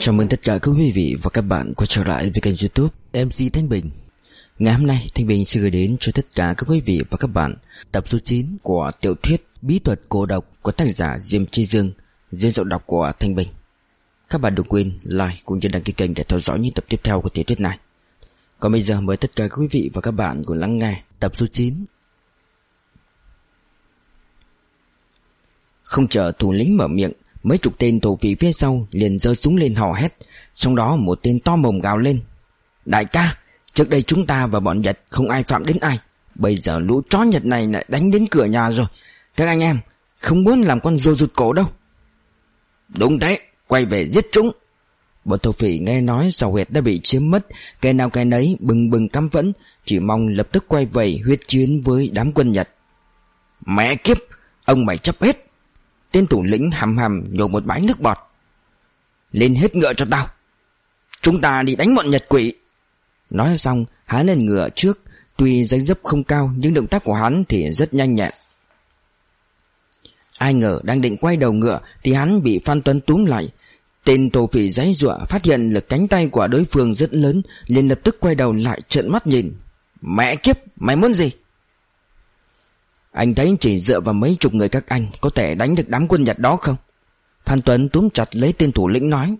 Chào mừng tất cả các quý vị và các bạn quay trở lại với kênh youtube MC Thanh Bình. Ngày hôm nay, Thanh Bình sẽ gửi đến cho tất cả các quý vị và các bạn Tập số 9 của tiểu thuyết Bí thuật cổ độc của tác giả Diêm Chi Dương, Diễn giọng đọc của Thanh Bình. Các bạn đừng quên like cũng như đăng ký kênh để theo dõi những tập tiếp theo của tiểu thuyết này. Còn bây giờ, mời tất cả các quý vị và các bạn cùng lắng nghe tập số 9 Không chờ thủ lĩnh mở miệng Mấy chục tên thổ phỉ phía sau liền giơ súng lên hò hét, Trong đó một tên to mồm gào lên. Đại ca, Trước đây chúng ta và bọn Nhật không ai phạm đến ai, Bây giờ lũ chó Nhật này lại đánh đến cửa nhà rồi. Các anh em Không muốn làm con rùa rụt cổ đâu. Đúng thế, Quay về giết chúng. Bọn thổ phỉ nghe nói sầu huyệt đã bị chiếm mất Cái nào cái nấy bừng bừng căm phẫn, Chỉ mong lập tức quay về huyết chiến với đám quân Nhật. Mẹ kiếp, Ông mày chấp hết. Tên thủ lĩnh hầm hầm nhổ một bãi nước bọt. Lên hết ngựa cho tao. Chúng ta đi đánh bọn Nhật quỷ. Nói xong, há lên ngựa trước. Tuy dây dấp không cao, Nhưng động tác của hắn thì rất nhanh nhẹn. Ai ngờ đang định quay đầu ngựa Thì hắn bị Phan Tuấn túm lại. Tên tổ phỉ giấy dọa phát hiện lực cánh tay của đối phương rất lớn, liền lập tức quay đầu lại trợn mắt nhìn. Mẹ kiếp, mày muốn gì? Anh thấy chỉ dựa vào mấy chục người các anh Có thể đánh được đám quân Nhật đó không? Phan Tuấn túm chặt lấy tên thủ lĩnh nói.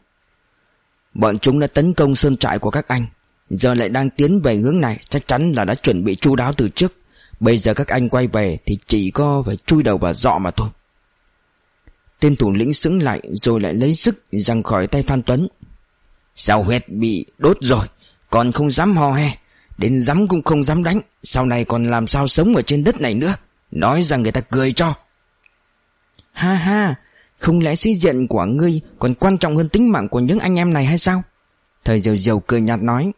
Bọn chúng đã tấn công sơn trại của các anh. Giờ lại đang tiến về hướng này, Chắc chắn là đã chuẩn bị chu đáo từ trước. Bây giờ các anh quay về Thì chỉ có phải chui đầu vào dọ mà thôi. Tên thủ lĩnh sững lại Rồi lại lấy sức răng khỏi tay Phan Tuấn. Sao huyệt bị đốt rồi? Còn không dám ho he. Đến dám cũng không dám đánh. Sau này còn làm sao sống ở trên đất này nữa? Nói rằng người ta cười cho. Ha ha, Không lẽ sĩ diện của ngươi Còn quan trọng hơn tính mạng của những anh em này hay sao? Thời diều diều cười nhạt nói.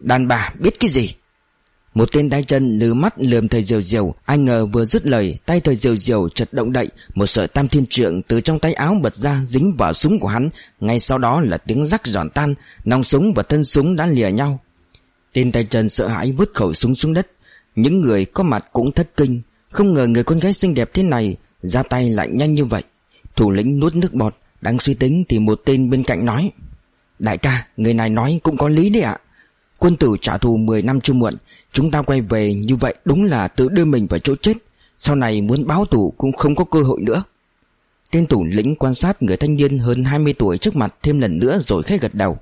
Đàn bà, biết cái gì? Một tên tay chân lừ mắt lườm thời diều diều, Ai ngờ vừa dứt lời, Tay thời diều diều chợt động đậy, Một sợi tam thiên trượng từ trong tay áo bật ra, Dính vào súng của hắn. Ngay sau đó là tiếng rắc giòn tan, Nòng súng và thân súng đã lìa nhau. Tên tay chân sợ hãi vứt khẩu súng xuống đất những người có mặt cũng thất kinh. Không ngờ người con gái xinh đẹp thế này Ra tay lại nhanh như vậy. Thủ lĩnh nuốt nước bọt, Đang suy tính thì một tên bên cạnh nói, Đại ca, người này nói cũng có lý đấy ạ. Quân tử trả thù 10 năm chưa muộn, Chúng ta quay về như vậy đúng là tự đưa mình vào chỗ chết. Sau này muốn báo thù cũng không có cơ hội nữa. Tên thủ lĩnh quan sát người thanh niên hơn 20 tuổi trước mặt thêm lần nữa rồi khẽ gật đầu.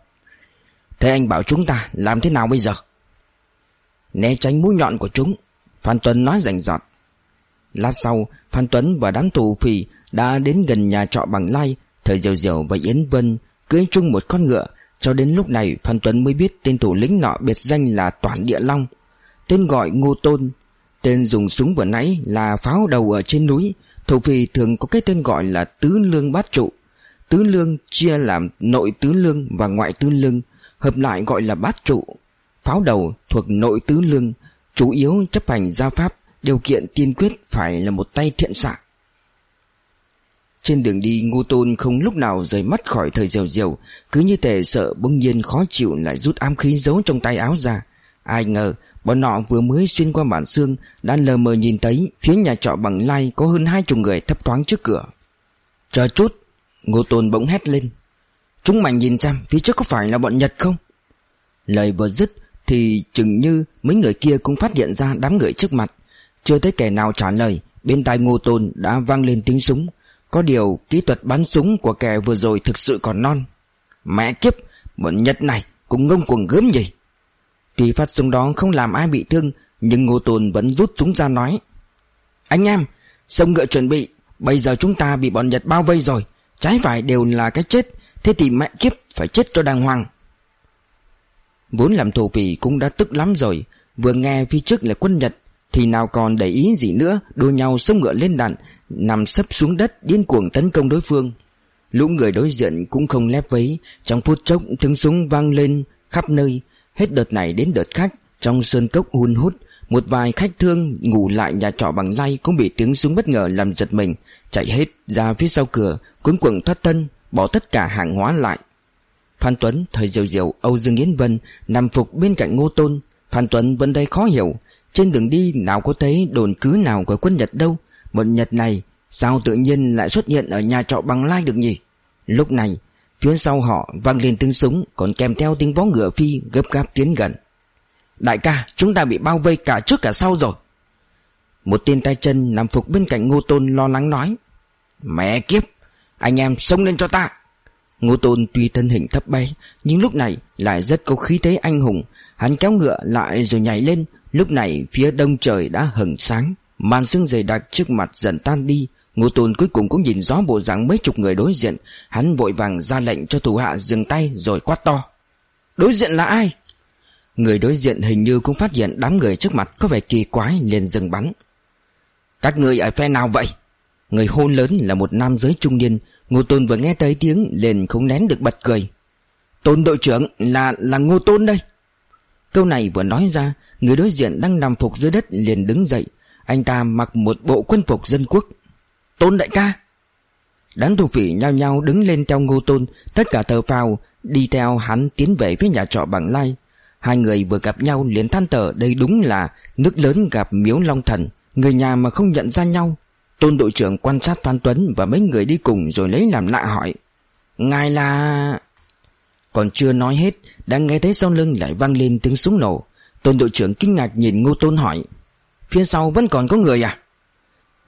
Thế anh bảo chúng ta làm thế nào bây giờ? Né tránh mũi nhọn của chúng, Phan Tuấn nói rành rọt Lát sau, Phan Tuấn và đám tù phì Đã đến gần nhà trọ bằng lai, Thời Diều Diều và Yến Vân Cưới chung một con ngựa. Cho đến lúc này, Phan Tuấn mới biết tên thủ lĩnh nọ biệt danh là Toàn Địa Long, Tên gọi Ngô Tôn. Tên dùng súng vừa nãy là pháo đầu ở trên núi. Thổ phì thường có cái tên gọi là Tứ Lương Bát Trụ. Tứ Lương chia làm nội Tứ Lương và ngoại Tứ Lương, Hợp lại gọi là Bát Trụ. Pháo đầu thuộc nội tứ lương, Chủ yếu chấp hành gia pháp, Điều kiện tiên quyết phải là một tay thiện xạ. Trên đường đi, Ngô Tôn không lúc nào rời mắt khỏi thời diều diều Cứ như thể sợ bỗng nhiên khó chịu lại rút ám khí giấu trong tay áo ra. Ai ngờ, bọn nọ vừa mới xuyên qua bản xương, Đã lờ mờ nhìn thấy phía nhà trọ bằng lai có hơn hai chục người thấp thoáng trước cửa. Chờ chút, Ngô Tôn bỗng hét lên. Chúng mày nhìn xem, phía trước có phải là bọn Nhật không? Lời vừa dứt thì chừng như mấy người kia cũng phát hiện ra đám người trước mặt. Chưa thấy kẻ nào trả lời, Bên tai ngô tôn đã vang lên tiếng súng. Có điều kỹ thuật bắn súng của kẻ vừa rồi thực sự còn non. Mẹ kiếp, Bọn Nhật này cũng ngông cuồng gớm gì Tuy phát súng đó không làm ai bị thương, Nhưng ngô tôn vẫn rút súng ra nói, Anh em, Sông ngựa chuẩn bị. Bây giờ chúng ta bị bọn Nhật bao vây rồi. Trái phải đều là cái chết, Thế thì mẹ kiếp phải chết cho đàng hoàng. Vốn làm thổ phỉ cũng đã tức lắm rồi. Vừa nghe phía trước là quân Nhật, Thì nào còn để ý gì nữa, Đua nhau xông ngựa lên đạn, Nằm sấp xuống đất điên cuồng tấn công đối phương. Lũ người đối diện cũng không lép vấy, Trong phút chốc tiếng súng vang lên khắp nơi. Hết đợt này đến đợt khác, Trong sơn cốc hun hút, Một vài khách thương ngủ lại nhà trọ bằng lay Cũng bị tiếng súng bất ngờ làm giật mình, Chạy hết ra phía sau cửa Cuốn quần thoát thân, Bỏ tất cả hàng hóa lại. Phan Tuấn, Thời Diệu Diệu, Âu Dương Yến Vân nằm phục bên cạnh Ngô Tôn. Phan Tuấn vẫn thấy khó hiểu. Trên đường đi nào có thấy đồn cứ nào của quân Nhật đâu. Một Nhật này sao tự nhiên lại xuất hiện ở nhà trọ bằng lai được nhỉ? Lúc này, Phía sau họ vang lên tiếng súng Còn kèm theo tiếng vó ngựa phi gấp gáp tiến gần Đại ca chúng ta bị bao vây cả trước cả sau rồi Một tên tay chân nằm phục bên cạnh Ngô Tôn lo lắng nói Mẹ kiếp Anh em xông lên cho ta Ngô Tôn tuy thân hình thấp bé, Nhưng lúc này lại rất có khí thế anh hùng. Hắn kéo ngựa lại rồi nhảy lên. Lúc này phía đông trời đã hừng sáng. Màn sương dày đặc trước mặt dần tan đi. Ngô Tôn cuối cùng cũng nhìn rõ bộ dạng mấy chục người đối diện. Hắn vội vàng ra lệnh cho thủ hạ dừng tay rồi quát to. Đối diện là ai? Người đối diện hình như cũng phát hiện đám người trước mặt có vẻ kỳ quái liền dừng bắn. Các người ở phe nào vậy? Người hôn lớn là một nam giới trung niên. Ngô Tôn vừa nghe thấy tiếng, liền không nén được bật cười. Tôn đội trưởng là là Ngô Tôn đây. Câu này vừa nói ra, Người đối diện đang nằm phục dưới đất liền đứng dậy. Anh ta mặc một bộ quân phục dân quốc. Tôn đại ca. Đám thủ phỉ nhao nhao đứng lên theo ngô tôn. Tất cả thờ phào Đi theo hắn tiến về phía nhà trọ bằng lai. Hai người vừa gặp nhau liền than thở Đây đúng là nước lớn gặp miếu long thần. Người nhà mà không nhận ra nhau. Tôn đội trưởng quan sát Phan Tuấn Và mấy người đi cùng rồi lấy làm lạ hỏi. Ngài là... Còn chưa nói hết Đang nghe thấy sau lưng lại vang lên tiếng súng nổ. Tôn đội trưởng kinh ngạc nhìn Ngô Tôn hỏi. Phía sau vẫn còn có người à?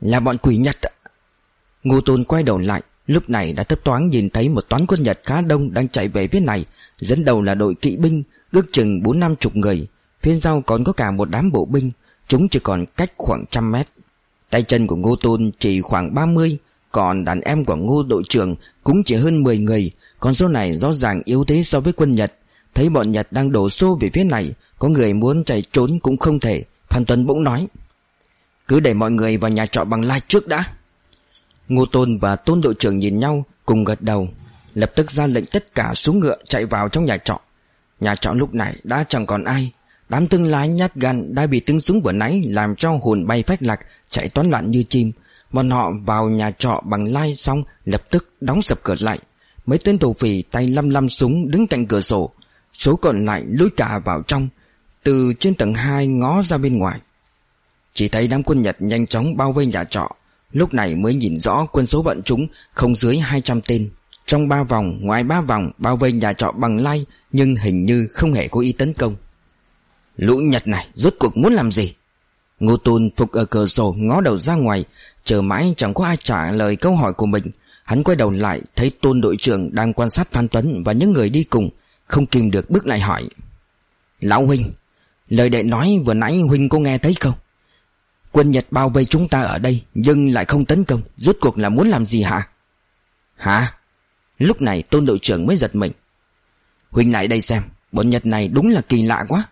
Là bọn quỷ Nhật ạ. Ngô Tôn quay đầu lại, Lúc này đã thấp toán nhìn thấy một toán quân Nhật khá đông đang chạy về phía này, Dẫn đầu là đội kỵ binh, Ước chừng bốn năm chục người. Phía sau còn có cả một đám bộ binh, Chúng chỉ còn cách khoảng trăm mét. Tay chân của Ngô Tôn chỉ khoảng ba mươi, Còn đàn em của Ngô đội trưởng Cũng chỉ hơn mười người. Con số này rõ ràng yếu thế so với quân Nhật. Thấy bọn Nhật đang đổ xô về phía này, Có người muốn chạy trốn cũng không thể. Phan Tuấn bỗng nói, Cứ để mọi người vào nhà trọ bằng lai trước đã. Ngô Tôn và Tôn đội trưởng nhìn nhau Cùng gật đầu, Lập tức ra lệnh tất cả xuống ngựa chạy vào trong nhà trọ. Nhà trọ lúc này đã chẳng còn ai. Đám thương lái nhát gan đã bị tiếng súng vừa nãy Làm cho hồn bay phách lạc Chạy toán loạn như chim. Bọn họ vào nhà trọ bằng lai xong Lập tức đóng sập cửa lại. Mấy tên thổ phỉ tay lăm lăm súng đứng cạnh cửa sổ. Số còn lại lối cả vào trong Từ trên tầng 2 ngó ra bên ngoài. Chỉ thấy đám quân Nhật nhanh chóng bao vây nhà trọ. Lúc này mới nhìn rõ quân số bọn chúng không dưới 200 tên. Trong ba vòng, ngoài ba vòng bao vây nhà trọ bằng lai Nhưng hình như không hề có ý tấn công. Lũ Nhật này rốt cuộc muốn làm gì? Ngô Tôn phục ở cửa sổ ngó đầu ra ngoài, Chờ mãi chẳng có ai trả lời câu hỏi của mình. Hắn quay đầu lại, thấy Tôn đội trưởng đang quan sát Phan Tuấn và những người đi cùng, Không kìm được bước lại hỏi. Lão Huynh, Lời đệ nói vừa nãy Huynh có nghe thấy không? Quân Nhật bao vây chúng ta ở đây, Nhưng lại không tấn công, Rốt cuộc là muốn làm gì hả? Hả? Lúc này tôn đội trưởng mới giật mình. Huynh lại đây xem, Bọn Nhật này đúng là kỳ lạ quá.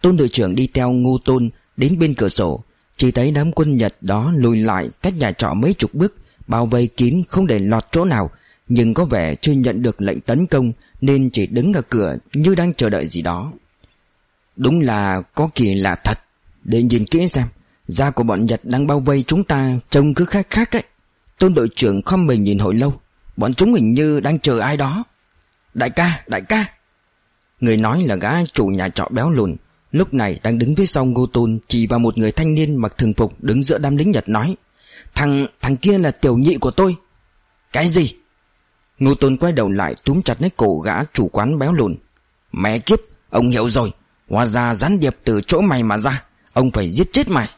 Tôn đội trưởng đi theo ngu tôn Đến bên cửa sổ. Chỉ thấy đám quân Nhật đó lùi lại Cách nhà trọ mấy chục bước Bao vây kín không để lọt chỗ nào Nhưng có vẻ chưa nhận được lệnh tấn công Nên chỉ đứng ở cửa Như đang chờ đợi gì đó. Đúng là có kỳ lạ thật. Để nhìn kỹ xem Da của bọn Nhật đang bao vây chúng ta Trông cứ khác khác ấy. Tôn đội trưởng không mình nhìn hồi lâu Bọn chúng hình như đang chờ ai đó. Đại ca, đại ca. Người nói là gã chủ nhà trọ béo lùn Lúc này đang đứng phía sau Ngô Tôn Chỉ vào một người thanh niên mặc thường phục Đứng giữa đám lính Nhật nói Thằng, thằng kia là tiểu nhị của tôi. Cái gì? Ngô Tôn quay đầu lại túm chặt lấy cổ gã chủ quán béo lùn. Mẹ kiếp, ông hiểu rồi. Hóa ra gián điệp từ chỗ mày mà ra. Ông phải giết chết mày.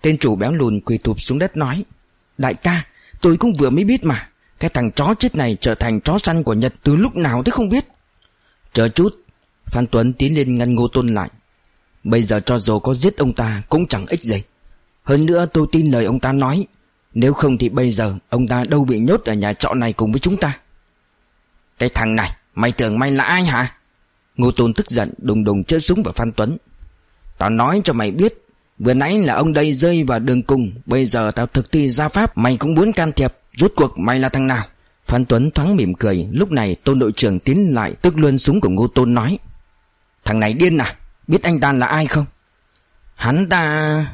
Tên chủ béo lùn quỳ thụp xuống đất nói Đại ca tôi cũng vừa mới biết mà. Cái thằng chó chết này trở thành chó săn của Nhật từ lúc nào thế không biết. Chờ chút Phan Tuấn tiến lên ngăn Ngô Tôn lại. Bây giờ cho dù có giết ông ta cũng chẳng ích gì. Hơn nữa tôi tin lời ông ta nói, Nếu không thì bây giờ Ông ta đâu bị nhốt ở nhà trọ này cùng với chúng ta. Cái thằng này, Mày tưởng mày là ai hả? Ngô Tôn tức giận đùng đùng chớp súng vào Phan Tuấn. Tao nói cho mày biết, Vừa nãy là ông đây rơi vào đường cùng, Bây giờ tao thực thi gia pháp, Mày cũng muốn can thiệp Rút cuộc mày là thằng nào? Phan Tuấn thoáng mỉm cười, Lúc này tôn đội trưởng tiến lại Tức luôn súng của Ngô Tôn nói. Thằng này điên à? Biết anh ta là ai không? Hắn ta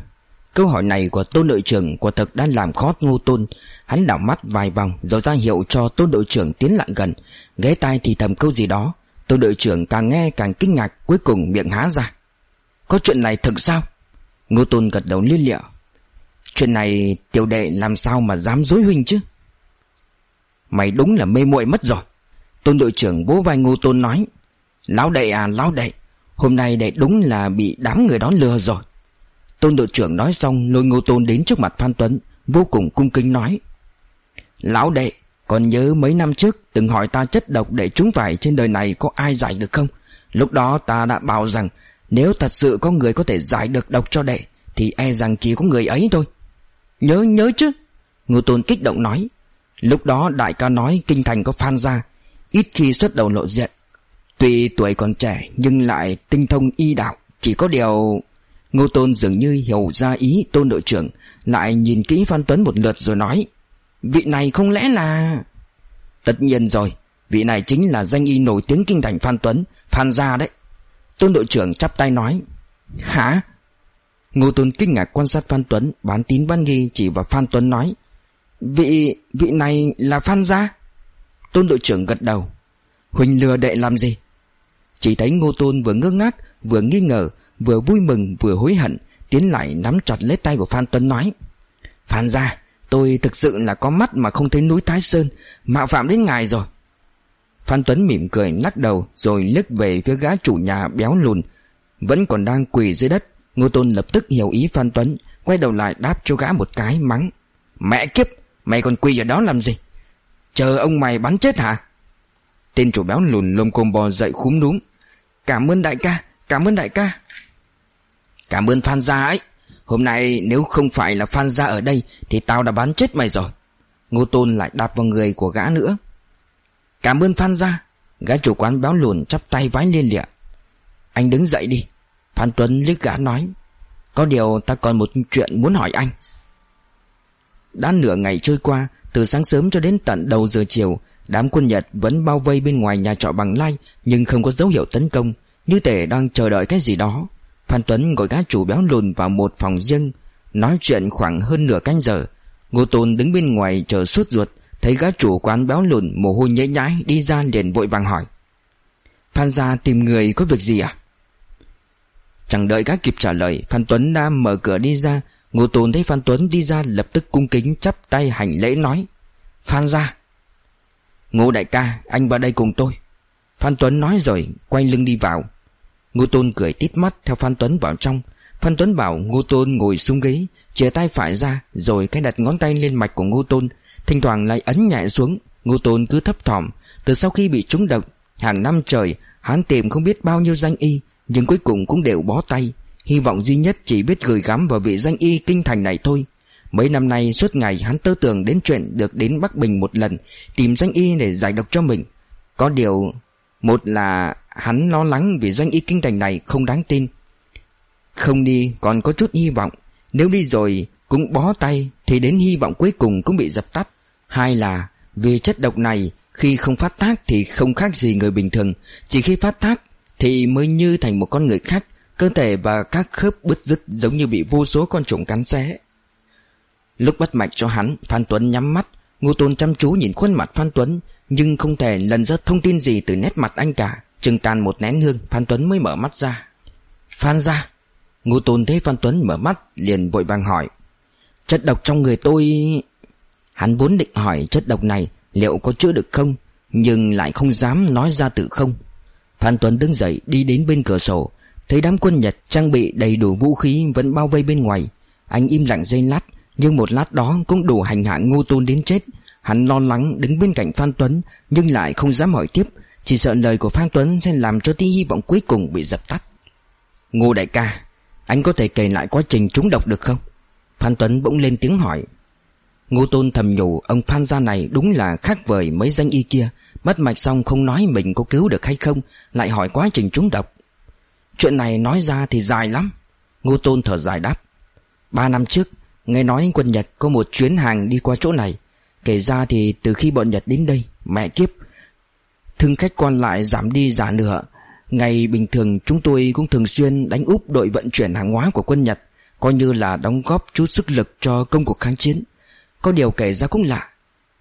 Câu hỏi này của tôn đội trưởng Quả thực đã làm khó Ngô Tôn. Hắn đảo mắt vài vòng, Rồi ra hiệu cho tôn đội trưởng tiến lại gần. Ghé tai thì thầm câu gì đó. Tôn đội trưởng càng nghe càng kinh ngạc, Cuối cùng miệng há ra. Có chuyện này thực sao? Ngô Tôn gật đầu liên liệu. Chuyện này tiểu đệ làm sao mà dám dối huynh chứ? Mày đúng là mê muội mất rồi. Tôn đội trưởng bố vai Ngô Tôn nói. Lão đệ à lão đệ. Hôm nay đệ đúng là bị đám người đó lừa rồi. Tôn đội trưởng nói xong, lôi Ngô Tôn đến trước mặt Phan Tuấn, Vô cùng cung kính nói. Lão đệ, Còn nhớ mấy năm trước, Từng hỏi ta chất độc để chúng phải trên đời này có ai giải được không? Lúc đó ta đã bảo rằng, Nếu thật sự có người có thể giải được độc cho đệ, Thì e rằng chỉ có người ấy thôi. Nhớ nhớ chứ? Ngô Tôn kích động nói. Lúc đó đại ca nói kinh thành có phan gia, Ít khi xuất đầu lộ diện. Tuy tuổi còn trẻ, nhưng lại tinh thông y đạo. Chỉ có điều, Ngô Tôn dường như hiểu ra ý tôn đội trưởng, Lại nhìn kỹ Phan Tuấn một lượt rồi nói, Vị này không lẽ là... Tất nhiên rồi, Vị này chính là danh y nổi tiếng kinh thành Phan Tuấn, Phan gia đấy. Tôn đội trưởng chắp tay nói, Hả? Ngô Tôn kinh ngạc quan sát Phan Tuấn, Bán tín bán nghi chỉ vào Phan Tuấn nói, Vị... vị này là Phan gia? Tôn đội trưởng gật đầu, Huỳnh lừa đệ làm gì? Chỉ thấy Ngô Tôn vừa ngơ ngác, Vừa nghi ngờ, Vừa vui mừng, vừa hối hận, Tiến lại nắm chặt lấy tay của Phan Tuấn nói, Phan gia, Tôi thực sự là có mắt mà không thấy núi Thái Sơn, Mạo phạm đến ngài rồi. Phan Tuấn mỉm cười lắc đầu Rồi liếc về phía gã chủ nhà béo lùn, Vẫn còn đang quỳ dưới đất. Ngô Tôn lập tức hiểu ý Phan Tuấn, Quay đầu lại đáp cho gã một cái mắng, Mẹ kiếp, Mày còn quỳ ở đó làm gì? Chờ ông mày bắn chết hả? Tên chủ béo lùn lông cồm bò dậy khúm núm Cảm ơn đại ca, Cảm ơn đại ca. Cảm ơn Phan Gia ấy. Hôm nay nếu không phải là Phan Gia ở đây Thì tao đã bắn chết mày rồi. Ngô Tôn lại đạp vào người của gã nữa. Cảm ơn Phan Gia. Gã chủ quán béo lùn chắp tay vái liên lịa. Anh đứng dậy đi. Phan Tuấn liếc gã nói. Có điều ta còn một chuyện muốn hỏi anh. Đã nửa ngày trôi qua, Từ sáng sớm cho đến tận đầu giờ chiều Đám quân Nhật vẫn bao vây bên ngoài nhà trọ bằng lai, Nhưng không có dấu hiệu tấn công, Như thể đang chờ đợi cái gì đó. Phan Tuấn gọi gã chủ béo lùn vào một phòng riêng, Nói chuyện khoảng hơn nửa canh giờ. Ngô Tôn đứng bên ngoài chờ suốt ruột, Thấy gã chủ quán béo lùn mồ hôi nhễ nhãi đi ra liền vội vàng hỏi. Phan gia tìm người có việc gì à? Chẳng đợi gã kịp trả lời, Phan Tuấn đã mở cửa đi ra. Ngô Tôn thấy Phan Tuấn đi ra lập tức cung kính chắp tay hành lễ nói, Phan gia Ngô đại ca, anh vào đây cùng tôi. Phan Tuấn nói rồi quay lưng đi vào. Ngô Tôn cười tít mắt theo Phan Tuấn vào trong. Phan Tuấn bảo Ngô Tôn ngồi xuống ghế Chia tay phải ra, Rồi cái đặt ngón tay lên mạch của Ngô Tôn. Thỉnh thoảng lại ấn nhẹ xuống. Ngô Tôn cứ thấp thỏm. Từ sau khi bị trúng độc, Hàng năm trời, Hắn tìm không biết bao nhiêu danh y, Nhưng cuối cùng cũng đều bó tay. Hy vọng duy nhất chỉ biết gửi gắm vào vị danh y kinh thành này thôi. Mấy năm nay suốt ngày hắn tư tưởng đến chuyện được đến Bắc Bình một lần, Tìm danh y để giải độc cho mình. Có điều, Một là hắn lo lắng vì danh y kinh thành này không đáng tin. Không đi còn có chút hy vọng. Nếu đi rồi cũng bó tay Thì đến hy vọng cuối cùng cũng bị dập tắt. Hai là vì chất độc này Khi không phát tác thì không khác gì người bình thường. Chỉ khi phát tác Thì mới như thành một con người khác, Cơ thể và các khớp bứt rứt Giống như bị vô số con trùng cắn xé. Lúc bắt mạch cho hắn, Phan Tuấn nhắm mắt. Ngô Tôn chăm chú nhìn khuôn mặt Phan Tuấn, Nhưng không thể lần ra thông tin gì từ nét mặt anh cả. Chừng tàn một nén hương, Phan Tuấn mới mở mắt ra. Phan ra Ngô Tôn thấy Phan Tuấn mở mắt, Liền vội vàng hỏi, Chất độc trong người tôi Hắn vốn định hỏi chất độc này Liệu có chữa được không, Nhưng lại không dám nói ra tự không. Phan Tuấn đứng dậy, đi đến bên cửa sổ. Thấy đám quân Nhật trang bị đầy đủ vũ khí Vẫn bao vây bên ngoài, Anh im lặng dây lát nhưng một lát đó cũng đủ hành hạ Ngô Tôn đến chết. Hắn lo lắng đứng bên cạnh Phan Tuấn, Nhưng lại không dám hỏi tiếp. Chỉ sợ lời của Phan Tuấn sẽ làm cho tí hy vọng cuối cùng bị dập tắt. Ngô đại ca, Anh có thể kể lại quá trình trúng độc được không? Phan Tuấn bỗng lên tiếng hỏi. Ngô Tôn thầm nhủ, Ông Phan gia này đúng là khác vời mấy danh y kia. Bắt mạch xong không nói mình có cứu được hay không, Lại hỏi quá trình trúng độc. Chuyện này nói ra thì dài lắm. Ngô Tôn thở dài đáp. Ba năm trước Nghe nói quân Nhật có một chuyến hàng đi qua chỗ này. Kể ra thì từ khi bọn Nhật đến đây, Mẹ kiếp, Thương khách quan lại giảm đi giả nửa. Ngày bình thường, chúng tôi cũng thường xuyên đánh úp đội vận chuyển hàng hóa của quân Nhật, Coi như là đóng góp chút sức lực cho công cuộc kháng chiến. Có điều kể ra cũng lạ,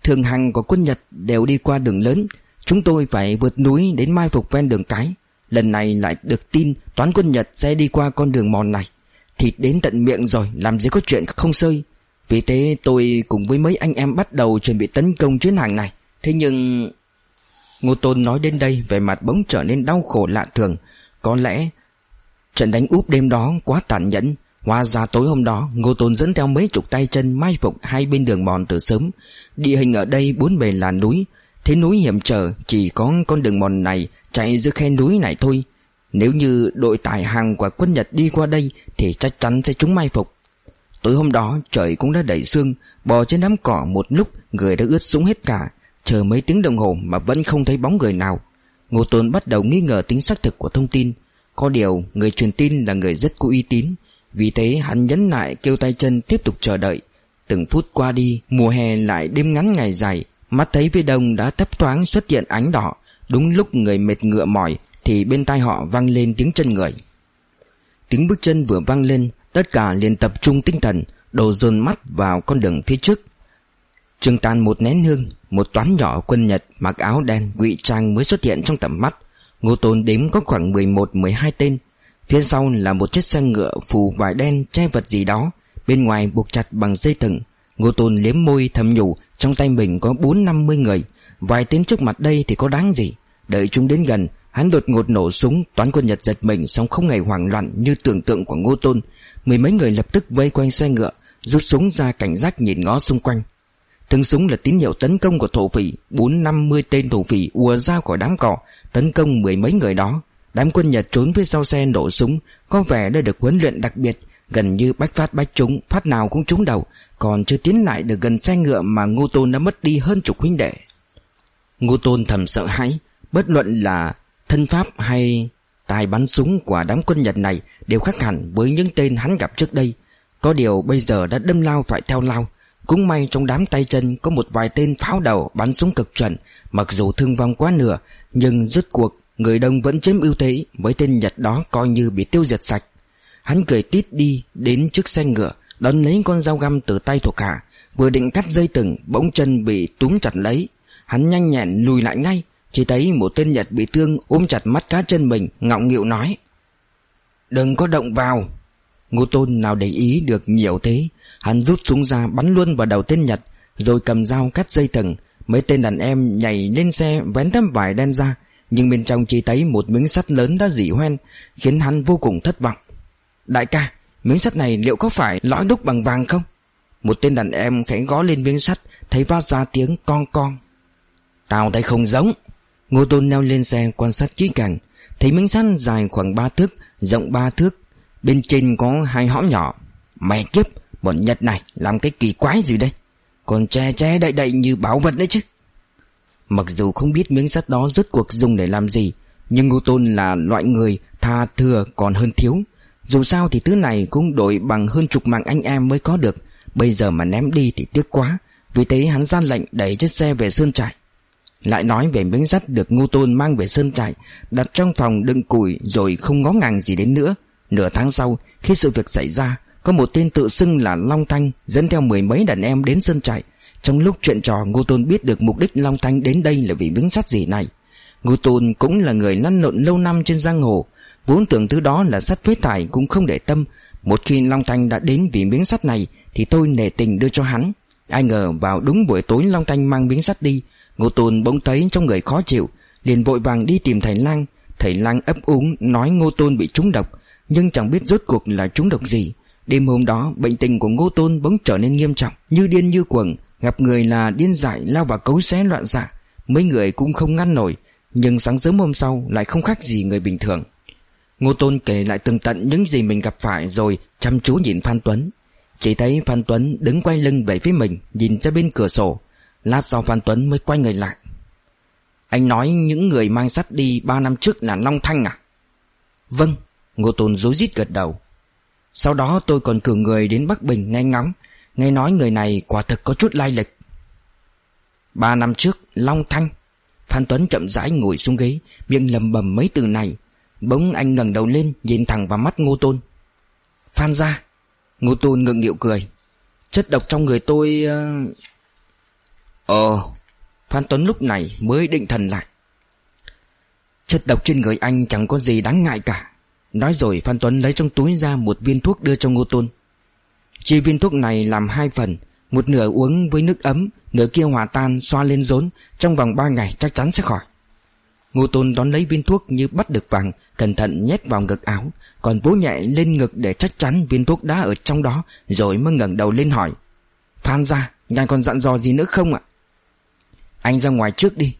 Thường hàng của quân Nhật đều đi qua đường lớn, Chúng tôi phải vượt núi đến mai phục ven đường cái. Lần này lại được tin toán quân Nhật sẽ đi qua con đường mòn này. Thịt đến tận miệng rồi, Làm gì có chuyện không sơi. Vì thế tôi cùng với mấy anh em bắt đầu chuẩn bị tấn công chuyến hàng này. Thế nhưng... Ngô Tôn nói đến đây Về mặt bỗng trở nên đau khổ lạ thường. Có lẽ, Trận đánh úp đêm đó quá tàn nhẫn. Hóa ra tối hôm đó, Ngô Tôn dẫn theo mấy chục tay chân Mai phục hai bên đường mòn từ sớm. Địa hình ở đây bốn bề là núi. Thế núi hiểm trở, Chỉ có con đường mòn này Chạy giữa khe núi này thôi. Nếu như đội tải hàng của quân Nhật đi qua đây, Thì chắc chắn sẽ trúng mai phục. Tối hôm đó, trời cũng đã đẩy sương, Bò trên đám cỏ một lúc, Người đã ướt sũng hết cả, Chờ mấy tiếng đồng hồ mà vẫn không thấy bóng người nào. Ngô Tôn bắt đầu nghi ngờ tính xác thực của thông tin. Có điều, người truyền tin là người rất có uy tín. Vì thế, hắn nhấn lại kêu tay chân tiếp tục chờ đợi. Từng phút qua đi, Mùa hè lại đêm ngắn ngày dài. Mắt thấy phía đông đã thấp thoáng xuất hiện ánh đỏ. Đúng lúc người mệt ngựa mỏi thì bên tai họ vang lên tiếng chân người. Tiếng bước chân vừa vang lên, Tất cả liền tập trung tinh thần Đổ dồn mắt vào con đường phía trước. Trường tàn một nén hương, Một toán nhỏ quân Nhật mặc áo đen, ngụy trang mới xuất hiện trong tầm mắt. Ngô Tôn đếm có khoảng 11-12 tên. Phía sau là một chiếc xe ngựa phủ vải đen che vật gì đó, Bên ngoài buộc chặt bằng dây thừng. Ngô Tôn liếm môi thầm nhủ, Trong tay mình có 4-50 người. Vài tên trước mặt đây thì có đáng gì? Đợi chúng đến gần Hắn đột ngột nổ súng, Toán quân Nhật giật mình Xong không hề hoảng loạn như tưởng tượng của Ngô Tôn. Mười mấy người lập tức vây quanh xe ngựa, Rút súng ra cảnh giác nhìn ngó xung quanh. Tiếng súng là tín hiệu tấn công của thổ phỉ, Bốn năm mươi tên thổ phỉ ùa ra khỏi đám cỏ, Tấn công mười mấy người đó. Đám quân Nhật trốn phía sau xe nổ súng, Có vẻ đã được huấn luyện đặc biệt, Gần như bách phát bách trúng Phát nào cũng trúng đầu, Còn chưa tiến lại được gần xe ngựa Mà Ngô Tôn đã mất đi hơn chục huynh đệ. Ngô Tôn thầm sợ hãi, Bất luận là thân pháp hay tài bắn súng của đám quân Nhật này Đều khác hẳn với những tên hắn gặp trước đây. Có điều bây giờ đã đâm lao phải theo lao. Cũng may trong đám tay chân có một vài tên pháo đầu bắn súng cực chuẩn, Mặc dù thương vong quá nửa, Nhưng rốt cuộc người đông vẫn chiếm ưu thế Với tên Nhật đó coi như bị tiêu diệt sạch. Hắn cười tít đi đến trước xe ngựa, Đón lấy con dao găm từ tay thuộc hạ, Vừa định cắt dây từng Bỗng chân bị túm chặt lấy. Hắn nhanh nhẹn lùi lại ngay chỉ thấy một tên Nhật bị thương ôm chặt mắt cá chân mình Ngọng nghịu nói. Đừng có động vào. Ngô Tôn nào để ý được nhiều thế, Hắn rút súng ra bắn luôn vào đầu tên Nhật, Rồi cầm dao cắt dây thừng. Mấy tên đàn em nhảy lên xe, vén tấm vải đen ra, Nhưng bên trong chỉ thấy một miếng sắt lớn đã dỉ hoen, Khiến hắn vô cùng thất vọng. Đại ca, Miếng sắt này liệu có phải lõi đúc bằng vàng không? Một tên đàn em khẽ gõ lên miếng sắt, Thấy phát ra tiếng con con Tao thấy không giống. Ngô Tôn leo lên xe quan sát kỹ càng, Thấy miếng sắt dài khoảng 3 thước, Rộng 3 thước. Bên trên có hai hõm nhỏ. Mẹ kiếp, Bọn Nhật này làm cái kỳ quái gì đây? Còn che che đậy đậy như bảo vật đấy chứ. Mặc dù không biết miếng sắt đó rốt cuộc dùng để làm gì, Nhưng Ngô Tôn là loại người tha thừa còn hơn thiếu. Dù sao thì thứ này cũng đổi bằng hơn chục mạng anh em mới có được. Bây giờ mà ném đi thì tiếc quá, Vì thế hắn ra lệnh đẩy chiếc xe về Sơn Trại. Lại nói về miếng sắt được Ngô Tôn mang về Sơn Trại, Đặt trong phòng đựng củi rồi không ngó ngàng gì đến nữa. Nửa tháng sau, khi sự việc xảy ra, có một tên tự xưng là Long Thanh Dẫn theo mười mấy đàn em đến sân trại. Trong lúc chuyện trò, Ngô Tôn biết được mục đích Long Thanh đến đây là vì miếng sắt gì này. Ngô Tôn cũng là người lăn lộn lâu năm trên giang hồ, Vốn tưởng thứ đó là sắt phế thải cũng không để tâm. Một khi Long Thanh đã đến vì miếng sắt này, Thì tôi nể tình đưa cho hắn. Ai ngờ vào đúng buổi tối Long Thanh mang miếng sắt đi Ngô Tôn bỗng thấy trong người khó chịu, Liền vội vàng đi tìm thầy Lang. Thầy Lang ấp úng nói Ngô Tôn bị trúng độc, Nhưng chẳng biết rốt cuộc là trúng độc gì. Đêm hôm đó, bệnh tình của Ngô Tôn bỗng trở nên nghiêm trọng, Như điên như cuồng, Gặp người là điên dại, lao vào cấu xé loạn xạ Mấy người cũng không ngăn nổi, Nhưng sáng sớm hôm sau lại không khác gì người bình thường. Ngô Tôn kể lại từng tận những gì mình gặp phải Rồi chăm chú nhìn Phan Tuấn. Chỉ thấy Phan Tuấn đứng quay lưng về phía mình, Nhìn ra bên cửa sổ. Lát sau Phan Tuấn mới quay người lại. Anh nói những người mang sắt đi ba năm trước là Long Thanh à? Vâng Ngô Tôn rối rít gật đầu. Sau đó tôi còn cử người đến Bắc Bình nghe ngóng, Nghe nói người này quả thực có chút lai lịch. Ba năm trước, Long Thanh, Phan Tuấn chậm rãi ngồi xuống ghế, Miệng lầm bầm mấy từ này. Bỗng anh ngẩng đầu lên, Nhìn thẳng vào mắt Ngô Tôn Phan ra, Ngô Tôn ngượng nghịu cười. Chất độc trong người tôi ờ, Ồ, Ờ Phan Tuấn lúc này mới định thần lại. Chất độc trên người anh chẳng có gì đáng ngại cả. Nói rồi Phan Tuấn lấy trong túi ra một viên thuốc đưa cho Ngô Tôn. Chia viên thuốc này làm hai phần Một nửa uống với nước ấm Nửa kia hòa tan xoa lên rốn Trong vòng ba ngày chắc chắn sẽ khỏi. Ngô Tôn đón lấy viên thuốc như bắt được vàng Cẩn thận nhét vào ngực áo Còn vỗ nhẹ lên ngực để chắc chắn viên thuốc đã ở trong đó Rồi mới ngẩng đầu lên hỏi. Phan ra, ngài còn dặn dò gì nữa không ạ? Anh ra ngoài trước đi.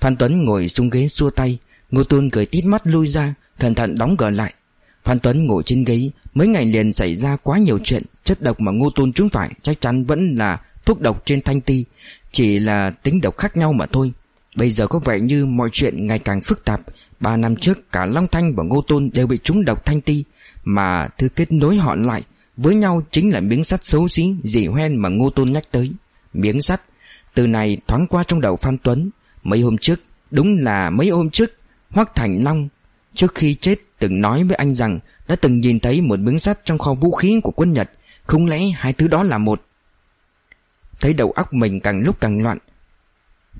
Phan Tuấn ngồi xuống ghế xua tay. Ngô Tôn cười tít mắt lui ra Cẩn thận đóng gờ lại. Phan Tuấn ngồi trên ghế. Mấy ngày liền xảy ra quá nhiều chuyện. Chất độc mà Ngô Tôn trúng phải Chắc chắn vẫn là thuốc độc trên thanh ti. Chỉ là tính độc khác nhau mà thôi. Bây giờ có vẻ như mọi chuyện ngày càng phức tạp. Ba năm trước, cả Long Thanh và Ngô Tôn đều bị trúng độc thanh ti. Mà thứ kết nối họ lại, Với nhau chính là miếng sắt xấu xí Dỉ hoen mà Ngô Tôn nhắc tới. Miếng sắt từ này thoáng qua trong đầu Phan Tuấn Mấy hôm trước Đúng là mấy hôm trước Hoắc Thành Long Trước khi chết từng nói với anh rằng Đã từng nhìn thấy một miếng sắt trong kho vũ khí của quân Nhật Không lẽ hai thứ đó là một? Thấy đầu óc mình càng lúc càng loạn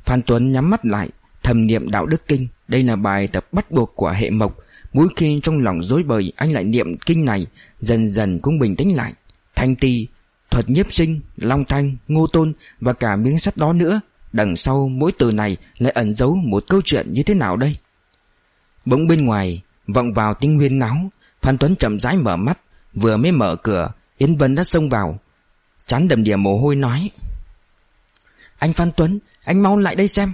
Phan Tuấn nhắm mắt lại Thầm niệm đạo đức kinh. Đây là bài tập bắt buộc của hệ mộc. Mỗi khi trong lòng dối bời Anh lại niệm kinh này Dần dần cũng bình tĩnh lại. Thanh ti, thuật nhiếp sinh, long thanh, ngô tôn Và cả miếng sắt đó nữa. Đằng sau mỗi từ này lại ẩn giấu một câu chuyện như thế nào đây? Bỗng bên ngoài Vọng vào tiếng huyên náo. Phan Tuấn chậm rãi mở mắt Vừa mới mở cửa Yến Vân đã xông vào. Chán đầm đìa mồ hôi nói Anh Phan Tuấn Anh mau lại đây xem.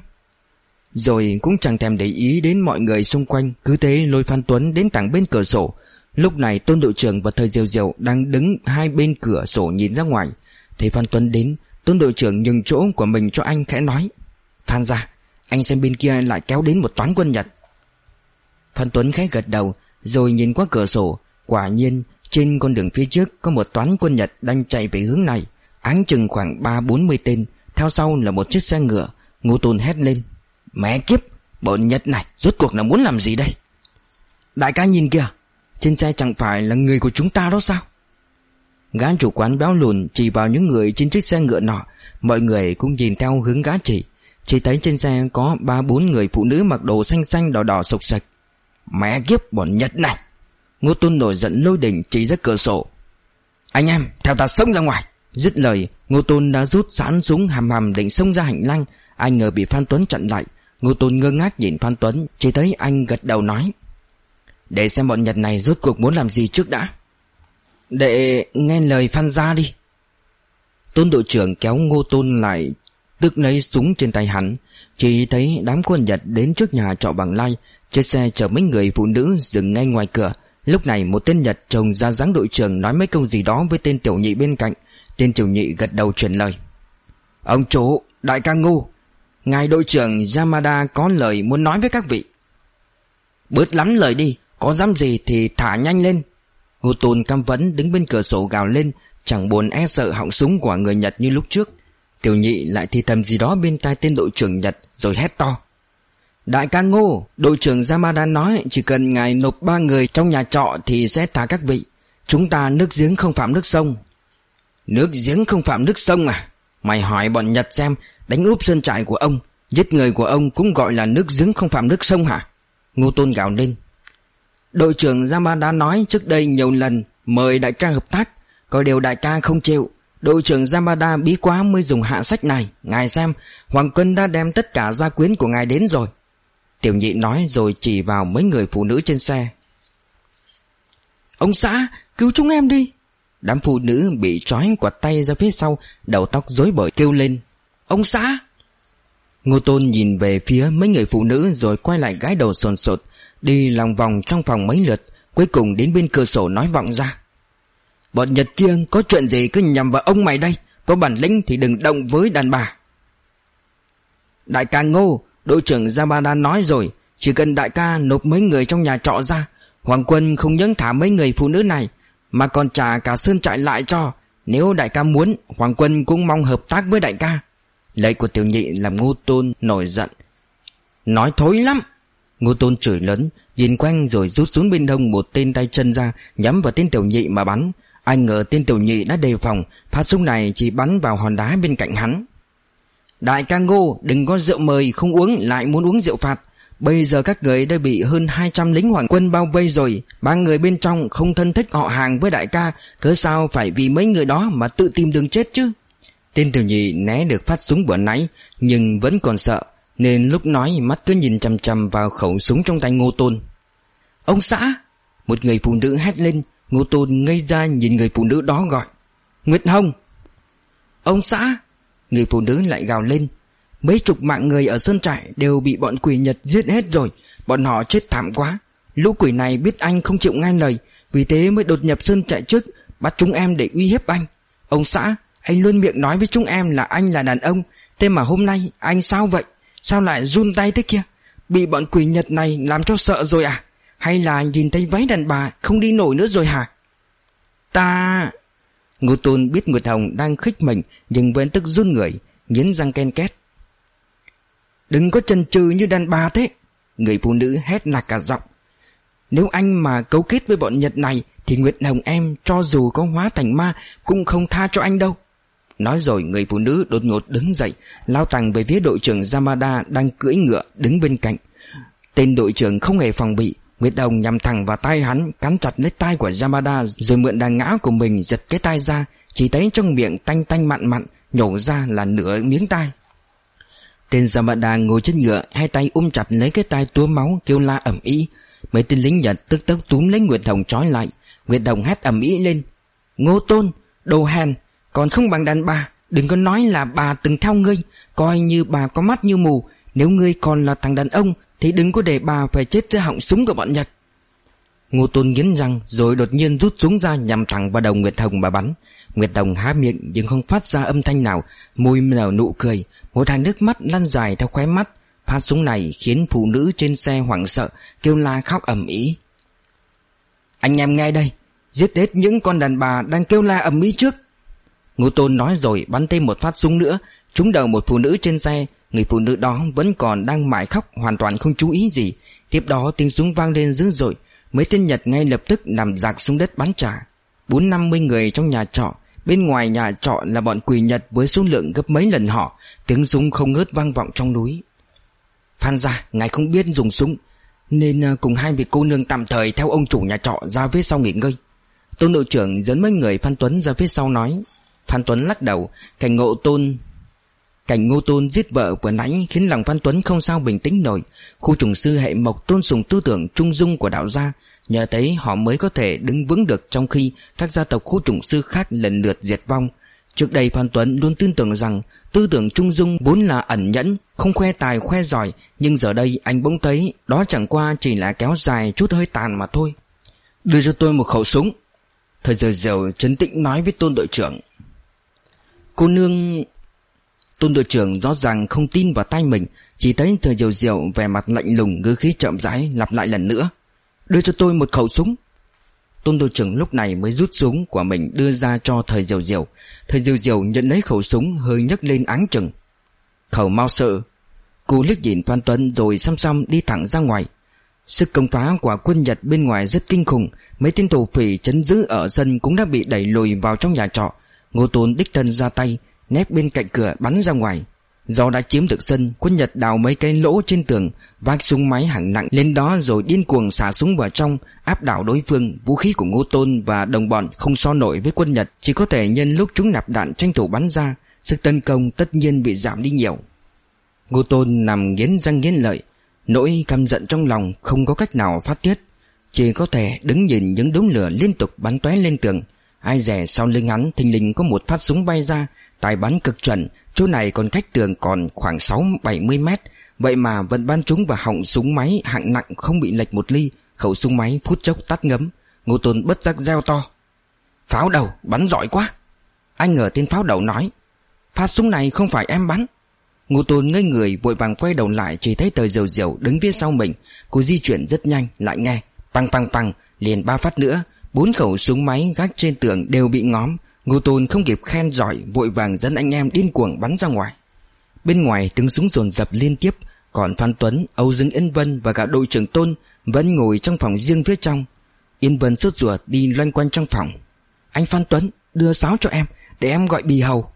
Rồi cũng chẳng thèm để ý đến mọi người xung quanh Cứ thế lôi Phan Tuấn đến tảng bên cửa sổ Lúc này Tôn đội trưởng và Thời Diều Diều Đang đứng hai bên cửa sổ nhìn ra ngoài. Thấy Phan Tuấn đến, Tôn đội trưởng nhường chỗ của mình cho anh khẽ nói, Phan ra Anh xem bên kia lại kéo đến một toán quân Nhật. Phan Tuấn khẽ gật đầu, Rồi nhìn qua cửa sổ. Quả nhiên, trên con đường phía trước Có một toán quân Nhật đang chạy về hướng này. Áng chừng khoảng ba bốn mươi tên, Theo sau là một chiếc xe ngựa. Ngô Tôn hét lên, Mẹ kiếp, Bọn Nhật này rốt cuộc là muốn làm gì đây? Đại ca nhìn kìa trên xe chẳng phải là người của chúng ta đó sao? Gã chủ quán béo lùn chỉ vào những người trên chiếc xe ngựa nọ. Mọi người cũng nhìn theo hướng gã chỉ. Chỉ thấy trên xe có ba bốn người phụ nữ mặc đồ xanh xanh đỏ đỏ sộc sạch. Mẹ kiếp, bọn Nhật này! Ngô Tôn nổi giận lôi đỉnh chỉ ra cửa sổ. Anh em, theo ta xông ra ngoài! Dứt lời, Ngô Tôn đã rút sẵn súng hầm hầm định xông ra hành lang. Anh ngờ bị Phan Tuấn chặn lại. Ngô Tôn ngơ ngác nhìn Phan Tuấn, Chỉ thấy anh gật đầu nói. Để xem bọn Nhật này rốt cuộc muốn làm gì trước đã. Để nghe lời Phan ra đi. Tôn đội trưởng kéo Ngô Tôn lại Tức lấy súng trên tay hắn. Chỉ thấy đám quân Nhật đến trước nhà trọ bằng lai Chiếc xe chở mấy người phụ nữ dừng ngay ngoài cửa. Lúc này một tên Nhật trông ra dáng đội trưởng nói mấy câu gì đó với tên tiểu nhị bên cạnh. Tên tiểu nhị gật đầu truyền lời. Ông chủ, đại ca ngu Ngài đội trưởng Yamada có lời muốn nói với các vị. Bớt lắm lời đi. Có dám gì thì thả nhanh lên Ngô Tôn cam vấn đứng bên cửa sổ gào lên Chẳng buồn e sợ họng súng của người Nhật như lúc trước Tiểu nhị lại thì thầm gì đó bên tai tên đội trưởng Nhật Rồi hét to Đại ca Ngô, đội trưởng Yamada nói chỉ cần ngài nộp ba người trong nhà trọ thì sẽ thả các vị. Chúng ta nước giếng không phạm nước sông. Nước giếng không phạm nước sông à? Mày hỏi bọn Nhật xem, đánh úp sơn trại của ông, giết người của ông cũng gọi là nước giếng không phạm nước sông hả? Ngô Tôn gào lên. Đội trưởng Yamada nói trước đây nhiều lần mời đại ca hợp tác, có điều đại ca không chịu. Đội trưởng Yamada bí quá mới dùng hạ sách này. Ngài xem, Hoàng Quân đã đem tất cả gia quyến của ngài đến rồi. Tiểu nhị nói rồi chỉ vào mấy người phụ nữ trên xe Ông xã cứu chúng em đi Đám phụ nữ bị trói quạt tay ra phía sau Đầu tóc rối bời kêu lên Ông xã Ngô Tôn nhìn về phía mấy người phụ nữ Rồi quay lại gái đầu sồn sột Đi lòng vòng trong phòng mấy lượt, Cuối cùng đến bên cửa sổ nói vọng ra. Bọn Nhật kia có chuyện gì cứ nhằm vào ông mày đây, Có bản lĩnh thì đừng động với đàn bà. Đại ca Ngô, Đội trưởng Zabada nói rồi, Chỉ cần đại ca nộp mấy người trong nhà trọ ra, Hoàng quân không những thả mấy người phụ nữ này, Mà còn trả cả sơn trại lại cho. Nếu đại ca muốn, Hoàng quân cũng mong hợp tác với đại ca. Lời của tiểu nhị làm ngô tôn nổi giận. Nói thối lắm! Ngô tôn chửi lớn, Nhìn quanh rồi rút xuống bên hông một tên tay chân ra, Nhắm vào tên tiểu nhị mà bắn. Anh ngờ tên tiểu nhị đã đề phòng Phát súng này chỉ bắn vào hòn đá bên cạnh hắn. Đại ca ngô, đừng có rượu mời, không uống, lại muốn uống rượu phạt. Bây giờ các người đã bị hơn 200 lính hoàng quân bao vây rồi, Ba người bên trong không thân thích họ hàng với đại ca, Cớ sao phải vì mấy người đó mà tự tìm đường chết chứ? Tên tiểu nhị né được phát súng bữa nãy, Nhưng vẫn còn sợ. Nên lúc nói, mắt cứ nhìn chằm chằm vào khẩu súng trong tay Ngô Tôn. Ông xã! Một người phụ nữ hét lên. Ngô Tôn ngây ra nhìn người phụ nữ đó gọi. Nguyệt Hồng! Ông xã! Người phụ nữ lại gào lên. Mấy chục mạng người ở Sơn Trại đều bị bọn quỷ Nhật giết hết rồi. Bọn họ chết thảm quá. Lũ quỷ này biết anh không chịu nghe lời. Vì thế mới đột nhập Sơn Trại trước, Bắt chúng em để uy hiếp anh. Ông xã, Anh luôn miệng nói với chúng em là anh là đàn ông. Thế mà hôm nay anh sao vậy? Sao lại run tay thế kia? Bị bọn quỷ Nhật này làm cho sợ rồi à? Hay là nhìn thấy váy đàn bà Không đi nổi nữa rồi hả? Ta Ngô Tôn biết Nguyệt Hồng đang khích mình Nhưng vẫn tức run người Nghiến răng ken két. Đừng có chần chừ như đàn bà thế. Người phụ nữ hét lạc cả giọng. Nếu anh mà cấu kết với bọn Nhật này Thì Nguyệt Hồng em cho dù có hóa thành ma Cũng không tha cho anh đâu Nói rồi người phụ nữ đột ngột đứng dậy Lao tàng về phía đội trưởng Yamada Đang cưỡi ngựa đứng bên cạnh. Tên đội trưởng không hề phòng bị Nguyệt Đồng nhằm thẳng vào tay hắn Cắn chặt lấy tay của Yamada Rồi mượn đà ngã của mình giật cái tay ra Chỉ thấy trong miệng tanh tanh mặn mặn Nhổ ra là nửa miếng tai. Tên Yamada ngồi trên ngựa Hai tay ôm chặt lấy cái tay túa máu Kêu la ẩm ý Mấy tên lính Nhật tức tốc túm lấy Nguyệt Đồng trói lại. Nguyệt Đồng hét ẩm ý lên Ngô Tôn, đồ hèn còn không bằng đàn bà, Đừng có nói là bà từng theo ngươi, Coi như bà có mắt như mù. Nếu ngươi còn là thằng đàn ông, Thì đừng có để bà phải chết dưới họng súng của bọn Nhật. Ngô Tôn nghiến răng, Rồi đột nhiên rút súng ra nhằm thẳng vào đầu Nguyệt Hồng mà bắn. Nguyệt Hồng há miệng, nhưng không phát ra âm thanh nào. Môi nở nụ cười, Một hàng nước mắt lăn dài theo khóe mắt. Phát súng này khiến phụ nữ trên xe hoảng sợ, Kêu la khóc ầm ĩ. Anh em nghe đây, Giết hết những con đàn bà đang kêu la ầm ĩ trước. Ngô Tôn nói rồi bắn thêm một phát súng nữa. Trúng đầu một phụ nữ trên xe, Người phụ nữ đó vẫn còn đang mải khóc, Hoàn toàn không chú ý gì. Tiếp đó tiếng súng vang lên dữ dội. Mấy tên Nhật ngay lập tức nằm dạc xuống đất bắn trả. Bốn năm mươi người trong nhà trọ, Bên ngoài nhà trọ là bọn quỷ Nhật Với số lượng gấp mấy lần họ. Tiếng súng không ngớt vang vọng trong núi. Phan ra ngài không biết dùng súng, Nên à, cùng hai vị cô nương tạm thời Theo ông chủ nhà trọ ra phía sau nghỉ ngơi. Tôn đội trưởng dẫn mấy người Phan Tuấn ra phía sau nói Phan Tuấn lắc đầu Cảnh ngộ tôn Cảnh ngô tôn giết vợ vừa nãy Khiến lòng Phan Tuấn không sao bình tĩnh nổi. Khu trùng sư hệ mộc tôn sùng tư tưởng trung dung của đạo gia Nhờ thấy họ mới có thể đứng vững được Trong khi các gia tộc khu trùng sư khác lần lượt diệt vong. Trước đây Phan Tuấn luôn tin tưởng rằng Tư tưởng trung dung vốn là ẩn nhẫn Không khoe tài khoe giỏi Nhưng giờ đây anh bỗng thấy Đó chẳng qua chỉ là kéo dài chút hơi tàn mà thôi. Đưa cho tôi một khẩu súng. Thời giờ dầu trấn tĩnh nói với tôn đội trưởng Cô nương Tôn đội trưởng rõ ràng không tin vào tay mình, Chỉ thấy thời diều diều vẻ mặt lạnh lùng ngư khí chậm rãi, lặp lại lần nữa. Đưa cho tôi một khẩu súng. Tôn đội trưởng lúc này mới rút súng của mình đưa ra cho thời diều diều Thời diều diều nhận lấy khẩu súng, hơi nhấc lên áng chừng. Khẩu mau sợ Cô liếc nhìn Phan Tuấn rồi xăm xăm đi thẳng ra ngoài. Sức công phá của quân Nhật bên ngoài rất kinh khủng, Mấy tên tù phỉ chấn giữ ở sân cũng đã bị đẩy lùi vào trong nhà trọ. Ngô Tôn đích thân ra tay, Nép bên cạnh cửa bắn ra ngoài. Do đã chiếm được sân, Quân Nhật đào mấy cái lỗ trên tường, Vác súng máy hạng nặng lên đó Rồi điên cuồng xả súng vào trong, Áp đảo đối phương. Vũ khí của Ngô Tôn và đồng bọn Không so nổi với quân Nhật, Chỉ có thể nhân lúc chúng nạp đạn tranh thủ bắn ra. Sức tấn công tất nhiên bị giảm đi nhiều. Ngô Tôn nằm nghiến răng nghiến lợi, Nỗi căm giận trong lòng Không có cách nào phát tiết, Chỉ có thể đứng nhìn những đống lửa liên tục bắn tóe lên tường. Ai rẻ sau lưng hắn, thình lình có một phát súng bay ra Tài bắn cực chuẩn. Chỗ này còn cách tường còn khoảng 6-70 mét. Vậy mà vẫn bắn trúng vào họng súng máy hạng nặng không bị lệch một ly. Khẩu súng máy phút chốc tắt ngấm. Ngô Tôn bất giác reo to. Pháo đầu, bắn giỏi quá. Anh ngờ tên pháo đầu nói, Phát súng này không phải em bắn. Ngô Tôn ngây người, vội vàng quay đầu lại, Chỉ thấy tờ diều diều đứng phía sau mình. Cô di chuyển rất nhanh, lại nghe, Păng păng păng, liền ba phát nữa. Bốn khẩu súng máy gác trên tường đều bị ngóm. Ngô Tôn không kịp khen giỏi Vội vàng dẫn anh em điên cuồng bắn ra ngoài. Bên ngoài tiếng súng dồn dập liên tiếp Còn Phan Tuấn, Âu Dương Yên Vân Và cả đội trưởng Tôn Vẫn ngồi trong phòng riêng phía trong. Yên Vân sốt ruột đi loanh quanh trong phòng. Anh Phan Tuấn đưa sáo cho em Để em gọi bì hầu.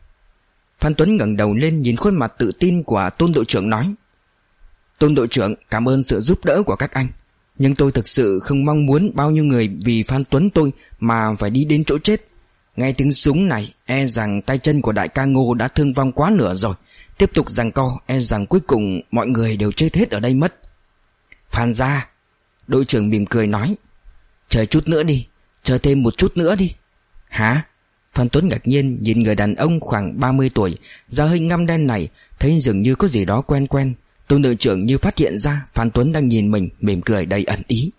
Phan Tuấn ngẩng đầu lên nhìn khuôn mặt tự tin của Tôn đội trưởng nói Tôn đội trưởng cảm ơn sự giúp đỡ của các anh. Nhưng tôi thực sự không mong muốn bao nhiêu người vì Phan Tuấn tôi mà phải đi đến chỗ chết. Nghe tiếng súng này E rằng tay chân của đại ca Ngô đã thương vong quá nửa rồi. Tiếp tục rằng co E rằng cuối cùng mọi người đều chết hết ở đây mất. Phan ra Đội trưởng mỉm cười nói, Chờ chút nữa đi, Chờ thêm một chút nữa đi. Hả? Phan Tuấn ngạc nhiên nhìn người đàn ông khoảng 30 tuổi, Da hơi ngăm đen này, Thấy dường như có gì đó quen quen. Tôn đội trưởng như phát hiện ra, Phan Tuấn đang nhìn mình, mỉm cười đầy ẩn ý.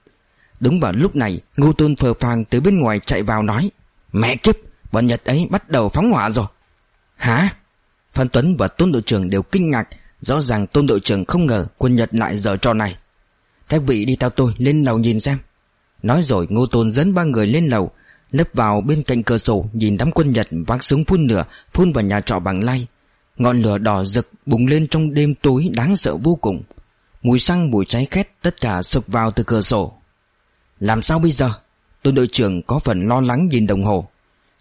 Đúng vào lúc này, Ngô Tôn phờ phàng từ bên ngoài chạy vào nói, Mẹ kiếp, Bọn Nhật ấy bắt đầu phóng hỏa rồi. Hả? Phan Tuấn và Tôn đội trưởng đều kinh ngạc, Rõ ràng Tôn đội trưởng không ngờ quân Nhật lại dở trò này. Các vị đi theo tôi lên lầu nhìn xem. Nói rồi, Ngô Tôn dẫn ba người lên lầu, Lấp vào bên cạnh cửa sổ, Nhìn đám quân Nhật vác súng phun lửa, Phun vào nhà trọ bằng lai Ngọn lửa đỏ rực bùng lên trong đêm tối đáng sợ vô cùng. Mùi xăng, mùi cháy khét, Tất cả sụp vào từ cửa sổ. Làm sao bây giờ? Tôn đội trưởng có phần lo lắng nhìn đồng hồ.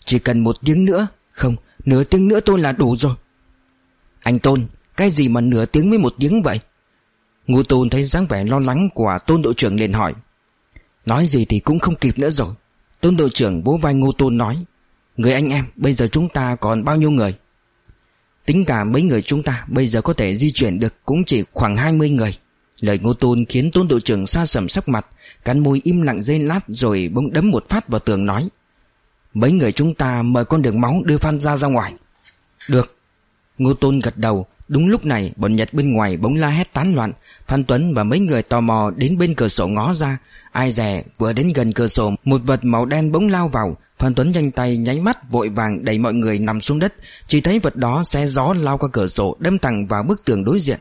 Chỉ cần một tiếng nữa, Không, nửa tiếng nữa tôi là đủ rồi. Anh Tôn, Cái gì mà nửa tiếng mới một tiếng vậy? Ngô Tôn thấy dáng vẻ lo lắng của Tôn đội trưởng liền hỏi. Nói gì thì cũng không kịp nữa rồi. Tôn đội trưởng bố vai Ngô Tôn nói. Người anh em, bây giờ chúng ta còn bao nhiêu người? Tính cả mấy người chúng ta Bây giờ có thể di chuyển được Cũng chỉ khoảng 20 người. Lời Ngô Tôn khiến Tôn đội trưởng xa sầm sắc mặt, Cắn môi im lặng dây lát Rồi bỗng đấm một phát vào tường nói, Mấy người chúng ta mời con đường máu đưa Phan ra ra ngoài. Được. Ngô Tôn gật đầu Đúng lúc này, bọn Nhật bên ngoài bỗng la hét tán loạn. Phan Tuấn và mấy người tò mò đến bên cửa sổ ngó ra. Ai dè, vừa đến gần cửa sổ, Một vật màu đen bỗng lao vào. Phan Tuấn nhanh tay nháy mắt, vội vàng đẩy mọi người nằm xuống đất. Chỉ thấy vật đó xe gió lao qua cửa sổ, Đâm thẳng vào bức tường đối diện.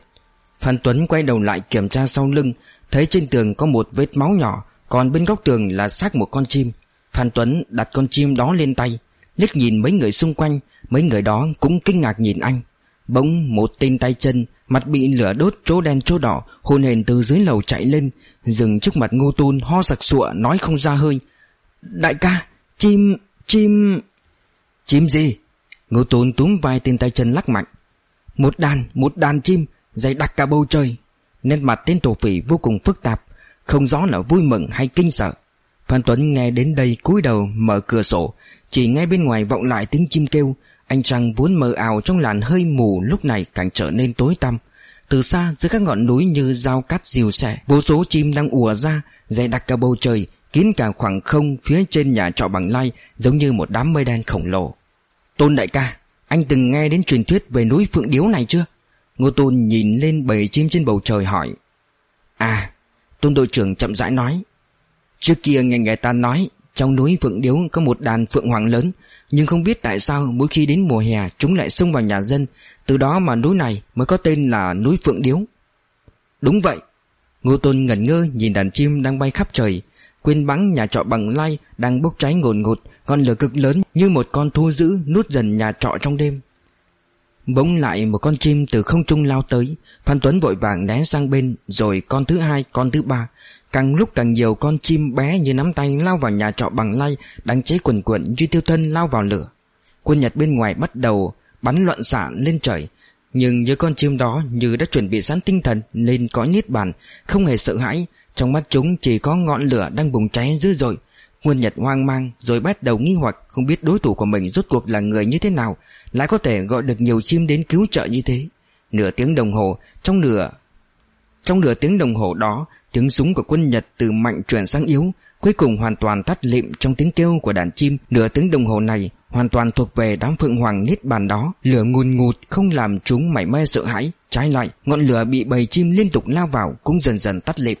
Phan Tuấn quay đầu lại kiểm tra sau lưng. Thấy trên tường có một vết máu nhỏ, Còn bên góc tường là xác một con chim. Phan Tuấn đặt con chim đó lên tay, liếc nhìn mấy người xung quanh. Mấy người đó cũng kinh ngạc nhìn anh. Bỗng một tên tay chân, Mặt bị lửa đốt chỗ đen chỗ đỏ hôn hền từ dưới lầu chạy lên, Dừng trước mặt ngô tôn, ho sặc sụa, Nói không ra hơi. Đại ca, chim chim Chim gì? Ngô tôn túm vai tên tay chân lắc mạnh. Một đàn một đàn chim, Dày đặc cả bầu trời. Nét mặt tên tổ phỉ vô cùng phức tạp, Không rõ là vui mừng hay kinh sợ. Phan Tuấn nghe đến đây cúi đầu mở cửa sổ, Chỉ nghe bên ngoài vọng lại tiếng chim kêu. Anh trăng vốn mờ ảo trong làn hơi mù Lúc này càng trở nên tối tăm. Từ xa, giữa các ngọn núi như dao cắt dìu xẻ, Vô số chim đang ùa ra Dày đặc cả bầu trời, Kín cả khoảng không phía trên nhà trọ bằng lai, Giống như một đám mây đen khổng lồ. Tôn đại ca, Anh từng nghe đến truyền thuyết về núi Phượng Điếu này chưa? Ngô Tôn nhìn lên bầy chim trên bầu trời hỏi. À Tôn đội trưởng chậm rãi nói. Trước kia nghe người ta nói trong núi Phượng Điếu có một đàn phượng hoàng lớn Nhưng không biết tại sao mỗi khi đến mùa hè Chúng lại xông vào nhà dân. Từ đó mà núi này mới có tên là núi Phượng Điếu. Đúng vậy Ngô Tôn ngẩn ngơ nhìn đàn chim đang bay khắp trời Quên bắn nhà trọ bằng lai Đang bốc cháy ngồn ngột Con lửa cực lớn như một con thu dữ Nút dần nhà trọ trong đêm. Bỗng lại một con chim từ không trung lao tới Phan Tuấn vội vàng né sang bên Rồi con thứ hai, con thứ ba Càng lúc càng nhiều con chim bé như nắm tay lao vào nhà trọ bằng lay, Đang cháy quần cuộn như tiêu thân lao vào lửa. Quân Nhật bên ngoài bắt đầu bắn loạn xạ lên trời, Nhưng những con chim đó như đã chuẩn bị sẵn tinh thần lên cõi niết bàn, Không hề sợ hãi. Trong mắt chúng chỉ có ngọn lửa đang bùng cháy dữ dội. Quân Nhật hoang mang rồi bắt đầu nghi hoặc Không biết đối thủ của mình rốt cuộc là người như thế nào, Lại có thể gọi được nhiều chim đến cứu trợ như thế. Nửa tiếng đồng hồ, Trong nửa trong nửa tiếng đồng hồ đó, Tiếng súng của quân Nhật từ mạnh chuyển sang yếu, Cuối cùng hoàn toàn tắt lịm trong tiếng kêu của đàn chim. Nửa tiếng đồng hồ này, Hoàn toàn thuộc về đám phượng hoàng nít bàn đó. Lửa ngùn ngụt không làm chúng mảy may sợ hãi, Trái lại, ngọn lửa bị bầy chim liên tục lao vào Cũng dần dần tắt lịm.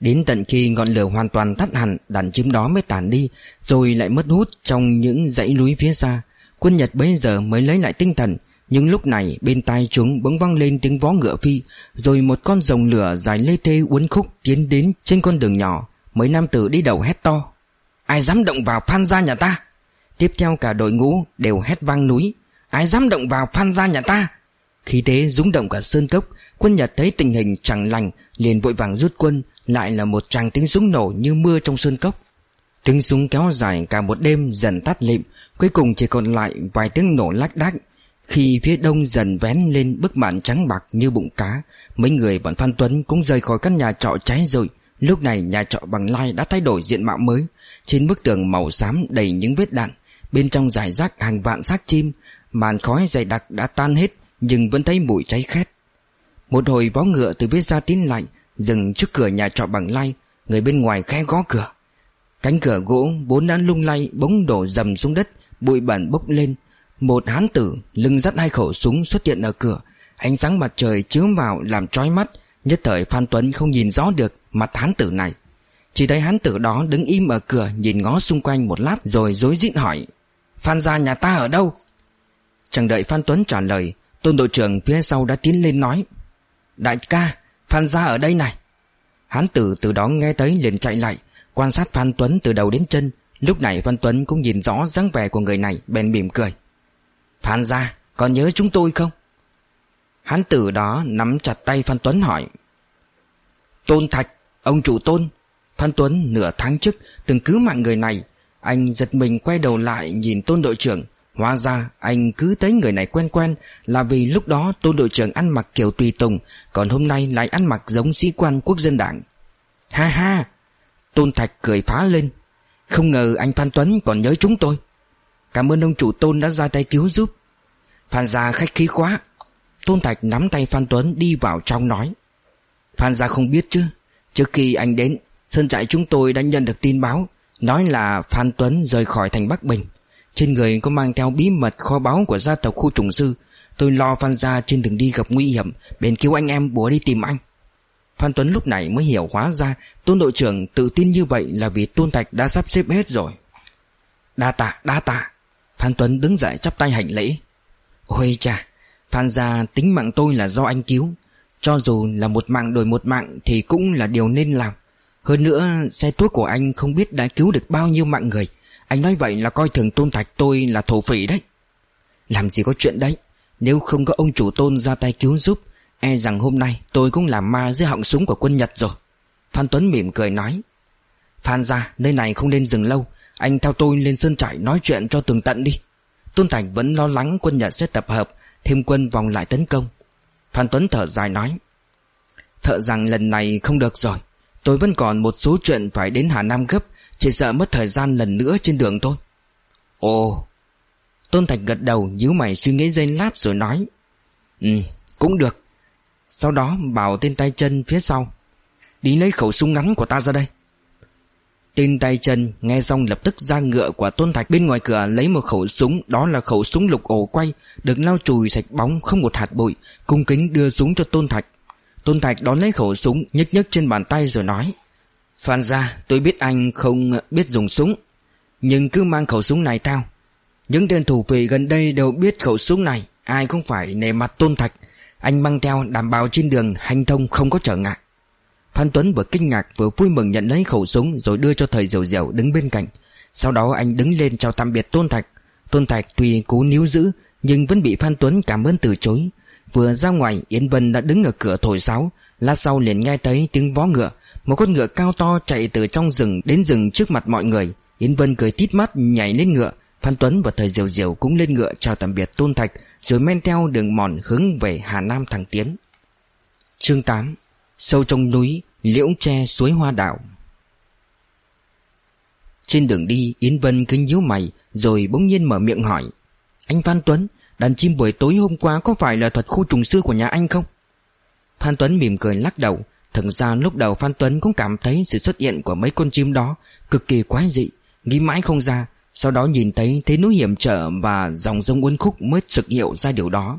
Đến tận khi ngọn lửa hoàn toàn tắt hẳn, Đàn chim đó mới tàn đi, Rồi lại mất hút trong những dãy núi phía xa. Quân Nhật bây giờ mới lấy lại tinh thần nhưng lúc này bên tai chúng bỗng vang lên tiếng vó ngựa phi, Rồi một con rồng lửa dài lê tê uốn khúc tiến đến trên con đường nhỏ. Mấy nam tử đi đầu hét to, Ai dám động vào phan gia nhà ta? Tiếp theo cả đội ngũ đều hét vang núi, Ai dám động vào phan gia nhà ta? Khi thế rúng động cả sơn cốc, Quân Nhật thấy tình hình chẳng lành, liền vội vàng rút quân, Lại là một tràng tiếng súng nổ như mưa trong sơn cốc. Tiếng súng kéo dài cả một đêm dần tắt lịm, Cuối cùng chỉ còn lại vài tiếng nổ lách đách khi phía đông dần vén lên bức màn trắng bạc như bụng cá, Mấy người bọn Phan Tuấn cũng rời khỏi căn nhà trọ cháy rồi. Lúc này nhà trọ bằng lai đã thay đổi diện mạo mới. Trên bức tường màu xám đầy những vết đạn, Bên trong giải rác hàng vạn xác chim. Màn khói dày đặc đã tan hết, Nhưng vẫn thấy mùi cháy khét. Một hồi vó ngựa từ phía ra tiến lại, Dừng trước cửa nhà trọ bằng lai. Người bên ngoài khẽ gõ cửa. Cánh cửa gỗ vốn đã lung lay, Bỗng đổ dầm xuống đất, Bụi bẩn bốc lên. Một hán tử lưng dắt hai khẩu súng xuất hiện ở cửa. Ánh sáng mặt trời chiếu vào làm trói mắt, Nhất thời Phan Tuấn không nhìn rõ được mặt hán tử này. Chỉ thấy hán tử đó đứng im ở cửa Nhìn ngó xung quanh một lát rồi dối dịn hỏi, Phan gia nhà ta ở đâu? Chẳng đợi Phan Tuấn trả lời, Tôn đội trưởng phía sau đã tiến lên nói, Đại ca, Phan gia ở đây này. Hán tử từ đó nghe tới liền chạy lại, Quan sát Phan Tuấn từ đầu đến chân. Lúc này Phan Tuấn cũng nhìn rõ dáng vẻ của người này, Bèn mỉm cười. Phan gia còn nhớ chúng tôi không? Hán tử đó nắm chặt tay Phan Tuấn hỏi, Tôn Thạch, Ông chủ Tôn. Phan Tuấn nửa tháng trước, từng cứu mạng người này. Anh giật mình quay đầu lại nhìn Tôn đội trưởng. Hóa ra anh cứ thấy người này quen quen Là vì lúc đó Tôn đội trưởng ăn mặc kiểu tùy tùng, Còn hôm nay lại ăn mặc giống sĩ quan quốc dân đảng. Ha ha, Tôn Thạch cười phá lên. Không ngờ anh Phan Tuấn còn nhớ chúng tôi. Cảm ơn ông chủ Tôn đã ra tay cứu giúp. Phan gia khách khí quá. Tôn Thạch nắm tay Phan Tuấn đi vào trong nói. Phan gia không biết chứ. Trước khi anh đến Sơn trại chúng tôi đã nhận được tin báo Nói là Phan Tuấn rời khỏi thành Bắc Bình. Trên người có mang theo bí mật kho báu của gia tộc khu trùng sư. Tôi lo Phan gia trên đường đi gặp nguy hiểm Bèn cứu anh em bùa đi tìm anh. Phan Tuấn lúc này mới hiểu hóa ra Tôn đội trưởng tự tin như vậy là vì Tôn Thạch đã sắp xếp hết rồi. Đa tạ, đa tạ. Phan Tuấn đứng dậy chắp tay hành lễ. Ôi cha, Phan gia tính mạng tôi là do anh cứu. Cho dù là một mạng đổi một mạng Thì cũng là điều nên làm. Hơn nữa xe thuốc của anh không biết đã cứu được bao nhiêu mạng người. Anh nói vậy là coi thường tôn thạch tôi là thổ phỉ đấy. Làm gì có chuyện đấy. Nếu không có ông chủ tôn ra tay cứu giúp E rằng hôm nay tôi cũng làm ma dưới họng súng của quân Nhật rồi. Phan Tuấn mỉm cười nói Phan ra nơi này không nên dừng lâu. Anh theo tôi lên sơn trại nói chuyện cho tường tận đi. Tôn Thành vẫn lo lắng quân Nhật sẽ tập hợp, Thêm quân vòng lại tấn công. Phan Tuấn thở dài nói, Thợ rằng lần này không được rồi. Tôi vẫn còn một số chuyện phải đến Hà Nam gấp, Chỉ sợ mất thời gian lần nữa trên đường thôi. Ồ. Tôn Thạch gật đầu, nhíu mày suy nghĩ giây lát rồi nói Ừ cũng được. Sau đó, bảo tên tay chân phía sau, Đi lấy khẩu súng ngắn của ta ra đây. Tên tay chân, nghe xong lập tức ra ngựa của Tôn Thạch. Bên ngoài cửa lấy một khẩu súng, Đó là khẩu súng lục ổ quay, Được lau chùi sạch bóng, không một hạt bụi, Cung kính đưa súng cho Tôn Thạch. Tôn Thạch đón lấy khẩu súng, nhấc nhấc trên bàn tay rồi nói, Phan ra tôi biết anh không biết dùng súng, Nhưng cứ mang khẩu súng này tao Những tên thủ vệ gần đây đều biết khẩu súng này, Ai cũng phải nề mặt Tôn Thạch. Anh mang theo đảm bảo trên đường, hành thông không có trở ngại. Phan Tuấn vừa kinh ngạc vừa vui mừng nhận lấy khẩu súng rồi đưa cho thầy Diều Diều đứng bên cạnh. Sau đó anh đứng lên chào tạm biệt Tôn Thạch. Tôn Thạch tuy cố níu giữ nhưng vẫn bị Phan Tuấn cảm ơn từ chối. Vừa ra ngoài Yến Vân đã đứng ở cửa thổi sáo, lát sau liền nghe thấy tiếng vó ngựa. Một con ngựa cao to chạy từ trong rừng đến rừng trước mặt mọi người. Yến Vân cười tít mắt nhảy lên ngựa. Phan Tuấn và thầy Diều Diều cũng lên ngựa chào tạm biệt Tôn Thạch rồi men theo đường mòn hướng về Hà Nam thẳng tiến. Chương 8 Sâu trong núi Liễu tre suối hoa đảo Trên đường đi, Yến Vân cứ nhíu mày Rồi bỗng nhiên mở miệng hỏi, Anh Phan Tuấn, Đàn chim buổi tối hôm qua có phải là thuật khu trùng sư của nhà anh không? Phan Tuấn mỉm cười lắc đầu. Thực ra lúc đầu Phan Tuấn cũng cảm thấy sự xuất hiện của mấy con chim đó Cực kỳ quái dị, Nghĩ mãi không ra, Sau đó nhìn thấy thế núi hiểm trở Và dòng sông uốn khúc mới sực hiệu ra điều đó.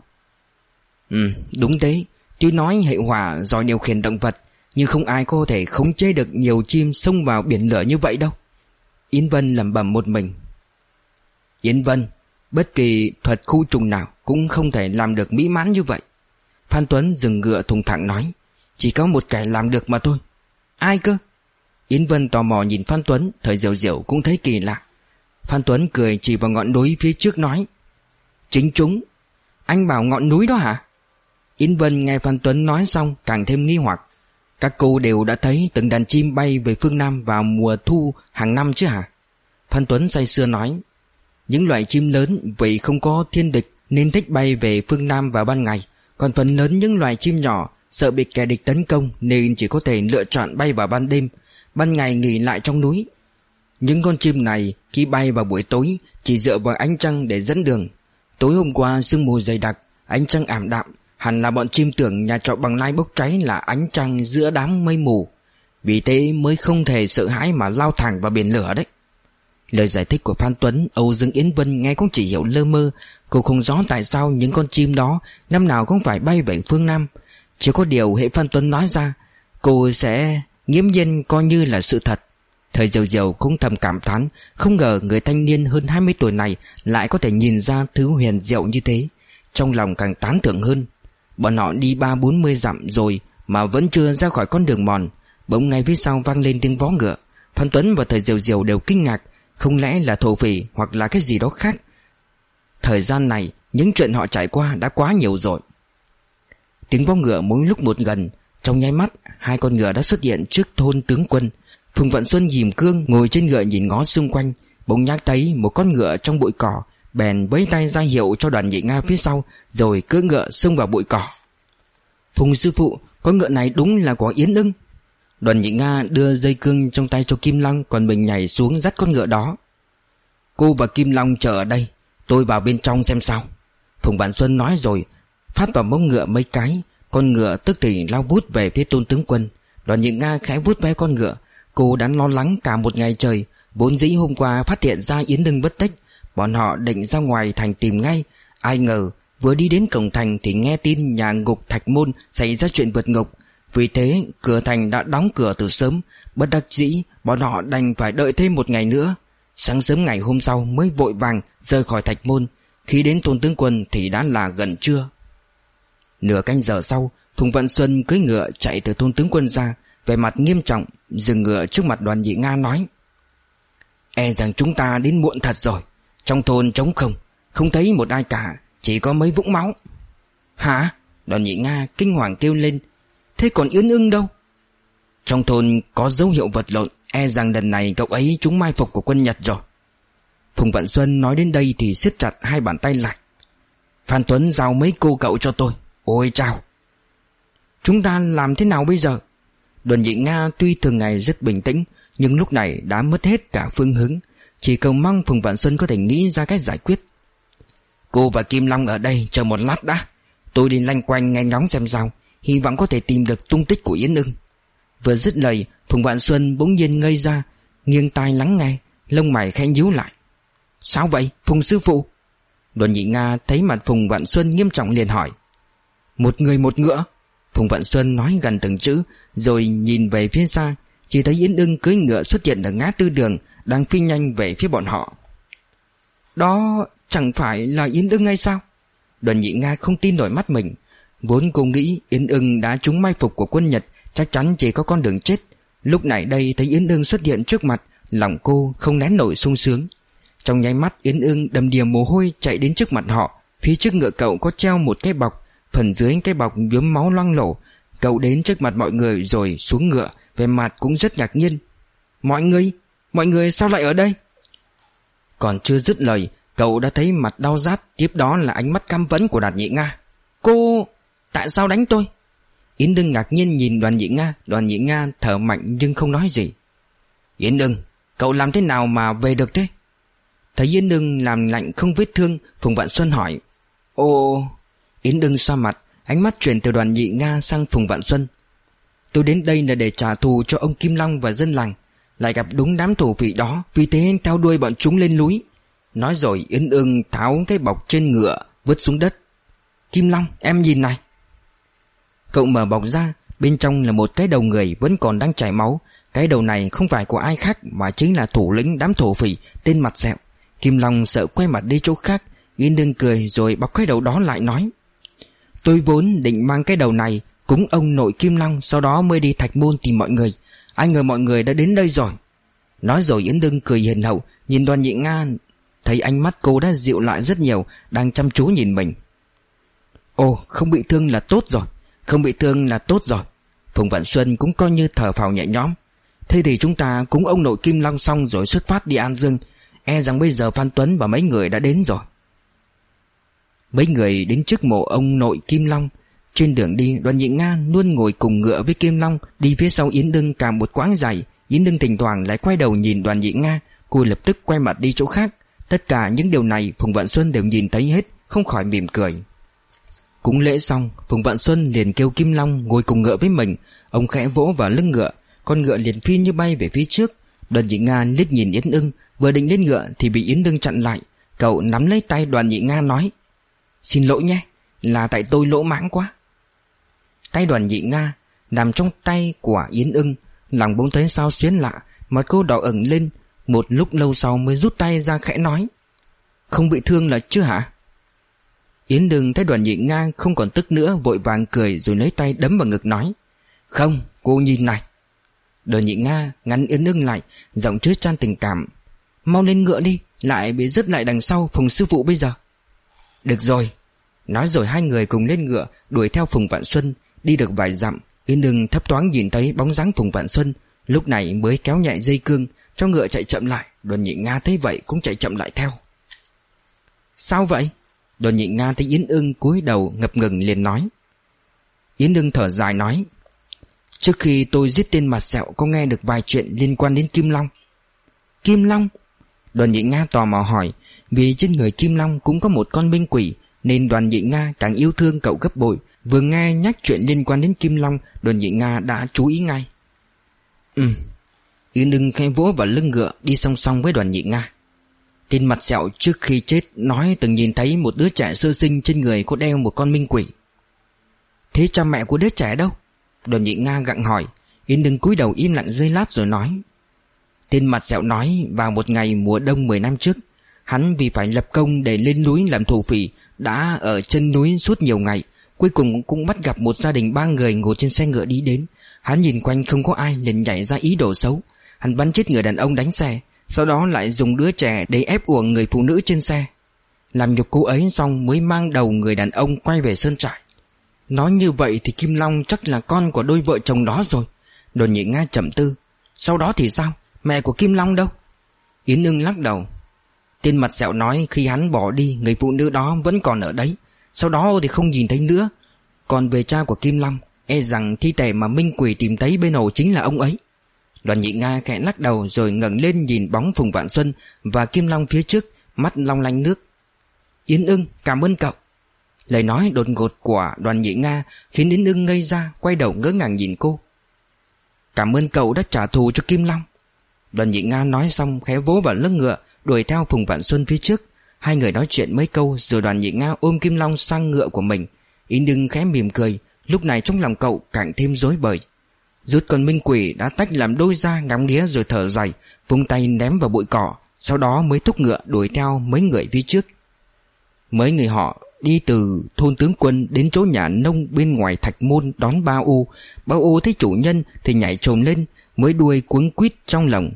Ừ đúng thế. Tuy nói hệ hỏa giỏi điều khiển động vật nhưng không ai có thể khống chế được nhiều chim xông vào biển lửa như vậy đâu. Yến Vân lẩm bẩm một mình. Yến Vân, Bất kỳ thuật khu trùng nào Cũng không thể làm được mỹ mãn như vậy. Phan Tuấn dừng ngựa thùng thẳng nói, Chỉ có một kẻ làm được mà thôi. Ai cơ? Yến Vân tò mò nhìn Phan Tuấn, Thời diệu diệu cũng thấy kỳ lạ. Phan Tuấn cười chỉ vào ngọn núi phía trước nói, Chính chúng, Anh bảo ngọn núi đó hả? Yến Vân nghe Phan Tuấn nói xong càng thêm nghi hoặc. Các cô đều đã thấy từng đàn chim bay về phương Nam vào mùa thu hàng năm chứ hả? Phan Tuấn say sưa nói, Những loại chim lớn vì không có thiên địch nên thích bay về phương Nam vào ban ngày. Còn phần lớn những loài chim nhỏ sợ bị kẻ địch tấn công nên chỉ có thể lựa chọn bay vào ban đêm, Ban ngày nghỉ lại trong núi. Những con chim này khi bay vào buổi tối chỉ dựa vào ánh trăng để dẫn đường. Tối hôm qua sương mù dày đặc, Ánh trăng ảm đạm Hẳn là bọn chim tưởng nhà trọ bằng lai bốc cháy là ánh trăng giữa đám mây mù. Vì thế mới không thể sợ hãi mà lao thẳng vào biển lửa đấy. Lời giải thích của Phan Tuấn, Âu Dương Yến Vân nghe cũng chỉ hiểu lơ mơ. Cô không rõ tại sao những con chim đó Năm nào cũng phải bay về phương Nam. Chỉ có điều hệ Phan Tuấn nói ra, Cô sẽ nghiễm nhiên coi như là sự thật. Thời Diều Diều cũng thầm cảm thán, Không ngờ người thanh niên hơn 20 tuổi này Lại có thể nhìn ra thứ huyền diệu như thế. Trong lòng càng tán thưởng hơn. Bọn họ đi ba bốn mươi dặm rồi Mà vẫn chưa ra khỏi con đường mòn. Bỗng ngay phía sau vang lên tiếng vó ngựa. Phan Tuấn và Thời Diều Diều đều kinh ngạc, Không lẽ là thổ phỉ hoặc là cái gì đó khác? Thời gian này, Những chuyện họ trải qua đã quá nhiều rồi. Tiếng vó ngựa mỗi lúc một gần. Trong nháy mắt, Hai con ngựa đã xuất hiện trước thôn tướng quân. Phùng Vận Xuân dìm cương ngồi trên ngựa nhìn ngó xung quanh, Bỗng nhắc thấy một con ngựa trong bụi cỏ Bèn với tay ra hiệu cho đoàn nhị Nga phía sau, Rồi cưỡi ngựa xông vào bụi cỏ. Phùng sư phụ Con ngựa này đúng là của Yến ưng. Đoàn nhị Nga đưa dây cương trong tay cho Kim Long Còn mình nhảy xuống dắt con ngựa đó. Cô và Kim Long chờ ở đây, Tôi vào bên trong xem sao. Phùng Vạn Xuân nói rồi, Phát vào mông ngựa mấy cái, Con ngựa tức thì lao bút về phía tôn tướng quân. Đoàn nhị Nga khẽ bút ve con ngựa, Cô đã lo lắng cả một ngày trời Bốn dĩ hôm qua phát hiện ra Yến Đưng bất tích Bọn họ định ra ngoài thành tìm ngay. Ai ngờ, vừa đi đến cổng thành Thì nghe tin nhà ngục Thạch Môn Xảy ra chuyện vượt ngục. Vì thế, cửa thành đã đóng cửa từ sớm. Bất đắc dĩ, bọn họ đành phải đợi thêm một ngày nữa. Sáng sớm ngày hôm sau mới vội vàng rời khỏi Thạch Môn. Khi đến tôn tướng quân thì đã là gần trưa. Nửa canh giờ sau, Phùng Vận Xuân cưỡi ngựa chạy từ tôn tướng quân ra Về mặt nghiêm trọng, Dừng ngựa trước mặt đoàn nhị Nga nói E rằng chúng ta đến muộn thật rồi. Trong thôn trống không Không thấy một ai cả, Chỉ có mấy vũng máu. Hả? Đoàn nhị Nga kinh hoàng kêu lên. Thế còn Yến ưng đâu? Trong thôn có dấu hiệu vật lộn E rằng lần này cậu ấy trúng mai phục của quân Nhật rồi. Phùng Vận Xuân nói đến đây thì siết chặt hai bàn tay lại. Phan Tuấn giao mấy cô cậu cho tôi. Ôi chào! Chúng ta làm thế nào bây giờ? Đoàn nhị Nga tuy thường ngày rất bình tĩnh, Nhưng lúc này đã mất hết cả phương hướng. Chỉ cầu mong Phùng Vạn Xuân có thể nghĩ ra cách giải quyết. Cô và Kim Long ở đây, chờ một lát đã. Tôi đi lanh quanh nghe ngóng xem sao. Hy vọng có thể tìm được tung tích của Yến ưng. Vừa dứt lời, Phùng Vạn Xuân bỗng nhiên ngây ra, Nghiêng tai lắng nghe, Lông mày khẽ nhíu lại. Sao vậy, Phùng sư phụ? Đoàn nhị Nga thấy mặt Phùng Vạn Xuân nghiêm trọng liền hỏi. Một người một ngựa? Phùng Vạn Xuân nói gần từng chữ, Rồi nhìn về phía xa. Chỉ thấy Yến ưng cưỡi ngựa xuất hiện ở ngã tư đường, Đang phi nhanh về phía bọn họ. Đó chẳng phải là Yến ưng hay sao? Đoàn nhị Nga không tin nổi mắt mình. Vốn cô nghĩ Yến ưng đã trúng mai phục của quân Nhật, Chắc chắn chỉ có con đường chết. Lúc này đây thấy Yến ưng xuất hiện trước mặt, Lòng cô không nén nổi sung sướng. Trong nháy mắt, Yến ưng đầm đìa mồ hôi chạy đến trước mặt họ. Phía trước ngựa cậu có treo một cái bọc, Phần dưới cái bọc nhuốm máu loang lổ. Cậu đến trước mặt mọi người rồi xuống ngựa về mặt cũng rất ngạc nhiên. Mọi người, mọi người sao lại ở đây? Còn chưa dứt lời Cậu đã thấy mặt đau rát Tiếp đó là ánh mắt căm vấn của Đoàn Nhị Nga. Cô, tại sao đánh tôi? Yến Đưng ngạc nhiên nhìn đoàn nhị Nga Đoàn nhị Nga thở mạnh nhưng không nói gì. Yến Đưng Cậu làm thế nào mà về được thế? Thấy Yến Đưng làm lạnh không vết thương Phùng Vạn Xuân hỏi. Ồ Yến Đưng xoa mặt Ánh mắt chuyển từ đoàn nhị Nga sang Phùng Vạn Xuân. Tôi đến đây là để trả thù cho ông Kim Long và dân làng. Lại gặp đúng đám thổ vị đó, Vì thế anh theo đuôi bọn chúng lên núi. Nói rồi, Yến ưng tháo cái bọc trên ngựa, Vứt xuống đất. Kim Long, em nhìn này. Cậu mở bọc ra, Bên trong là một cái đầu người vẫn còn đang chảy máu. Cái đầu này không phải của ai khác, Mà chính là thủ lĩnh đám thổ phỉ, Tên mặt sẹo. Kim Long sợ quay mặt đi chỗ khác. Yên đương cười rồi bọc cái đầu đó lại nói, Tôi vốn định mang cái đầu này Cúng ông nội Kim Long Sau đó mới đi thạch môn tìm mọi người. Ai ngờ mọi người đã đến đây rồi. Nói rồi Yến Đương cười hiền hậu, Nhìn đoàn nhị Nga, Thấy ánh mắt cô đã dịu lại rất nhiều, Đang chăm chú nhìn mình. Ồ, không bị thương là tốt rồi, Không bị thương là tốt rồi. Phùng Vạn Xuân cũng coi như thở phào nhẹ nhõm. Thế thì chúng ta cúng ông nội Kim Long xong rồi xuất phát đi An Dương. E rằng bây giờ Phan Tuấn và mấy người đã đến rồi. Mấy người đến trước mộ ông nội Kim Long trên đường đi, đoàn nhị Nga luôn ngồi cùng ngựa với Kim Long, Đi phía sau Yến Đưng cả một quãng dài. Yến Đưng thỉnh thoảng lại quay đầu nhìn đoàn nhị Nga, Cô lập tức quay mặt đi chỗ khác. Tất cả những điều này Phùng Vạn Xuân đều nhìn thấy hết, Không khỏi mỉm cười. Cúng lễ xong, Phùng Vạn Xuân liền kêu Kim Long ngồi cùng ngựa với mình. Ông khẽ vỗ vào lưng ngựa, Con ngựa liền phi như bay về phía trước. Đoàn nhị Nga liếc nhìn Yến đưng, Vừa định lên ngựa thì bị Yến đưng chặn lại. Cậu nắm lấy tay đoàn nhị Nga nói, Xin lỗi nhé, Là tại tôi lỗ mãng quá. Tay đoàn nhị Nga Nằm trong tay của Yến ưng. Lòng bỗng thấy sao xuyến lạ Mặt cô đỏ ửng lên. Một lúc lâu sau mới rút tay ra khẽ nói. Không bị thương là chưa hả? Yến đừng thấy đoàn nhị Nga không còn tức nữa, Vội vàng cười rồi lấy tay đấm vào ngực nói. Không, cô nhìn này Đoàn nhị Nga ngắn Yến ưng lại, Giọng chứa chan tình cảm. Mau lên ngựa đi, Lại bị rớt lại đằng sau Phùng sư phụ bây giờ. Được rồi. Nói rồi hai người cùng lên ngựa, Đuổi theo Phùng Vạn Xuân. Đi được vài dặm Yến đừng thấp thoáng nhìn thấy bóng dáng Phùng Vạn Xuân, Lúc này mới kéo nhẹ dây cương, Cho ngựa chạy chậm lại. Đoàn nhị Nga thấy vậy cũng chạy chậm lại theo. Sao vậy? Đoàn nhị Nga thấy Yến ưng cúi đầu ngập ngừng liền nói. Yến ưng thở dài nói, Trước khi tôi giết tên mặt sẹo, Có nghe được vài chuyện liên quan đến Kim Long? Kim Long? Đoàn nhị Nga tò mò hỏi, Vì trên người Kim Long cũng có một con minh quỷ, Nên đoàn nhị Nga càng yêu thương cậu gấp bội Vừa nghe nhắc chuyện liên quan đến Kim Long Đoàn nhị Nga đã chú ý ngay Ừ Yến ưng khẽ vỗ vào lưng ngựa Đi song song với đoàn nhị Nga Tên mặt sẹo trước khi chết nói từng nhìn thấy một đứa trẻ sơ sinh trên người có đeo một con minh quỷ. Thế cha mẹ của đứa trẻ đâu? Đoàn nhị Nga gặng hỏi. Yến đừng cúi đầu im lặng dây lát rồi nói. Tên mặt sẹo nói vào một ngày mùa đông 10 năm trước, hắn vì phải lập công để lên núi làm thổ phỉ đã ở chân núi suốt nhiều ngày. Cuối cùng cũng bắt gặp một gia đình ba người ngồi trên xe ngựa đi đến. Hắn nhìn quanh không có ai, liền nhảy ra ý đồ xấu. Hắn bắn chết người đàn ông đánh xe, sau đó lại dùng đứa trẻ để ép uổng người phụ nữ trên xe Làm nhục cô ấy xong mới mang đầu người đàn ông quay về sơn trại Nói như vậy thì Kim Long chắc là con của đôi vợ chồng đó rồi Đồn nhị Nga chậm tư Sau đó thì sao? Mẹ của Kim Long đâu? Yến ưng lắc đầu Tên mặt sẹo nói khi hắn bỏ đi, Người phụ nữ đó vẫn còn ở đấy sau đó thì không nhìn thấy nữa Còn về cha của Kim Long E rằng thi thể mà Minh Quỷ tìm thấy bên hồ chính là ông ấy Đoàn nhị Nga khẽ lắc đầu rồi ngẩng lên nhìn bóng Phùng Vạn Xuân và Kim Long phía trước, mắt long lanh nước. Yến ưng, cảm ơn cậu. Lời nói đột ngột của đoàn nhị Nga khiến Yến ưng ngây ra, quay đầu ngỡ ngàng nhìn cô. Cảm ơn cậu đã trả thù cho Kim Long. Đoàn nhị Nga nói xong khẽ vỗ vào lưng ngựa, đuổi theo Phùng Vạn Xuân phía trước. Hai người nói chuyện mấy câu rồi đoàn nhị Nga ôm Kim Long sang ngựa của mình. Yến đừng khẽ mỉm cười, lúc này trong lòng cậu càng thêm rối bời. Rút con minh quỷ đã tách làm đôi ra ngắm nghía rồi thở dài Vung tay ném vào bụi cỏ Sau đó mới thúc ngựa đuổi theo mấy người phía trước Mấy người họ đi từ thôn tướng quân đến chỗ nhà nông bên ngoài thạch môn đón ba u Ba u thấy chủ nhân thì nhảy trồm lên Mới đuôi cuống quýt trong lòng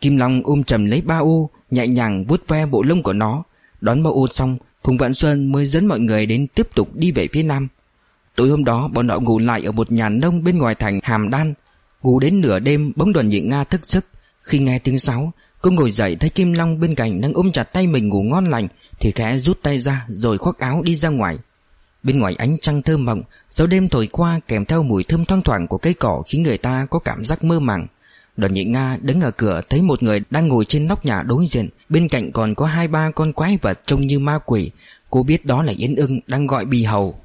Kim Long ôm chầm lấy ba u Nhẹ nhàng vuốt ve bộ lông của nó Đón Mao u xong, Phùng Vạn Xuân mới dẫn mọi người đến tiếp tục đi về phía nam. Tối hôm đó, bọn họ ngủ lại ở một nhà nông bên ngoài thành Hàm Đan. Ngủ đến nửa đêm bỗng đoàn nhị Nga thức giấc. Khi nghe tiếng sáo, Cô ngồi dậy thấy Kim Long bên cạnh đang ôm chặt tay mình ngủ ngon lành, Thì khẽ rút tay ra rồi khoác áo đi ra ngoài. Bên ngoài ánh trăng thơm mộng, Gió đêm thổi qua kèm theo mùi thơm thoang thoảng của cây cỏ Khiến người ta có cảm giác mơ màng. Đoàn nhị Nga đứng ở cửa thấy một người đang ngồi trên nóc nhà đối diện. Bên cạnh còn có hai ba con quái vật trông như ma quỷ. Cô biết đó là Yến ưng đang gọi bì hầu.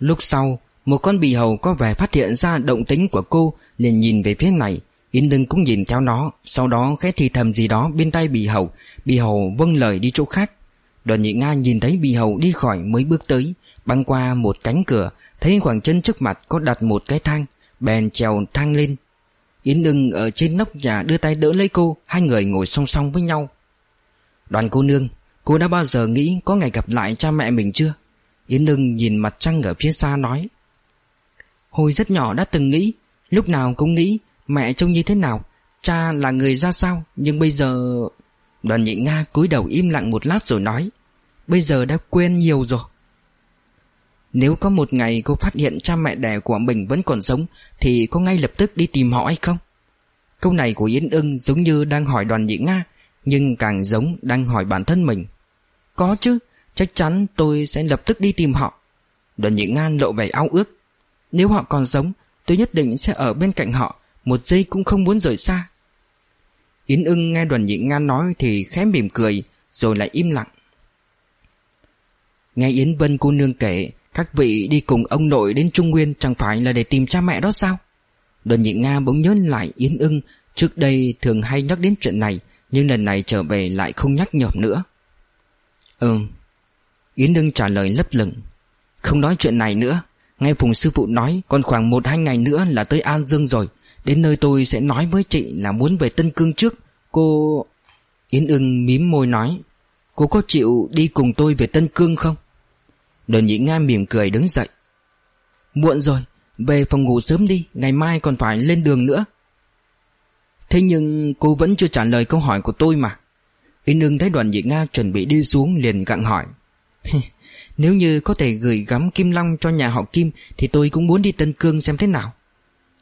Lúc sau, Một con bì hầu có vẻ phát hiện ra động tính của cô, liền nhìn về phía này. Yến ưng cũng nhìn theo nó, Sau đó khẽ thì thầm gì đó bên tay bì hầu. Bì hầu vâng lời đi chỗ khác. Đoàn nhị Nga nhìn thấy bì hầu đi khỏi mới bước tới, Băng qua một cánh cửa, Thấy khoảng chân trước mặt có đặt một cái thang, Bèn trèo thang lên. Yến Nương ở trên nóc nhà đưa tay đỡ lấy cô, Hai người ngồi song song với nhau. Đoàn cô nương, Cô đã bao giờ nghĩ có ngày gặp lại cha mẹ mình chưa? Yến Nương nhìn mặt trăng ở phía xa nói. Hồi rất nhỏ đã từng nghĩ, Lúc nào cũng nghĩ Mẹ trông như thế nào, Cha là người ra sao, Nhưng bây giờ Đoàn nhị Nga cúi đầu im lặng một lát rồi nói. Bây giờ đã quên nhiều rồi. Nếu có một ngày cô phát hiện cha mẹ đẻ của mình vẫn còn sống, Thì có ngay lập tức đi tìm họ hay không? Câu này của Yến ưng giống như đang hỏi đoàn nhị Nga, Nhưng càng giống đang hỏi bản thân mình. Có chứ, Chắc chắn tôi sẽ lập tức đi tìm họ. Đoàn nhị Nga lộ vẻ ao ước. Nếu họ còn sống, Tôi nhất định sẽ ở bên cạnh họ, Một giây cũng không muốn rời xa. Yến ưng nghe đoàn nhị Nga nói Thì khẽ mỉm cười, Rồi lại im lặng. Nghe Yến Vân cô nương kể các vị đi cùng ông nội đến Trung Nguyên Chẳng phải là để tìm cha mẹ đó sao? Đoàn nhị Nga bỗng nhớ lại Yến ưng. Trước đây thường hay nhắc đến chuyện này, Nhưng lần này trở về lại không nhắc nhở nữa. Ừ. Yến ưng trả lời lấp lửng. Không nói chuyện này nữa. Nghe Phùng sư phụ nói, Còn khoảng một hai ngày nữa là tới An Dương rồi. Đến nơi tôi sẽ nói với chị là muốn về Tân Cương trước. Cô... Yến ưng mím môi nói. Cô có chịu đi cùng tôi về Tân Cương không? Đoàn nhị Nga mỉm cười đứng dậy. Muộn rồi, Về phòng ngủ sớm đi, Ngày mai còn phải lên đường nữa. Thế nhưng cô vẫn chưa trả lời câu hỏi của tôi mà. Yến Nương thấy đoàn nhị Nga chuẩn bị đi xuống liền gặng hỏi. Nếu như có thể gửi gắm Kim Long cho nhà họ Kim Thì tôi cũng muốn đi Tân Cương xem thế nào.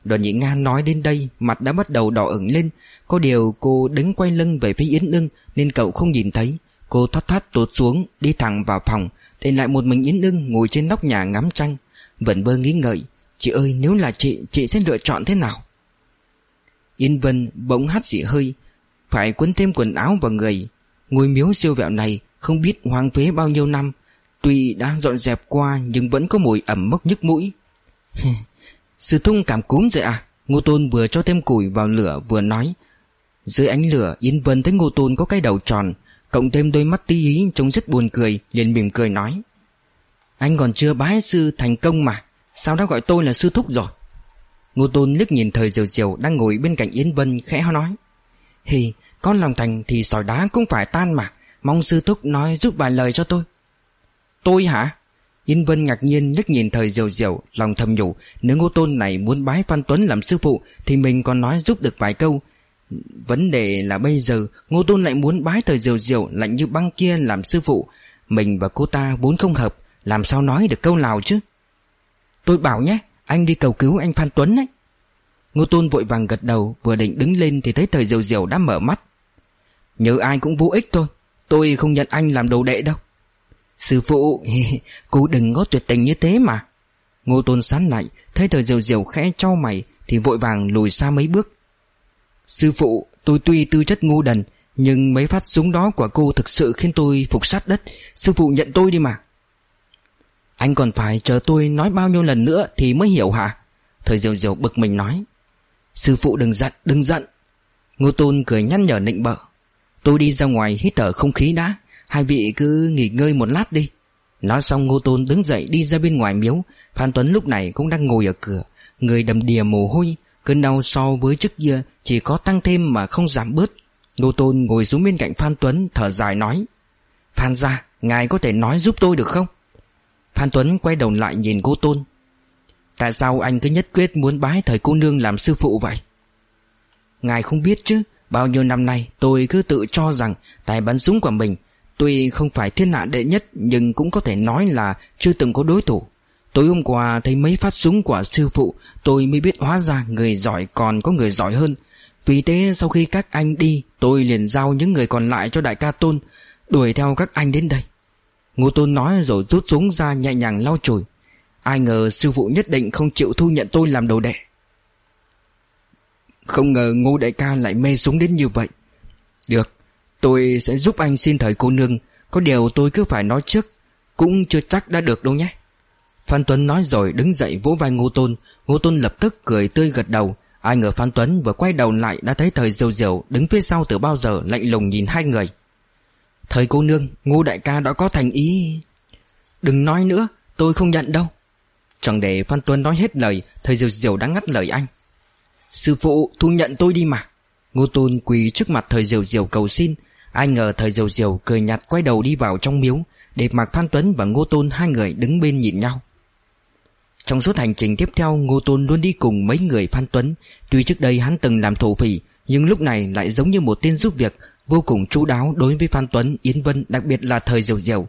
Đoàn nhị Nga nói đến đây, Mặt đã bắt đầu đỏ ửng lên. Có điều cô đứng quay lưng về phía Yến Nương Nên cậu không nhìn thấy. Cô thoát thoát tụt xuống, Đi thẳng vào phòng để lại một mình Yến ưng ngồi trên nóc nhà ngắm trăng, Vẫn vơ nghĩ ngợi, Chị ơi, nếu là chị Chị sẽ lựa chọn thế nào? Yên Vân bỗng hắt dị hơi, Phải quấn thêm quần áo vào người. Ngôi miếu siêu vẹo này Không biết hoang phế bao nhiêu năm, Tuy đã dọn dẹp qua Nhưng vẫn có mùi ẩm mốc nhức mũi. Sư Thung cảm cúm rồi à? Ngô Tôn vừa cho thêm củi vào lửa vừa nói. Dưới ánh lửa Yên Vân thấy Ngô Tôn có cái đầu tròn Cộng thêm đôi mắt tí ý trông rất buồn cười, liền mỉm cười nói. Anh còn chưa bái sư thành công mà, Sao đã gọi tôi là sư thúc rồi? Ngô Tôn liếc nhìn thời diều diều Đang ngồi bên cạnh Yến Vân, khẽ nói. Hì, con lòng thành thì sỏi đá cũng phải tan mà, Mong sư thúc nói giúp vài lời cho tôi. Tôi hả? Yến Vân ngạc nhiên liếc nhìn thời diều diều, Lòng thầm nhủ, Nếu Ngô Tôn này muốn bái Phan Tuấn làm sư phụ Thì mình còn nói giúp được vài câu Vấn đề là bây giờ, Ngô Tôn lại muốn bái thời diều diều Lạnh như băng kia làm sư phụ. Mình và cô ta vốn không hợp, Làm sao nói được câu nào chứ? Tôi bảo nhé, Anh đi cầu cứu anh Phan Tuấn ấy. Ngô Tôn vội vàng gật đầu, Vừa định đứng lên thì thấy thời diều diều đã mở mắt. Nhớ ai cũng vô ích thôi, Tôi không nhận anh làm đồ đệ đâu. Sư phụ, Cô đừng có tuyệt tình như thế mà. Ngô Tôn sán lại Thấy thời diều diều khẽ cho mày Thì vội vàng lùi xa mấy bước. Sư phụ, tôi tuy tư chất ngu đần, Nhưng mấy phát súng đó của cô thực sự khiến tôi phục sát đất. Sư phụ nhận tôi đi mà. Anh còn phải chờ tôi nói bao nhiêu lần nữa Thì mới hiểu hả? Thời diều diều bực mình nói. Sư phụ đừng giận đừng giận. Ngô Tôn cười nhăn nhở nịnh bợ. Tôi đi ra ngoài hít thở không khí đã. Hai vị cứ nghỉ ngơi một lát đi. Nói xong Ngô Tôn đứng dậy đi ra bên ngoài miếu. Phan Tuấn lúc này cũng đang ngồi ở cửa. Người đầm đìa mồ hôi. Cơn đau so với trước kia Chỉ có tăng thêm mà không giảm bớt. Ngô Tôn ngồi xuống bên cạnh Phan Tuấn, Thở dài nói, Phan ra ngài có thể nói giúp tôi được không? Phan Tuấn quay đầu lại nhìn cô Tôn. Tại sao anh cứ nhất quyết muốn bái thời cô nương làm sư phụ vậy? Ngài không biết chứ, Bao nhiêu năm nay tôi cứ tự cho rằng Tài bắn súng của mình Tuy không phải thiên hạ đệ nhất Nhưng cũng có thể nói là chưa từng có đối thủ. Tối hôm qua thấy mấy phát súng của sư phụ, Tôi mới biết hóa ra người giỏi còn có người giỏi hơn. Vì thế sau khi các anh đi, Tôi liền giao những người còn lại cho đại ca Tôn, Đuổi theo các anh đến đây. Ngô Tôn nói rồi rút súng ra nhẹ nhàng lau chùi. Ai ngờ sư phụ nhất định không chịu thu nhận tôi làm đầu đệ. Không ngờ ngô đại ca lại mê súng đến như vậy. Được, Tôi sẽ giúp anh xin thời cô nương. Có điều tôi cứ phải nói trước, Cũng chưa chắc đã được đâu nhé. Phan Tuấn nói rồi đứng dậy vỗ vai Ngô Tôn. Ngô Tôn lập tức cười tươi gật đầu. Ai ngờ Phan Tuấn vừa quay đầu lại Đã thấy thời diều diều đứng phía sau từ bao giờ Lạnh lùng nhìn hai người. Thời cô nương, Ngô đại ca đã có thành ý. Đừng nói nữa, tôi không nhận đâu. Chẳng để Phan Tuấn nói hết lời, Thời diều diều đã ngắt lời anh. Sư phụ, thu nhận tôi đi mà. Ngô Tôn quỳ trước mặt thời diều diều cầu xin. Ai ngờ thời diều diều cười nhạt quay đầu đi vào trong miếu Để mặc Phan Tuấn và Ngô Tôn hai người đứng bên nhìn nhau. Trong suốt hành trình tiếp theo Ngô Tôn luôn đi cùng mấy người Phan Tuấn. Tuy trước đây hắn từng làm thổ phỉ Nhưng lúc này lại giống như một tên giúp việc Vô cùng chú đáo đối với Phan Tuấn, Yến Vân Đặc biệt là thời diều diều.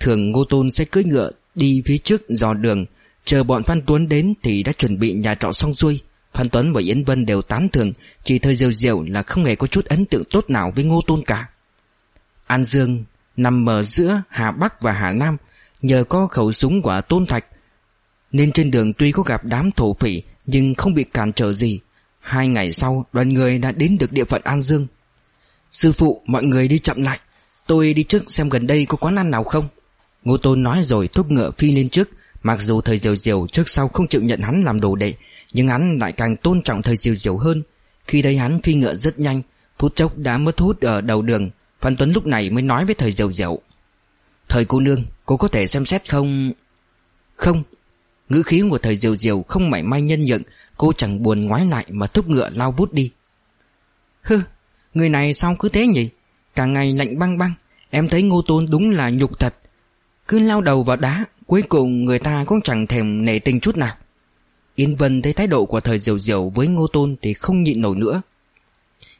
Thường Ngô Tôn sẽ cưỡi ngựa đi phía trước dò đường Chờ bọn Phan Tuấn đến thì đã chuẩn bị nhà trọ xong xuôi. Phan Tuấn và Yến Vân đều tán thường, Chỉ thời diều diều là không hề có chút ấn tượng tốt nào với Ngô Tôn cả. An Dương nằm ở giữa Hà Bắc và Hà Nam Nhờ có khẩu súng của Tôn Thạch nên trên đường tuy có gặp đám thổ phỉ, Nhưng không bị cản trở gì. Hai ngày sau, đoàn người đã đến được địa phận An Dương. Sư phụ, mọi người đi chậm lại. Tôi đi trước xem gần đây có quán ăn nào không. Ngô Tôn nói rồi thúc ngựa phi lên trước. Mặc dù thời diều diều trước sau không chịu nhận hắn làm đồ đệ, Nhưng hắn lại càng tôn trọng thời diều diều hơn. Khi thấy hắn phi ngựa rất nhanh, Phút chốc đã mất hút ở đầu đường. Phan Tuấn lúc này mới nói với thời diều diều. Thời cô nương, Cô có thể xem xét không? Không Ngữ khí của thời diều diều không mảy may nhân nhượng, Cô chẳng buồn ngoái lại mà thúc ngựa lao vút đi. Hừ, Người này sao cứ thế nhỉ? Cả ngày lạnh băng băng, Em thấy ngô tôn đúng là nhục thật. Cứ lao đầu vào đá, Cuối cùng người ta cũng chẳng thèm nể tình chút nào. Yến Vân thấy thái độ của thời diều diều với ngô tôn Thì không nhịn nổi nữa.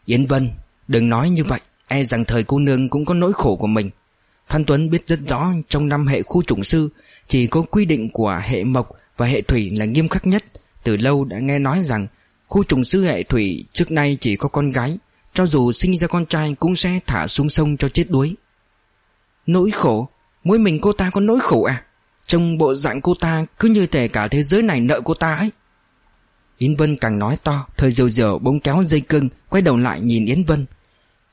Yến Vân, Đừng nói như vậy E rằng thời cô nương cũng có nỗi khổ của mình. Phan Tuấn biết rất rõ Trong năm hệ khu chủng sư, Chỉ có quy định của hệ mộc và hệ thủy là nghiêm khắc nhất. Từ lâu đã nghe nói rằng, Khu trùng sư hệ thủy trước nay chỉ có con gái, Cho dù sinh ra con trai cũng sẽ thả xuống sông cho chết đuối. Nỗi khổ, Mỗi mình cô ta có nỗi khổ à? Trong bộ dạng cô ta cứ như thể cả thế giới này nợ cô ta ấy. Yến Vân càng nói to, Thời diều diều bỗng kéo dây cưng Quay đầu lại nhìn Yến Vân.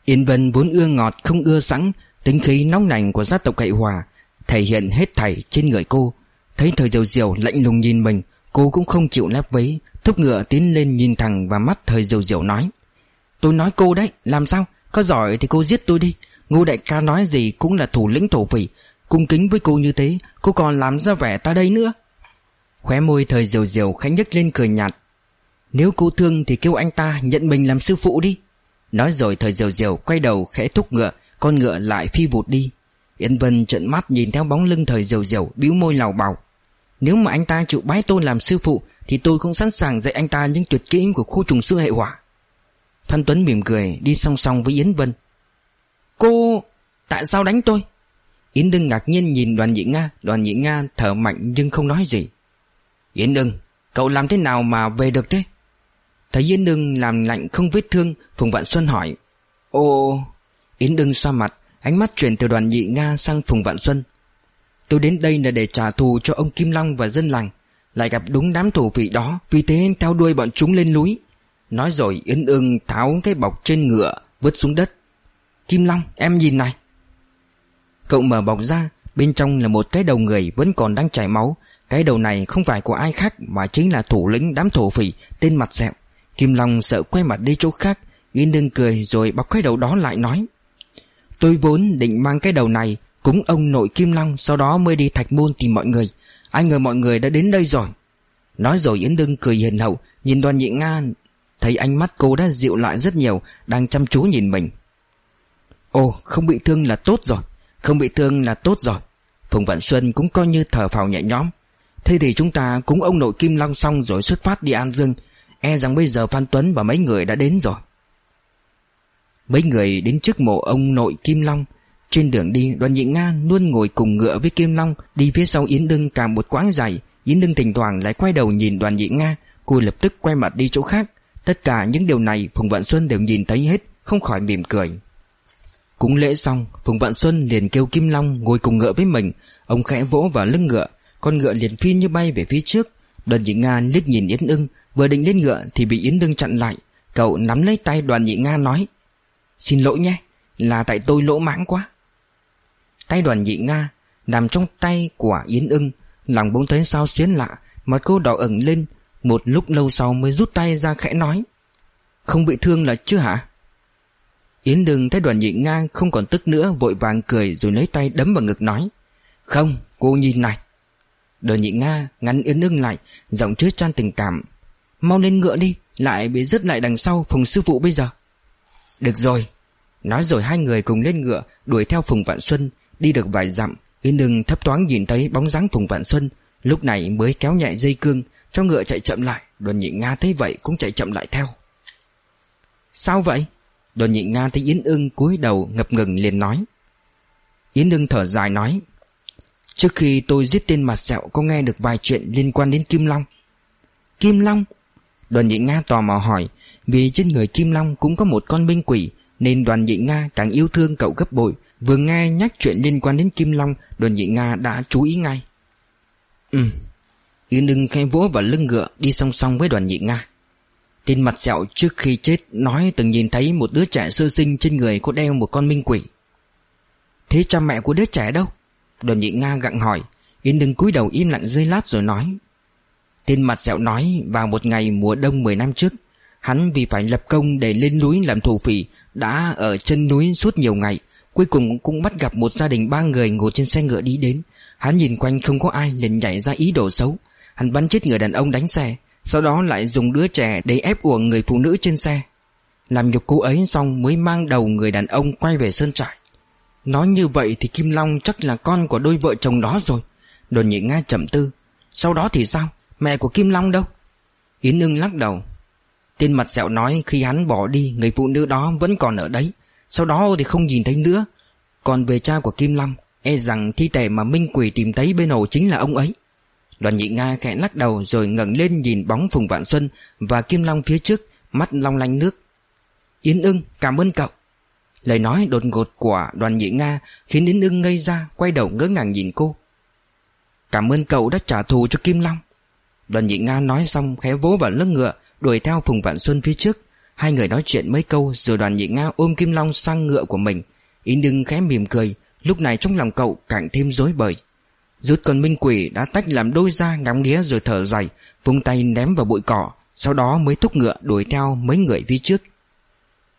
Yến Vân vốn ưa ngọt, không ưa sẵn, Tính khí nóng nành của gia tộc cậy hòa, Thể hiện hết thảy trên người cô. Thấy thời diều diều lạnh lùng nhìn mình, Cô cũng không chịu lép vấy, Thúc ngựa tiến lên nhìn thẳng vào mắt thời diều diều nói. Tôi nói cô đấy, Làm sao? Có giỏi thì cô giết tôi đi. Ngô đại ca nói gì cũng là thủ lĩnh thổ phỉ. Cung kính với cô như thế, Cô còn làm ra vẻ ta đây nữa. Khóe môi thời diều diều khẽ nhấc lên cười nhạt. Nếu cô thương thì kêu anh ta nhận mình làm sư phụ đi. Nói rồi thời diều diều quay đầu khẽ thúc ngựa, Con ngựa lại phi vụt đi. Yên Vân trợn mắt nhìn theo bóng lưng thời diều diều bĩu môi lào bào nếu mà anh ta chịu bái tôn làm sư phụ, Thì tôi cũng sẵn sàng dạy anh ta những tuyệt kỹ của khu trùng sư hệ hỏa. Phan Tuấn mỉm cười, đi song song với Yến Vân. Cô... tại sao đánh tôi? Yến Đưng ngạc nhiên nhìn đoàn nhị Nga. Đoàn nhị Nga thở mạnh nhưng không nói gì. Yến Đưng, Cậu làm thế nào mà về được thế? Thấy Yến Đưng làm lạnh không vết thương, Phùng Vạn Xuân hỏi. Ồ... Yến Đưng xoa mặt, Ánh mắt chuyển từ đoàn nhị Nga sang Phùng Vạn Xuân. Tôi đến đây là để trả thù cho ông Kim Long và dân làng. Lại gặp đúng đám thổ vị đó, Vì thế em theo đuôi bọn chúng lên núi. Nói rồi, Yến ưng tháo cái bọc trên ngựa, Vứt xuống đất. Kim Long, em nhìn này. Cậu mở bọc ra, Bên trong là một cái đầu người vẫn còn đang chảy máu. Cái đầu này không phải của ai khác, Mà chính là thủ lĩnh đám thổ phỉ Tên mặt dẹo. Kim Long sợ quay mặt đi chỗ khác. Yến ương cười rồi bọc cái đầu đó lại nói, Tôi vốn định mang cái đầu này Cúng ông nội Kim Long Sau đó mới đi thạch môn tìm mọi người. Ai ngờ mọi người đã đến đây rồi. Nói rồi Yến Đương cười hiền hậu, Nhìn đoàn nhị Nga, Thấy ánh mắt cô đã dịu lại rất nhiều, Đang chăm chú nhìn mình. Ồ, không bị thương là tốt rồi, Không bị thương là tốt rồi. Phùng Vạn Xuân cũng coi như thở phào nhẹ nhõm. Thế thì chúng ta cúng ông nội Kim Long xong rồi xuất phát đi An Dương. E rằng bây giờ Phan Tuấn và mấy người đã đến rồi. Mấy người đến trước mộ ông nội Kim Long. Trên đường đi, đoàn nhị Nga luôn ngồi cùng ngựa với Kim Long, Đi phía sau Yến Đưng cả một quãng dài. Yến Đưng thỉnh thoảng lại quay đầu nhìn đoàn nhị Nga, Cô lập tức quay mặt đi chỗ khác. Tất cả những điều này Phùng Vạn Xuân đều nhìn thấy hết, Không khỏi mỉm cười. Cúng lễ xong, Phùng Vạn Xuân liền kêu Kim Long ngồi cùng ngựa với mình. Ông khẽ vỗ vào lưng ngựa, Con ngựa liền phi như bay về phía trước. Đoàn nhị Nga liếc nhìn Yến ưng Vừa định lên ngựa thì bị Yến đưng chặn lại. Cậu nắm lấy tay đoàn nhị Nga nói, Xin lỗi nhé, Là tại tôi lỗ mãng quá. Tay đoàn nhị Nga Nằm trong tay của Yến ưng Lòng bỗng thấy sao xuyến lạ Mặt cô đỏ ửng lên. Một lúc lâu sau mới rút tay ra khẽ nói, Không bị thương là chưa hả? Yến đừng thấy đoàn nhị nga không còn tức nữa, Vội vàng cười rồi lấy tay đấm vào ngực nói, Không, cô nhìn này. Đoàn nhị Nga ngắn Yến ưng lại, Giọng chứa chan tình cảm, Mau lên ngựa đi, Lại bị rứt lại đằng sau Phùng sư phụ bây giờ. Được rồi. Nói rồi hai người cùng lên ngựa Đuổi theo Phùng Vạn Xuân Đi được vài dặm Yến ưng thấp thoáng nhìn thấy bóng dáng Phùng Vạn Xuân, Lúc này mới kéo nhẹ dây cương, Cho ngựa chạy chậm lại. Đoàn nhị Nga thấy vậy cũng chạy chậm lại theo. Sao vậy? Đoàn nhị Nga thấy Yến ưng cúi đầu ngập ngừng liền nói. Yến ưng thở dài nói, Trước khi tôi giết tên mặt sẹo, có nghe được vài chuyện liên quan đến Kim Long? Kim Long? Đoàn nhị Nga tò mò hỏi, Vì trên người Kim Long cũng có một con minh quỷ, Nên đoàn nhị Nga càng yêu thương cậu gấp bội Vừa nghe nhắc chuyện liên quan đến Kim Long Đoàn nhị Nga đã chú ý ngay Ừ Yến ưng khai vỗ vào lưng ngựa Đi song song với đoàn nhị Nga Tên mặt sẹo trước khi chết nói từng nhìn thấy một đứa trẻ sơ sinh trên người có đeo một con minh quỷ. Thế cha mẹ của đứa trẻ đâu? Đoàn nhị Nga gặng hỏi. Yến đừng cúi đầu im lặng rơi lát rồi nói Tên mặt sẹo nói vào một ngày mùa đông 10 năm trước Hắn vì phải lập công để lên núi làm thổ phỉ Đã ở chân núi suốt nhiều ngày Cuối cùng cũng bắt gặp một gia đình ba người ngồi trên xe ngựa đi đến. Hắn nhìn quanh không có ai, liền nhảy ra ý đồ xấu. Hắn bắn chết người đàn ông đánh xe, Sau đó lại dùng đứa trẻ để ép uổng người phụ nữ trên xe. Làm nhục cô ấy xong mới mang đầu người đàn ông quay về sơn trại. Nói như vậy thì Kim Long chắc là con của đôi vợ chồng đó rồi. Đồn nhị Nga chậm tư. Sau đó thì sao? Mẹ của Kim Long đâu? Yến ưng lắc đầu. Tên mặt sẹo nói khi hắn bỏ đi, Người phụ nữ đó vẫn còn ở đấy. Sau đó thì không nhìn thấy nữa. Còn về cha của Kim Long E rằng thi thể mà Minh Quỷ tìm thấy bên hồ chính là ông ấy. Đoàn nhị Nga khẽ lắc đầu Rồi ngẩng lên nhìn bóng Phùng Vạn Xuân Và Kim Long phía trước, Mắt long lanh nước. Yến ưng, cảm ơn cậu. Lời nói đột ngột của đoàn nhị Nga Khiến Yến ưng ngây ra, Quay đầu ngỡ ngàng nhìn cô. Cảm ơn cậu đã trả thù cho Kim Long. Đoàn nhị Nga nói xong, khẽ vỗ vào lưng ngựa, Đuổi theo Phùng Vạn Xuân phía trước. Hai người nói chuyện mấy câu Rồi đoàn nhị Nga ôm Kim Long sang ngựa của mình. Yến ưng khẽ mỉm cười, Lúc này trong lòng cậu càng thêm rối bời. Rút con minh quỷ đã tách làm đôi ra ngắm nghía rồi thở dài, Vung tay ném vào bụi cỏ, Sau đó mới thúc ngựa đuổi theo mấy người phía trước.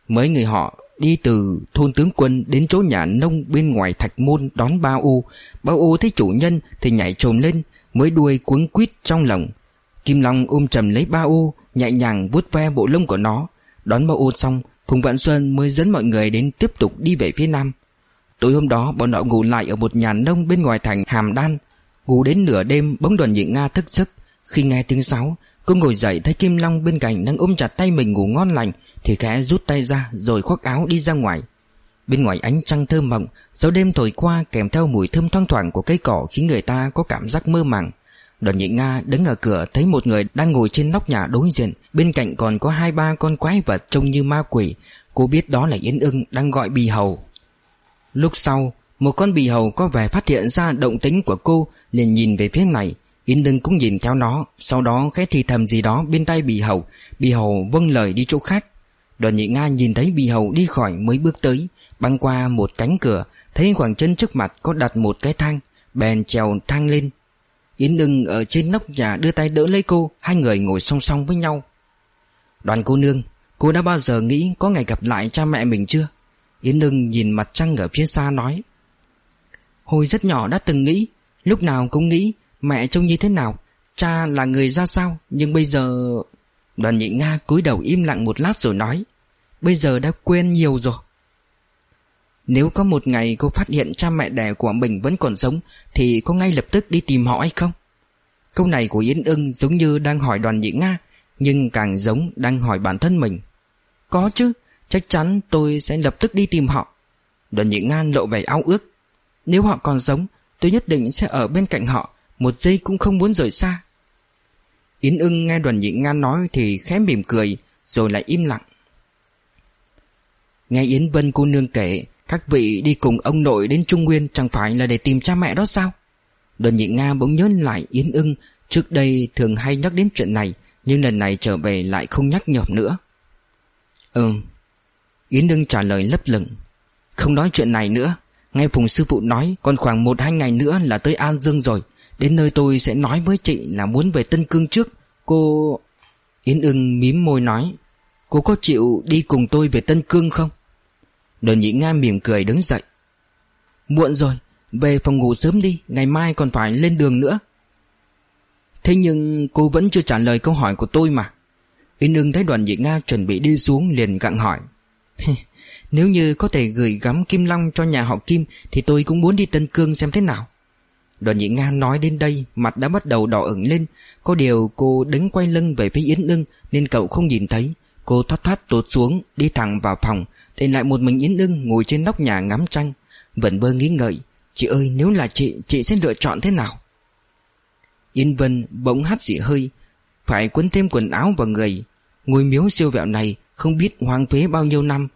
Mấy người họ đi từ thôn tướng quân đến chỗ nhà nông bên ngoài thạch môn đón ba ô Ba ô thấy chủ nhân thì nhảy trồm lên, Mới đuôi cuống quýt trong lòng. Kim Long ôm chầm lấy ba ô Nhẹ nhàng vuốt ve bộ lông của nó. Đón ba ô xong, Phùng Vạn Xuân mới dẫn mọi người đến tiếp tục đi về phía nam. Tối hôm đó, bọn họ ngủ lại ở một nhà nông bên ngoài thành Hàm Đan. Ngủ đến nửa đêm bỗng đoàn nhị Nga thức giấc. Khi nghe tiếng sáo, Cô ngồi dậy thấy Kim Long bên cạnh đang ôm chặt tay mình ngủ ngon lành, Thì khẽ rút tay ra rồi khoác áo đi ra ngoài. Bên ngoài ánh trăng thơm mộng, Gió đêm thổi qua kèm theo mùi thơm thoang thoảng của cây cỏ Khiến người ta có cảm giác mơ màng. Đoàn nhị Nga đứng ở cửa thấy một người đang ngồi trên nóc nhà đối diện. Bên cạnh còn có hai ba con quái vật trông như ma quỷ. Cô biết đó là Yến ưng đang gọi bì hầu. Lúc sau, Một con bì hầu có vẻ phát hiện ra động tính của cô, liền nhìn về phía này. Yến ưng cũng nhìn theo nó, Sau đó khẽ thì thầm gì đó bên tay bì hầu. Bì hầu vâng lời đi chỗ khác. Đoàn nhị Nga nhìn thấy bì hầu đi khỏi mới bước tới, Băng qua một cánh cửa, Thấy khoảng chân trước mặt có đặt một cái thang, Bèn trèo thang lên. Yến Nưng ở trên nóc nhà đưa tay đỡ lấy cô, Hai người ngồi song song với nhau. Đoàn cô nương, Cô đã bao giờ nghĩ có ngày gặp lại cha mẹ mình chưa? Yến Nưng nhìn mặt trăng ở phía xa nói. Hồi rất nhỏ đã từng nghĩ, Lúc nào cũng nghĩ Mẹ trông như thế nào, Cha là người ra sao, Nhưng bây giờ Đoàn nhị Nga cúi đầu im lặng một lát rồi nói. Bây giờ đã quên nhiều rồi. Nếu có một ngày cô phát hiện cha mẹ đẻ của mình vẫn còn sống, Thì có ngay lập tức đi tìm họ hay không? Câu này của Yến ưng giống như đang hỏi đoàn nhị Nga, Nhưng càng giống đang hỏi bản thân mình. Có chứ, Chắc chắn tôi sẽ lập tức đi tìm họ. Đoàn nhị Nga lộ vẻ ao ước. Nếu họ còn sống, Tôi nhất định sẽ ở bên cạnh họ, Một giây cũng không muốn rời xa. Yến ưng nghe đoàn nhị Nga nói Thì khẽ mỉm cười, Rồi lại im lặng. Nghe Yến Vân cô nương kể các vị đi cùng ông nội đến Trung Nguyên Chẳng phải là để tìm cha mẹ đó sao? Đoàn nhị Nga bỗng nhớ lại Yến ưng, Trước đây thường hay nhắc đến chuyện này, Nhưng lần này trở về lại không nhắc nhở nữa. Ừ. Yến ưng trả lời lấp lửng. Không nói chuyện này nữa. Nghe Phùng sư phụ nói, Còn khoảng một hai ngày nữa là tới An Dương rồi. Đến nơi tôi sẽ nói với chị là muốn về Tân Cương trước. Cô... Yến ưng mím môi nói, Cô có chịu đi cùng tôi về Tân Cương không? Đơn nhị Nga mỉm cười đứng dậy. Muộn rồi, Về phòng ngủ sớm đi, Ngày mai còn phải lên đường nữa. Thế nhưng cô vẫn chưa trả lời câu hỏi của tôi mà. Yến ưng thấy đoàn nhị Nga chuẩn bị đi xuống liền gặng hỏi. Nếu như có thể gửi gắm Kim Long cho nhà họ Kim Thì tôi cũng muốn đi Tân Cương xem thế nào. Đoàn nhị Nga nói đến đây, Mặt đã bắt đầu đỏ ửng lên. Có điều cô đứng quay lưng về phía Yến ưng Nên cậu không nhìn thấy. Cô thoát thoát tột xuống, Đi thẳng vào phòng để lại một mình Yến ưng ngồi trên nóc nhà ngắm trăng, Vẫn vơ nghĩ ngợi, Chị ơi, nếu là chị Chị sẽ lựa chọn thế nào? Yên Vân bỗng hắt dị hơi, Phải quấn thêm quần áo vào người. Ngôi miếu siêu vẹo này Không biết hoang phế bao nhiêu năm,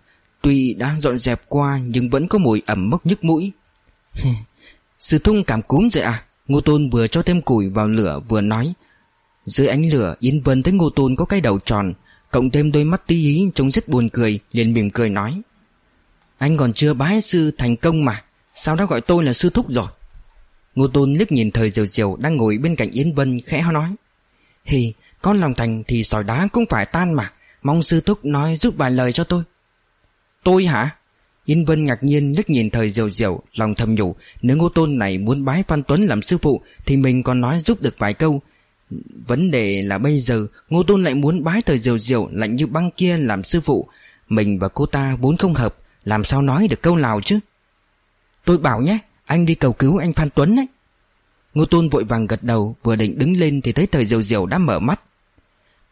Tuy đã dọn dẹp qua Nhưng vẫn có mùi ẩm mốc nhức mũi. Sư thung cảm cúm rồi à? Ngô Tôn vừa cho thêm củi vào lửa vừa nói. Dưới ánh lửa Yên Vân thấy Ngô Tôn có cái đầu tròn Cộng thêm đôi mắt tí ý trông rất buồn cười liền mỉm cười nói. Anh còn chưa bái sư thành công mà Sao đã gọi tôi là sư thúc rồi? Ngô Tôn liếc nhìn thời diều diều đang ngồi bên cạnh Yến Vân khẽ nói. Hì, con lòng thành thì sỏi đá cũng phải tan mà Mong sư thúc nói giúp vài lời cho tôi. Tôi hả? Yên Vân ngạc nhiên liếc nhìn thời diều diều Lòng thầm nhủ Nếu ngô tôn này muốn bái Phan Tuấn làm sư phụ Thì mình còn nói giúp được vài câu Vấn đề là bây giờ, Ngô tôn lại muốn bái thời diều diều Lạnh như băng kia làm sư phụ. Mình và cô ta vốn không hợp, Làm sao nói được câu nào chứ? Tôi bảo nhé, Anh đi cầu cứu anh Phan Tuấn ấy. Ngô tôn vội vàng gật đầu, Vừa định đứng lên thì thấy thời diều diều đã mở mắt.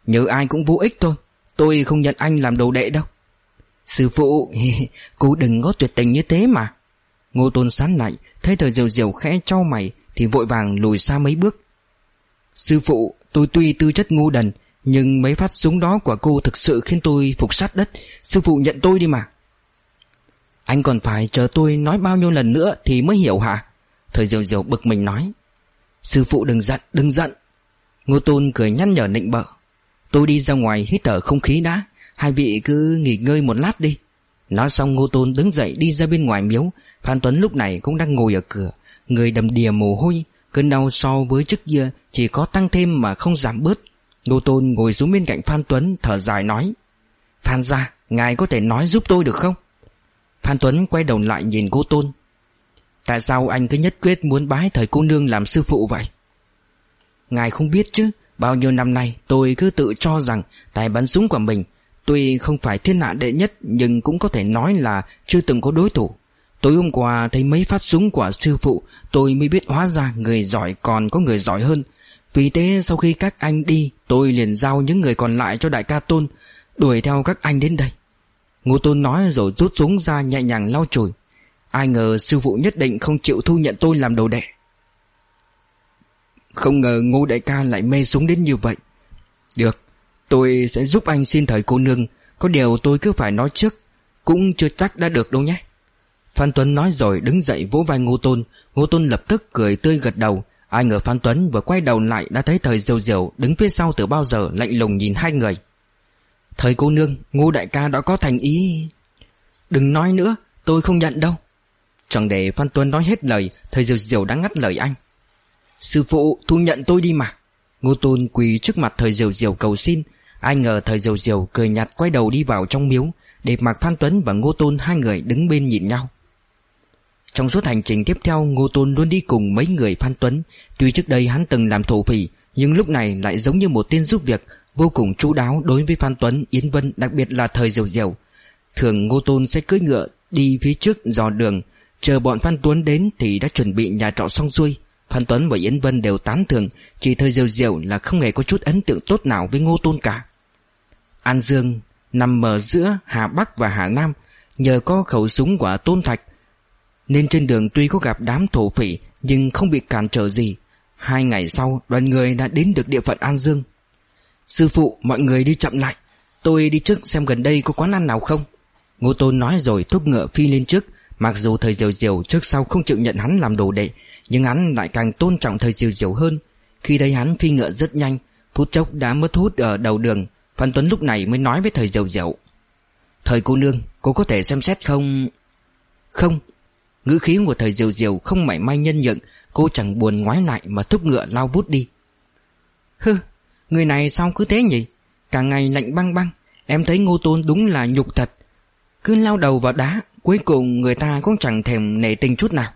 Nhớ ai cũng vô ích thôi, Tôi không nhận anh làm đồ đệ đâu. Sư phụ, Cô đừng có tuyệt tình như thế mà. Ngô Tôn sán lại, Thấy thời diều diều khẽ cho mày Thì vội vàng lùi xa mấy bước. Sư phụ, tôi tuy tư chất ngu đần, Nhưng mấy phát súng đó của cô Thực sự khiến tôi phục sát đất. Sư phụ nhận tôi đi mà. Anh còn phải chờ tôi nói bao nhiêu lần nữa Thì mới hiểu hả? Thời diều diều bực mình nói. Sư phụ đừng giận đừng giận. Ngô Tôn cười nhăn nhở nịnh bợ. Tôi đi ra ngoài hít thở không khí đã. Hai vị cứ nghỉ ngơi một lát đi. Nói xong Ngô Tôn đứng dậy đi ra bên ngoài miếu. Phan Tuấn lúc này cũng đang ngồi ở cửa. Người đầm đìa mồ hôi. Cơn đau so với trước kia Chỉ có tăng thêm mà không giảm bớt. Ngô Tôn ngồi xuống bên cạnh Phan Tuấn, Thở dài nói, Phan ra ngài có thể nói giúp tôi được không? Phan Tuấn quay đầu lại nhìn Ngô Tôn. Tại sao anh cứ nhất quyết muốn bái thời cô nương làm sư phụ vậy? Ngài không biết chứ, Bao nhiêu năm nay tôi cứ tự cho rằng Tài bắn súng của mình Tuy không phải thiên hạ đệ nhất Nhưng cũng có thể nói là chưa từng có đối thủ. Tối hôm qua thấy mấy phát súng của sư phụ, Tôi mới biết hóa ra người giỏi còn có người giỏi hơn. Vì thế sau khi các anh đi, Tôi liền giao những người còn lại cho đại ca Tôn, Đuổi theo các anh đến đây. Ngô Tôn nói rồi rút súng ra nhẹ nhàng lau chùi. Ai ngờ sư phụ nhất định không chịu thu nhận tôi làm đồ đệ. Không ngờ ngô đại ca lại mê súng đến như vậy. Được, Tôi sẽ giúp anh xin thời cô nương, Có điều tôi cứ phải nói trước, Cũng chưa chắc đã được đâu nhé. Phan Tuấn nói rồi đứng dậy vỗ vai Ngô Tôn. Ngô Tôn lập tức cười tươi gật đầu. Ai ngờ Phan Tuấn vừa quay đầu lại Đã thấy thời diều diều đứng phía sau từ bao giờ, Lạnh lùng nhìn hai người. Thời cô nương, Ngô đại ca đã có thành ý. Đừng nói nữa, tôi không nhận đâu. Chẳng để Phan Tuấn nói hết lời Thời diều diều đã ngắt lời anh. Sư phụ, thu nhận tôi đi mà. Ngô Tôn quỳ trước mặt thời diều diều cầu xin. Ai ngờ thời diều diều cười nhạt quay đầu đi vào trong miếu, Để mặc Phan Tuấn và Ngô Tôn hai người đứng bên nhìn nhau. Trong suốt hành trình tiếp theo Ngô Tôn luôn đi cùng mấy người Phan Tuấn. Tuy trước đây hắn từng làm thổ phỉ Nhưng lúc này lại giống như một tên giúp việc Vô cùng chú đáo đối với Phan Tuấn, Yến Vân Đặc biệt là thời diều diều. Thường Ngô Tôn sẽ cưỡi ngựa đi phía trước dò đường Chờ bọn Phan Tuấn đến thì đã chuẩn bị nhà trọ xong xuôi. Phan Tuấn và Yến Vân đều tán thường, Chỉ thời diều diều là không hề có chút ấn tượng tốt nào với Ngô Tôn cả. An Dương nằm ở giữa Hà Bắc và Hà Nam Nhờ có khẩu súng của Tôn Thạch nên trên đường tuy có gặp đám thổ phỉ, Nhưng không bị cản trở gì. Hai ngày sau, đoàn người đã đến được địa phận An Dương. Sư phụ, mọi người đi chậm lại. Tôi đi trước xem gần đây có quán ăn nào không. Ngô Tôn nói rồi thúc ngựa phi lên trước. Mặc dù thời diều diều trước sau không chịu nhận hắn làm đồ đệ, Nhưng hắn lại càng tôn trọng thời diều diều hơn. Khi thấy hắn phi ngựa rất nhanh, Phút chốc đã mất hút ở đầu đường. Phan Tuấn lúc này mới nói với thời diều diều. Thời cô nương, Cô có thể xem xét không? Không Ngữ khí của thời diều diều không mảy may nhân nhượng, Cô chẳng buồn ngoái lại mà thúc ngựa lao vút đi. Hừ, Người này sao cứ thế nhỉ? Cả ngày lạnh băng băng, Em thấy ngô tôn đúng là nhục thật. Cứ lao đầu vào đá, Cuối cùng người ta cũng chẳng thèm nể tình chút nào.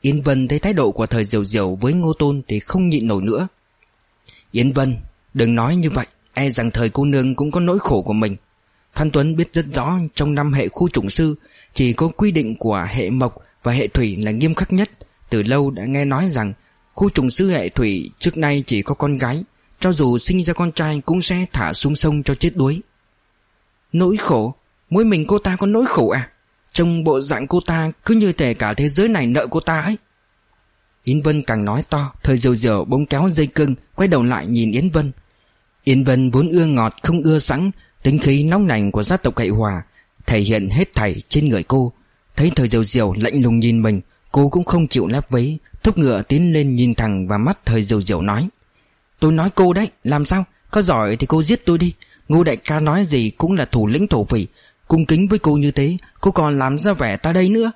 Yến Vân thấy thái độ của thời diều diều với ngô tôn Thì không nhịn nổi nữa. Yến Vân, Đừng nói như vậy E rằng thời cô nương cũng có nỗi khổ của mình. Phan Tuấn biết rất rõ Trong năm hệ khu chủng sư chỉ có quy định của hệ mộc và hệ thủy là nghiêm khắc nhất. Từ lâu đã nghe nói rằng, Khu trùng sư hệ thủy trước nay chỉ có con gái. Cho dù sinh ra con trai cũng sẽ thả xuống sông cho chết đuối. Nỗi khổ? Mỗi mình cô ta có nỗi khổ à? Trong bộ dạng cô ta cứ như thể cả thế giới này nợ cô ta ấy. Yến Vân càng nói to, Thời diều diều bỗng kéo dây cưng Quay đầu lại nhìn Yến Vân. Yến Vân vốn ưa ngọt, không ưa sẵn, Tính khí nóng nành của gia tộc cậy hòa. Thể hiện hết thảy trên người cô. Thấy thời diều diều lạnh lùng nhìn mình, Cô cũng không chịu lép vấy, Thúc ngựa tiến lên nhìn thẳng vào mắt thời diều diều nói, Tôi nói cô đấy, Làm sao? Có giỏi thì cô giết tôi đi. Ngô đại ca nói gì cũng là thủ lĩnh thổ phỉ. Cung kính với cô như thế, Cô còn làm ra vẻ ta đây nữa.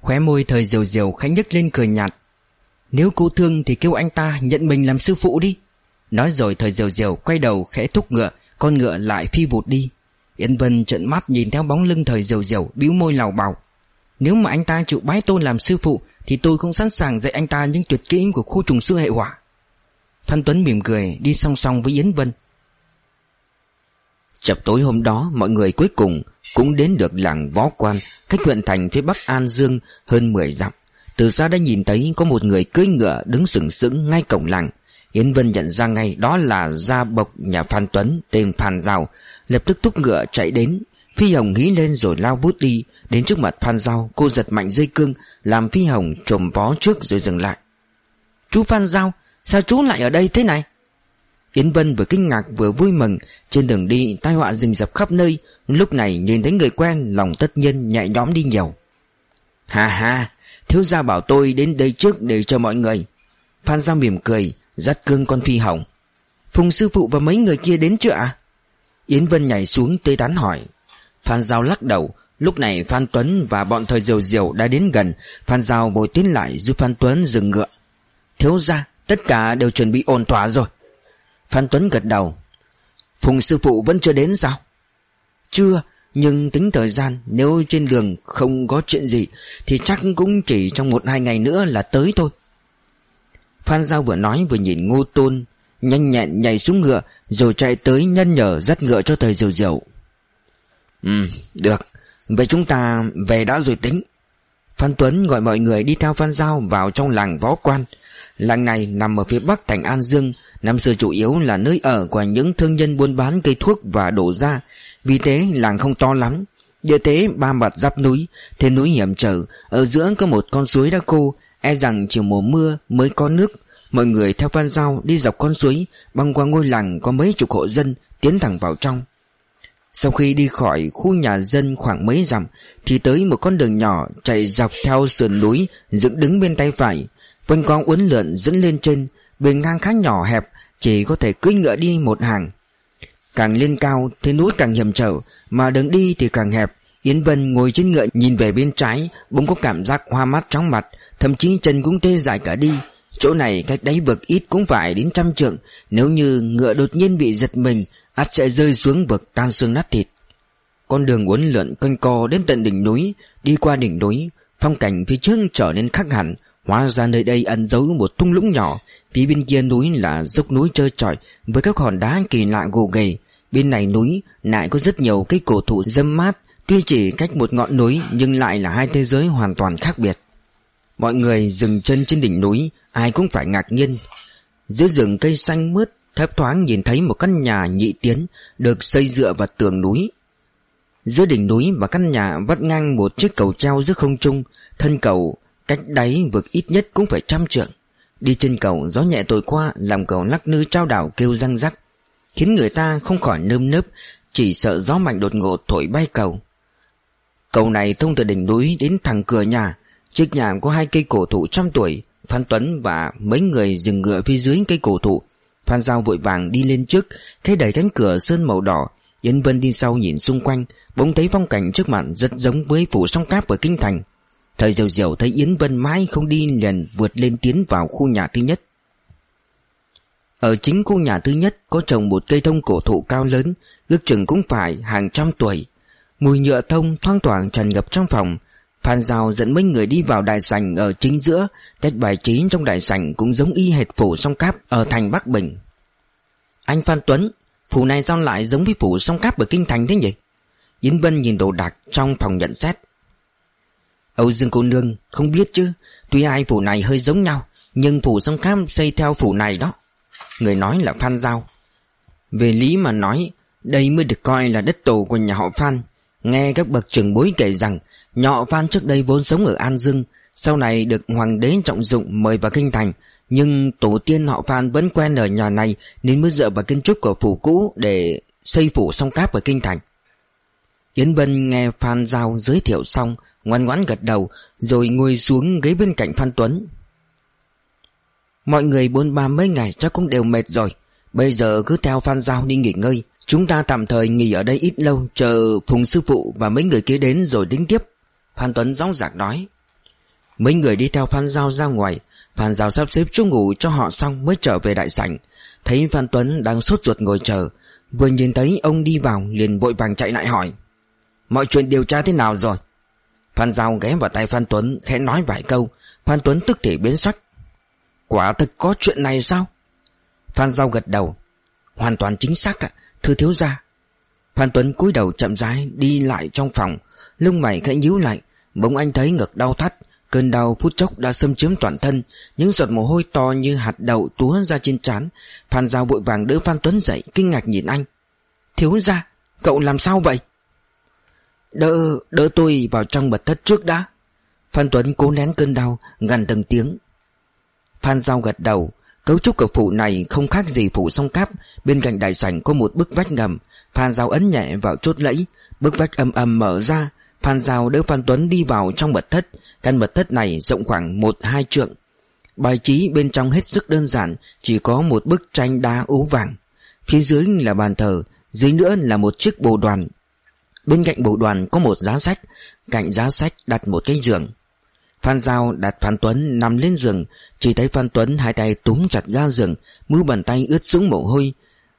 Khóe môi thời diều diều khẽ nhấc lên cười nhạt, Nếu cô thương thì kêu anh ta nhận mình làm sư phụ đi. Nói rồi thời diều diều quay đầu khẽ thúc ngựa, Con ngựa lại phi vụt đi. Yến Vân trợn mắt nhìn theo bóng lưng thời diều diều bĩu môi lào bảo. Nếu mà anh ta chịu bái tôn làm sư phụ, Thì tôi cũng sẵn sàng dạy anh ta những tuyệt kỹ của khu trùng sư hệ hỏa Phan Tuấn mỉm cười, đi song song với Yến Vân. Chập tối hôm đó, mọi người cuối cùng cũng đến được làng Võ Quan, Cách huyện thành phía bắc An Dương hơn 10 dặm. Từ xa đã nhìn thấy có một người cưỡi ngựa đứng sừng sững ngay cổng làng. Yến Vân nhận ra ngay đó là gia bộc nhà Phan Tuấn, tên Phan Giao. Lập tức thúc ngựa chạy đến. Phi Hồng nghĩ lên rồi lao bút đi. Đến trước mặt Phan Giao, cô giật mạnh dây cương, Làm Phi Hồng trồm vó trước rồi dừng lại. Chú Phan Giao, Sao chú lại ở đây thế này? Yến Vân vừa kinh ngạc vừa vui mừng, Trên đường đi tai họa rình rập khắp nơi. Lúc này nhìn thấy người quen, Lòng tất nhiên nhẹ nhõm đi nhiều. Hà hà Thiếu gia bảo tôi đến đây trước để cho mọi người. Phan Giao mỉm cười Dắt cương con phi hồng Phùng sư phụ và mấy người kia đến chưa ạ? Yến Vân nhảy xuống tê tán hỏi. Phan Giao lắc đầu. Lúc này Phan Tuấn và bọn thời diều diều đã đến gần. Phan Giao bồi tiến lại giúp Phan Tuấn dừng ngựa. Thiếu gia, Tất cả đều chuẩn bị ổn thỏa rồi. Phan Tuấn gật đầu. Phùng sư phụ vẫn chưa đến sao? Chưa, Nhưng tính thời gian, Nếu trên đường không có chuyện gì, Thì chắc cũng chỉ trong một hai ngày nữa là tới thôi. Phan Giao vừa nói vừa nhìn Ngô Tôn, Nhanh nhẹn nhảy xuống ngựa, Rồi chạy tới nhân nhở dắt ngựa cho thầy diều diều Ừ được. Vậy chúng ta về đã rồi tính. Phan Tuấn gọi mọi người đi theo Phan Giao vào trong làng Võ Quan. Làng này nằm ở phía bắc thành An Dương, Năm xưa chủ yếu là nơi ở của những thương nhân buôn bán cây thuốc và đổ ra Vì thế, làng không to lắm. Địa thế ba mặt giáp núi, Thế núi hiểm trở, Ở giữa có một con suối đã khô E rằng chiều mùa mưa mới có nước. Mọi người theo văn Giao đi dọc con suối, Băng qua ngôi làng có mấy chục hộ dân Tiến thẳng vào trong. Sau khi đi khỏi khu nhà dân khoảng mấy dặm, Thì tới một con đường nhỏ Chạy dọc theo sườn núi Dựng đứng bên tay phải. Quanh con uốn lượn dẫn lên trên, Bề ngang khá nhỏ hẹp, Chỉ có thể cưỡi ngựa đi một hàng. Càng lên cao thì núi càng hiểm trở, Mà đường đi thì càng hẹp. Yến Vân ngồi trên ngựa nhìn về bên trái, Bỗng có cảm giác hoa mắt chóng mặt. Thậm chí chân cũng tê dại cả đi. Chỗ này cách đáy vực ít cũng phải đến trăm trượng. Nếu như ngựa đột nhiên bị giật mình, ắt sẽ rơi xuống vực tan xương nát thịt. Con đường uốn lượn quanh co đến tận đỉnh núi, Đi qua đỉnh núi, Phong cảnh phía trước trở nên khác hẳn. Hóa ra nơi đây ẩn giấu một thung lũng nhỏ. Phía bên kia núi là dốc núi trơ trọi Với các hòn đá kỳ lạ gồ ghề. Bên này núi lại có rất nhiều cây cổ thụ dâm mát, Tuy chỉ cách một ngọn núi Nhưng lại là hai thế giới hoàn toàn khác biệt. Mọi người dừng chân trên đỉnh núi, Ai cũng phải ngạc nhiên. Giữa rừng cây xanh mướt, Thấp thoáng nhìn thấy một căn nhà nhị tiến Được xây dựa vào tường núi. Giữa đỉnh núi và căn nhà vắt ngang một chiếc cầu treo giữa không trung, Thân cầu Cách đáy vực ít nhất cũng phải trăm trượng. Đi trên cầu, gió nhẹ thổi qua, Làm cầu lắc lư trao đảo kêu răng rắc, Khiến người ta không khỏi nơm nớp, Chỉ sợ gió mạnh đột ngột thổi bay cầu. Cầu này thông từ đỉnh núi đến thẳng cửa nhà trước nhà có hai cây cổ thụ trăm tuổi Phan Tuấn và mấy người dừng ngựa phía dưới cây cổ thụ Phan Giao vội vàng đi lên trước Thấy đẩy cánh cửa sơn màu đỏ Yến Vân đi sau nhìn xung quanh Bỗng thấy phong cảnh trước mặt rất giống với phủ sông cáp ở Kinh Thành Thời diều diều thấy Yến Vân mãi không đi liền vượt lên tiến vào khu nhà thứ nhất. Ở chính khu nhà thứ nhất có trồng một cây thông cổ thụ cao lớn, ước chừng cũng phải hàng trăm tuổi. Mùi nhựa thông thoang thoảng tràn ngập trong phòng. Phan Giao dẫn mấy người đi vào đại sảnh ở chính giữa, cách bài trí trong đại sảnh cũng giống y hệt phủ song cáp ở thành Bắc Bình. Anh Phan Tuấn, phủ này sao lại giống với phủ song cáp ở Kinh Thành thế nhỉ? Yến Vân nhìn đồ đạc trong phòng nhận xét. Âu Dương cô nương không biết chứ Tuy hai phủ này hơi giống nhau Nhưng phủ sông cáp xây theo phủ này đó Người nói là Phan Giao Về lý mà nói Đây mới được coi là đất tổ của nhà họ Phan Nghe các bậc trưởng bối kể rằng nhọ Phan trước đây vốn sống ở An Dương, Sau này được hoàng đế trọng dụng mời vào kinh thành. Nhưng tổ tiên họ Phan vẫn quen ở nhà này Nên mới dựa vào kiến trúc của phủ cũ Để xây phủ sông cáp ở kinh thành. Yến Vân nghe Phan Giao giới thiệu xong, Ngoan ngoãn gật đầu, Rồi ngồi xuống ghế bên cạnh Phan Tuấn. Mọi người bốn ba mấy ngày chắc cũng đều mệt rồi. Bây giờ cứ theo Phan Giao đi nghỉ ngơi. Chúng ta tạm thời nghỉ ở đây ít lâu, Chờ Phùng Sư Phụ và mấy người kia đến rồi tính tiếp. Phan Tuấn gióng giạc nói. Mấy người đi theo Phan Giao ra ngoài, Phan Giao sắp xếp chỗ ngủ cho họ xong mới trở về đại sảnh. Thấy Phan Tuấn đang sốt ruột ngồi chờ, Vừa nhìn thấy ông đi vào liền vội vàng chạy lại hỏi. Mọi chuyện điều tra thế nào rồi? Phan Giao ghé vào tay Phan Tuấn, khẽ nói vài câu. Phan Tuấn tức thể biến sắc. Quả thực có chuyện này sao? Phan Giao gật đầu. Hoàn toàn chính xác ạ, Thưa thiếu gia. Phan Tuấn cúi đầu chậm rãi đi lại trong phòng, Lông mày khẽ nhíu lại. Bỗng anh thấy ngực đau thắt Cơn đau phút chốc đã xâm chiếm toàn thân Những giọt mồ hôi to như hạt đậu túa ra trên trán. Phan Giao vội vàng đỡ Phan Tuấn dậy Kinh ngạc nhìn anh. Thiếu gia Cậu làm sao vậy? Đỡ, đỡ tôi vào trong bật thất trước đã. Phan Tuấn cố nén cơn đau Gần từng tiếng. Phan Giao gật đầu. Cấu trúc của phủ này không khác gì phủ song cáp. Bên cạnh đại sảnh có một bức vách ngầm. Phan Giao ấn nhẹ vào chốt lẫy. Bức vách âm âm mở ra. Phan Giao đỡ Phan Tuấn đi vào trong mật thất. Căn mật thất này rộng khoảng một, hai trượng. Bài trí bên trong hết sức đơn giản, Chỉ có một bức tranh đá ố vàng. Phía dưới là bàn thờ, Dưới nữa là một chiếc bồ đoàn. Bên cạnh bồ đoàn có một giá sách, Cạnh giá sách đặt một cái giường. Phan Giao đặt Phan Tuấn nằm lên giường, Chỉ thấy Phan Tuấn hai tay túm chặt ga giường Mưa bàn tay ướt sũng mồ hôi,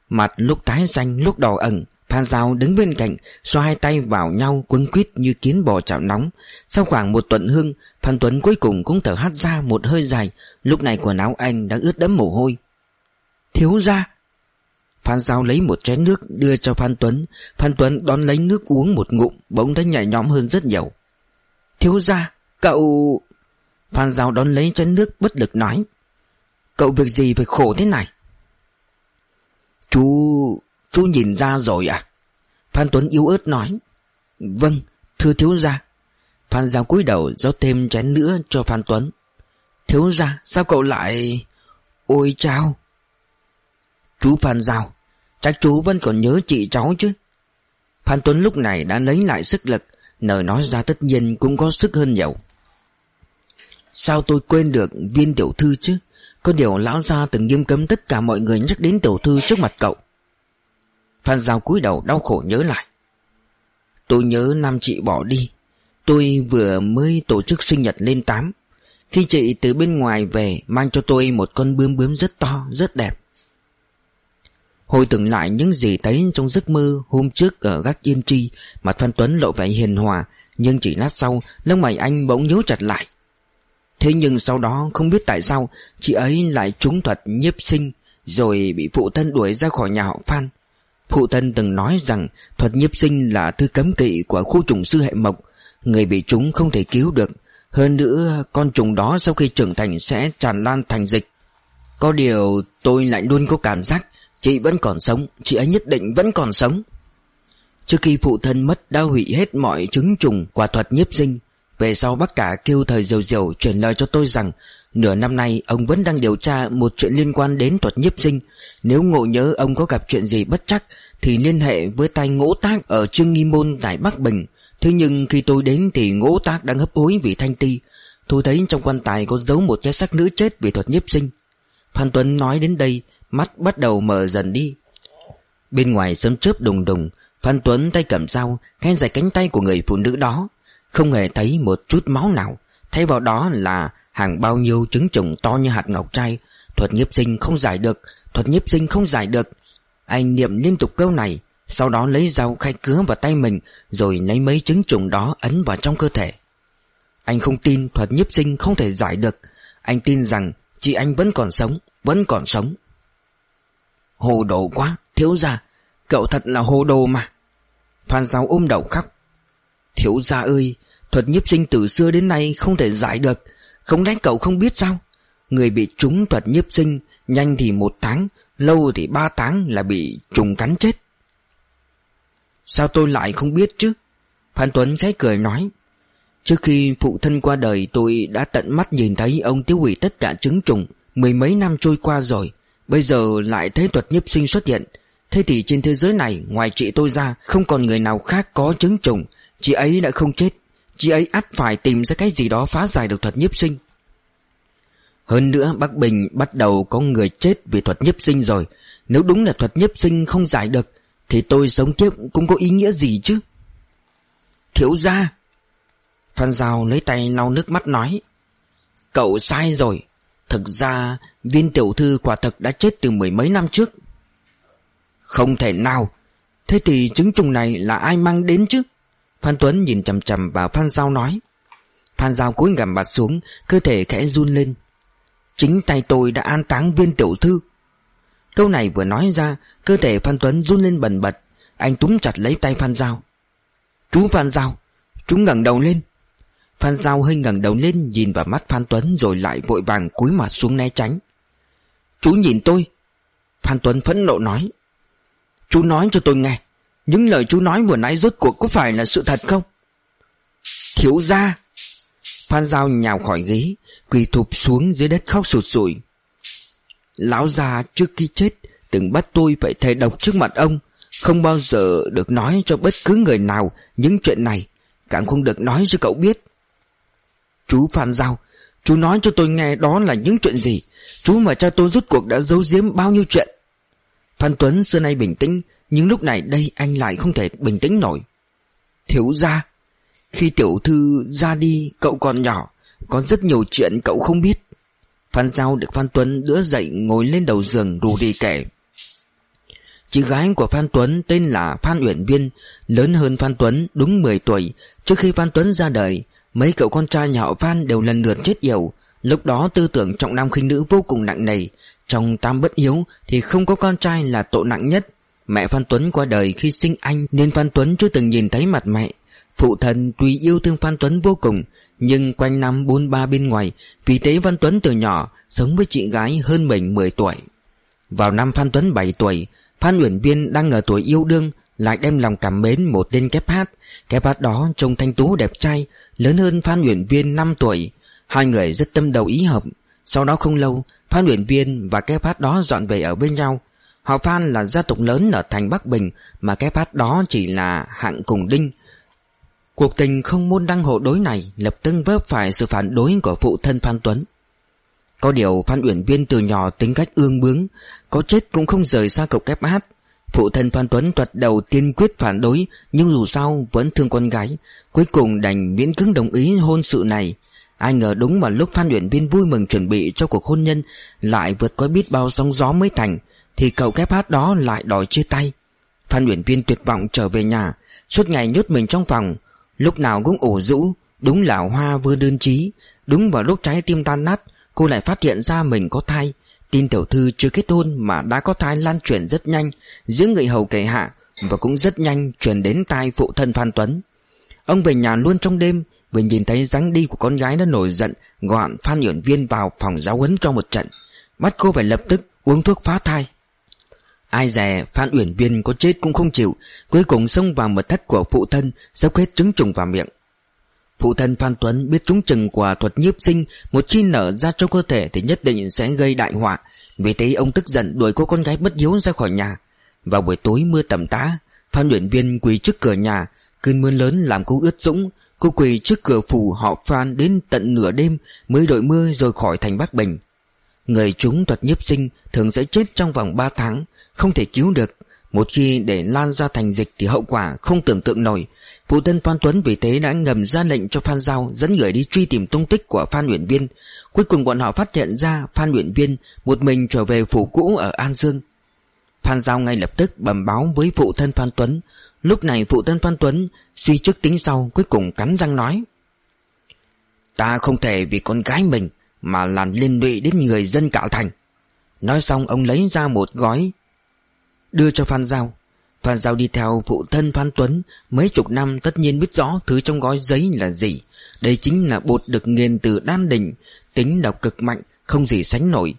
Mặt lúc tái xanh lúc đỏ ẩn Phan Giao đứng bên cạnh, Xoa hai tay vào nhau quấn quýt như kiến bò chảo nóng. Sau khoảng một tuần hương Phan Tuấn cuối cùng cũng thở hắt ra một hơi dài. Lúc này quần áo anh đã ướt đẫm mồ hôi. Thiếu ra Phan Giao lấy một chén nước đưa cho Phan Tuấn. Phan Tuấn đón lấy nước uống một ngụm, Bỗng thấy nhẹ nhõm hơn rất nhiều. Thiếu ra Cậu... Phan Giao đón lấy chén nước bất lực nói. Cậu việc gì phải khổ thế này? Chú chú nhìn ra rồi à? Phan Tuấn yếu ớt nói. Vâng thưa thiếu gia. Phan Giao cúi đầu rót thêm chén nữa cho Phan Tuấn. Thiếu gia, sao cậu lại Ôi chao. Chú Phan Giao, Chắc chú vẫn còn nhớ chị cháu chứ? Phan Tuấn lúc này đã lấy lại sức lực Nở nói ra tất nhiên cũng có sức hơn nhiều. Sao tôi quên được viên tiểu thư chứ? Có điều lão gia từng nghiêm cấm tất cả mọi người nhắc đến tiểu thư trước mặt cậu. Phan Giao cúi đầu đau khổ nhớ lại. Tôi nhớ năm chị bỏ đi. Tôi vừa mới tổ chức sinh nhật lên tám. Khi chị từ bên ngoài về, Mang cho tôi một con bướm bướm rất to, Rất đẹp. Hồi tưởng lại những gì thấy trong giấc mơ Hôm trước ở gác yên tri Mặt Phan Tuấn lộ vẻ hiền hòa, Nhưng chỉ lát sau, Lông mày anh bỗng nhíu chặt lại. Thế nhưng sau đó, không biết tại sao, Chị ấy lại trúng thuật nhiếp sinh, Rồi bị phụ thân đuổi ra khỏi nhà họ Phan. Phụ thân từng nói rằng Thuật nhiếp sinh là thứ cấm kỵ Của khu trùng sư hệ mộc. Người bị chúng không thể cứu được. Hơn nữa, con trùng đó sau khi trưởng thành Sẽ tràn lan thành dịch. Có điều tôi lại luôn có cảm giác Chị vẫn còn sống, Chị ấy nhất định vẫn còn sống. Trước khi phụ thân mất đã hủy hết mọi chứng trùng quả thuật nhiếp sinh, về sau bác cả kêu thời diều diều chuyển lời cho tôi rằng Nửa năm nay, ông vẫn đang điều tra một chuyện liên quan đến thuật nhiếp sinh. Nếu ngộ nhớ ông có gặp chuyện gì bất chắc, Thì liên hệ với tay ngỗ tác ở Trương Nghi Môn tại Bắc Bình. Thế nhưng khi tôi đến thì ngỗ tác đang hấp hối vì thanh ti. Tôi thấy trong quan tài có giấu một cái xác nữ chết vì thuật nhiếp sinh. Phan Tuấn nói đến đây, Mắt bắt đầu mở dần đi. Bên ngoài sớm chớp đùng đùng, Phan Tuấn tay cầm dao Khai giải cánh tay của người phụ nữ đó. Không hề thấy một chút máu nào. Thay vào đó là hàng bao nhiêu trứng trùng to như hạt ngọc trai, Thuật nhiếp sinh không giải được, Thuật nhiếp sinh không giải được. Anh niệm liên tục câu này, Sau đó lấy dao khai cứa vào tay mình, Rồi lấy mấy trứng trùng đó ấn vào trong cơ thể. Anh không tin thuật nhiếp sinh không thể giải được. Anh tin rằng chị anh vẫn còn sống, Vẫn còn sống. Hồ đồ quá, Thiếu ra Cậu thật là hồ đồ mà. Phan giáo ôm đầu khóc. Thiếu gia ơi, Thuật nhiếp sinh từ xưa đến nay không thể giải được. Không lẽ cậu không biết sao? Người bị trúng thuật nhiếp sinh, Nhanh thì một tháng, Lâu thì ba tháng là bị trùng cắn chết. Sao tôi lại không biết chứ? Phan Tuấn khẽ cười nói. Trước khi phụ thân qua đời, tôi đã tận mắt nhìn thấy ông tiêu hủy tất cả trứng trùng Mười mấy năm trôi qua rồi. Bây giờ lại thấy thuật nhiếp sinh xuất hiện. Thế thì trên thế giới này, ngoài chị tôi ra, Không còn người nào khác có trứng trùng. Chị ấy đã không chết. Chị ấy ắt phải tìm ra cái gì đó phá giải được thuật nhiếp sinh. Hơn nữa, Bắc Bình bắt đầu có người chết vì thuật nhiếp sinh rồi. Nếu đúng là thuật nhiếp sinh không giải được, Thì tôi sống tiếp cũng có ý nghĩa gì chứ? Thiếu ra Phan Giao lấy tay lau nước mắt nói, Cậu sai rồi. Thực ra, viên tiểu thư quả thực đã chết từ mười mấy năm trước. Không thể nào. Thế thì chứng trùng này là ai mang đến chứ? Phan Tuấn nhìn chầm chầm vào Phan Giao nói. Phan Giao cúi gằm mặt xuống, Cơ thể khẽ run lên. Chính tay tôi đã an táng viên tiểu thư. Câu này vừa nói ra, Cơ thể Phan Tuấn run lên bần bật. Anh túm chặt lấy tay Phan Giao. Chú Phan Giao, Chú ngẩng đầu lên. Phan Giao hơi ngẩng đầu lên, Nhìn vào mắt Phan Tuấn Rồi lại vội vàng cúi mặt xuống né tránh. Chú nhìn tôi. Phan Tuấn phẫn nộ nói. Chú nói cho tôi nghe. Những lời chú nói vừa nãy rốt cuộc có phải là sự thật không? Thiếu ra Phan Giao nhào khỏi ghế, Quỳ thụp xuống dưới đất khóc sụt sùi. Lão già trước khi chết Từng bắt tôi phải thề độc trước mặt ông, Không bao giờ được nói cho bất cứ người nào Những chuyện này, Càng không được nói cho cậu biết. Chú Phan Giao, Chú nói cho tôi nghe đó là những chuyện gì? Chú mà cha tôi rút cuộc đã giấu giếm bao nhiêu chuyện? Phan Tuấn xưa nay bình tĩnh nhưng lúc này đây anh lại không thể bình tĩnh nổi. Thiếu ra Khi tiểu thư ra đi, cậu còn nhỏ, Có rất nhiều chuyện cậu không biết. Phan Giao được Phan Tuấn đỡ dậy ngồi lên đầu giường rù đi kể. Chị gái của Phan Tuấn tên là Phan Uyển Viên, Lớn hơn Phan Tuấn, đúng 10 tuổi. Trước khi Phan Tuấn ra đời, Mấy cậu con trai nhà họ Phan đều lần lượt chết yểu. Lúc đó tư tưởng trọng nam khinh nữ vô cùng nặng nề. Trong tam bất hiếu thì không có con trai là tội nặng nhất. Mẹ Phan Tuấn qua đời khi sinh anh, Nên Phan Tuấn chưa từng nhìn thấy mặt mẹ. Phụ thân tuy yêu thương Phan Tuấn vô cùng, Nhưng quanh năm buôn ba bên ngoài, Vì thế Phan Tuấn từ nhỏ Sống với chị gái hơn mình 10 tuổi. Vào năm Phan Tuấn 7 tuổi, Phan Uyển Viên đang ở tuổi yêu đương, Lại đem lòng cảm mến một tên kép hát. Kép hát đó trông thanh tú đẹp trai, Lớn hơn Phan Uyển Viên 5 tuổi. Hai người rất tâm đầu ý hợp. Sau đó không lâu, Phan Uyển Viên và kép hát đó dọn về ở bên nhau Họ Phan là gia tộc lớn ở thành Bắc Bình, Mà kép hát đó chỉ là hạng cùng đinh. Cuộc tình không môn đăng hộ đối này Lập tức vấp phải sự phản đối của phụ thân Phan Tuấn. Có điều Phan Uyển Viên từ nhỏ tính cách ương bướng, Có chết cũng không rời xa cậu kép hát Phụ thân Phan Tuấn tuật đầu tiên quyết phản đối, Nhưng dù sao vẫn thương con gái, Cuối cùng đành miễn cứng đồng ý hôn sự này. Ai ngờ đúng vào lúc Phan Uyển Viên vui mừng chuẩn bị cho cuộc hôn nhân, Lại vượt qua biết bao sóng gió mới thành. Thì cậu kép hát đó lại đòi chia tay. Phan Uyển Viên tuyệt vọng trở về nhà, Suốt ngày nhốt mình trong phòng. Lúc nào cũng ủ rũ, Đúng là hoa vừa đơn trí Đúng vào lúc trái tim tan nát, Cô lại phát hiện ra mình có thai. Tin tiểu thư chưa kết hôn mà đã có thai lan truyền rất nhanh, Giữa người hầu kệ hạ Và cũng rất nhanh truyền đến tai phụ thân Phan Tuấn. Ông về nhà luôn trong đêm, Vừa nhìn thấy dáng đi của con gái đã nổi giận Gọn Phan Uyển Viên vào phòng giáo huấn cho một trận. Bắt cô phải lập tức uống thuốc phá thai. Ai dè Phan Uyển Viên có chết cũng không chịu, Cuối cùng xông vào mật thất của phụ thân Dốc hết trứng trùng vào miệng. Phụ thân Phan Tuấn biết trúng chừng của thuật nhiếp sinh, Một khi nở ra trong cơ thể Thì nhất định sẽ gây đại họa. Vì thế ông tức giận đuổi cô con gái bất hiếu ra khỏi nhà. Vào buổi tối mưa tầm tã, Phan Uyển Viên quỳ trước cửa nhà, Cơn mưa lớn làm cô ướt dũng Cô quỳ trước cửa phủ họ Phan đến tận nửa đêm Mới đội mưa rồi khỏi thành Bắc Bình. Người chúng thuật nhiếp sinh Thường sẽ chết trong vòng 3 tháng. Không thể cứu được. Một khi để lan ra thành dịch Thì hậu quả không tưởng tượng nổi. Phụ thân Phan Tuấn vì thế đã ngầm ra lệnh cho Phan Giao Dẫn người đi truy tìm tung tích của Phan Nguyễn Viên. Cuối cùng bọn họ phát hiện ra Phan Nguyễn Viên Một mình trở về phủ cũ ở An Dương. Phan Giao ngay lập tức bẩm báo với phụ thân Phan Tuấn. Lúc này phụ thân Phan Tuấn Suy trước tính sau, cuối cùng cắn răng nói, Ta không thể vì con gái mình Mà làm liên lụy đến người dân cạo thành. Nói xong, ông lấy ra một gói Đưa cho Phan Giao. Phan Giao đi theo phụ thân Phan Tuấn, Mấy chục năm tất nhiên biết rõ Thứ trong gói giấy là gì. Đây chính là bột được nghiền từ đan đỉnh, Tính độc cực mạnh, Không gì sánh nổi.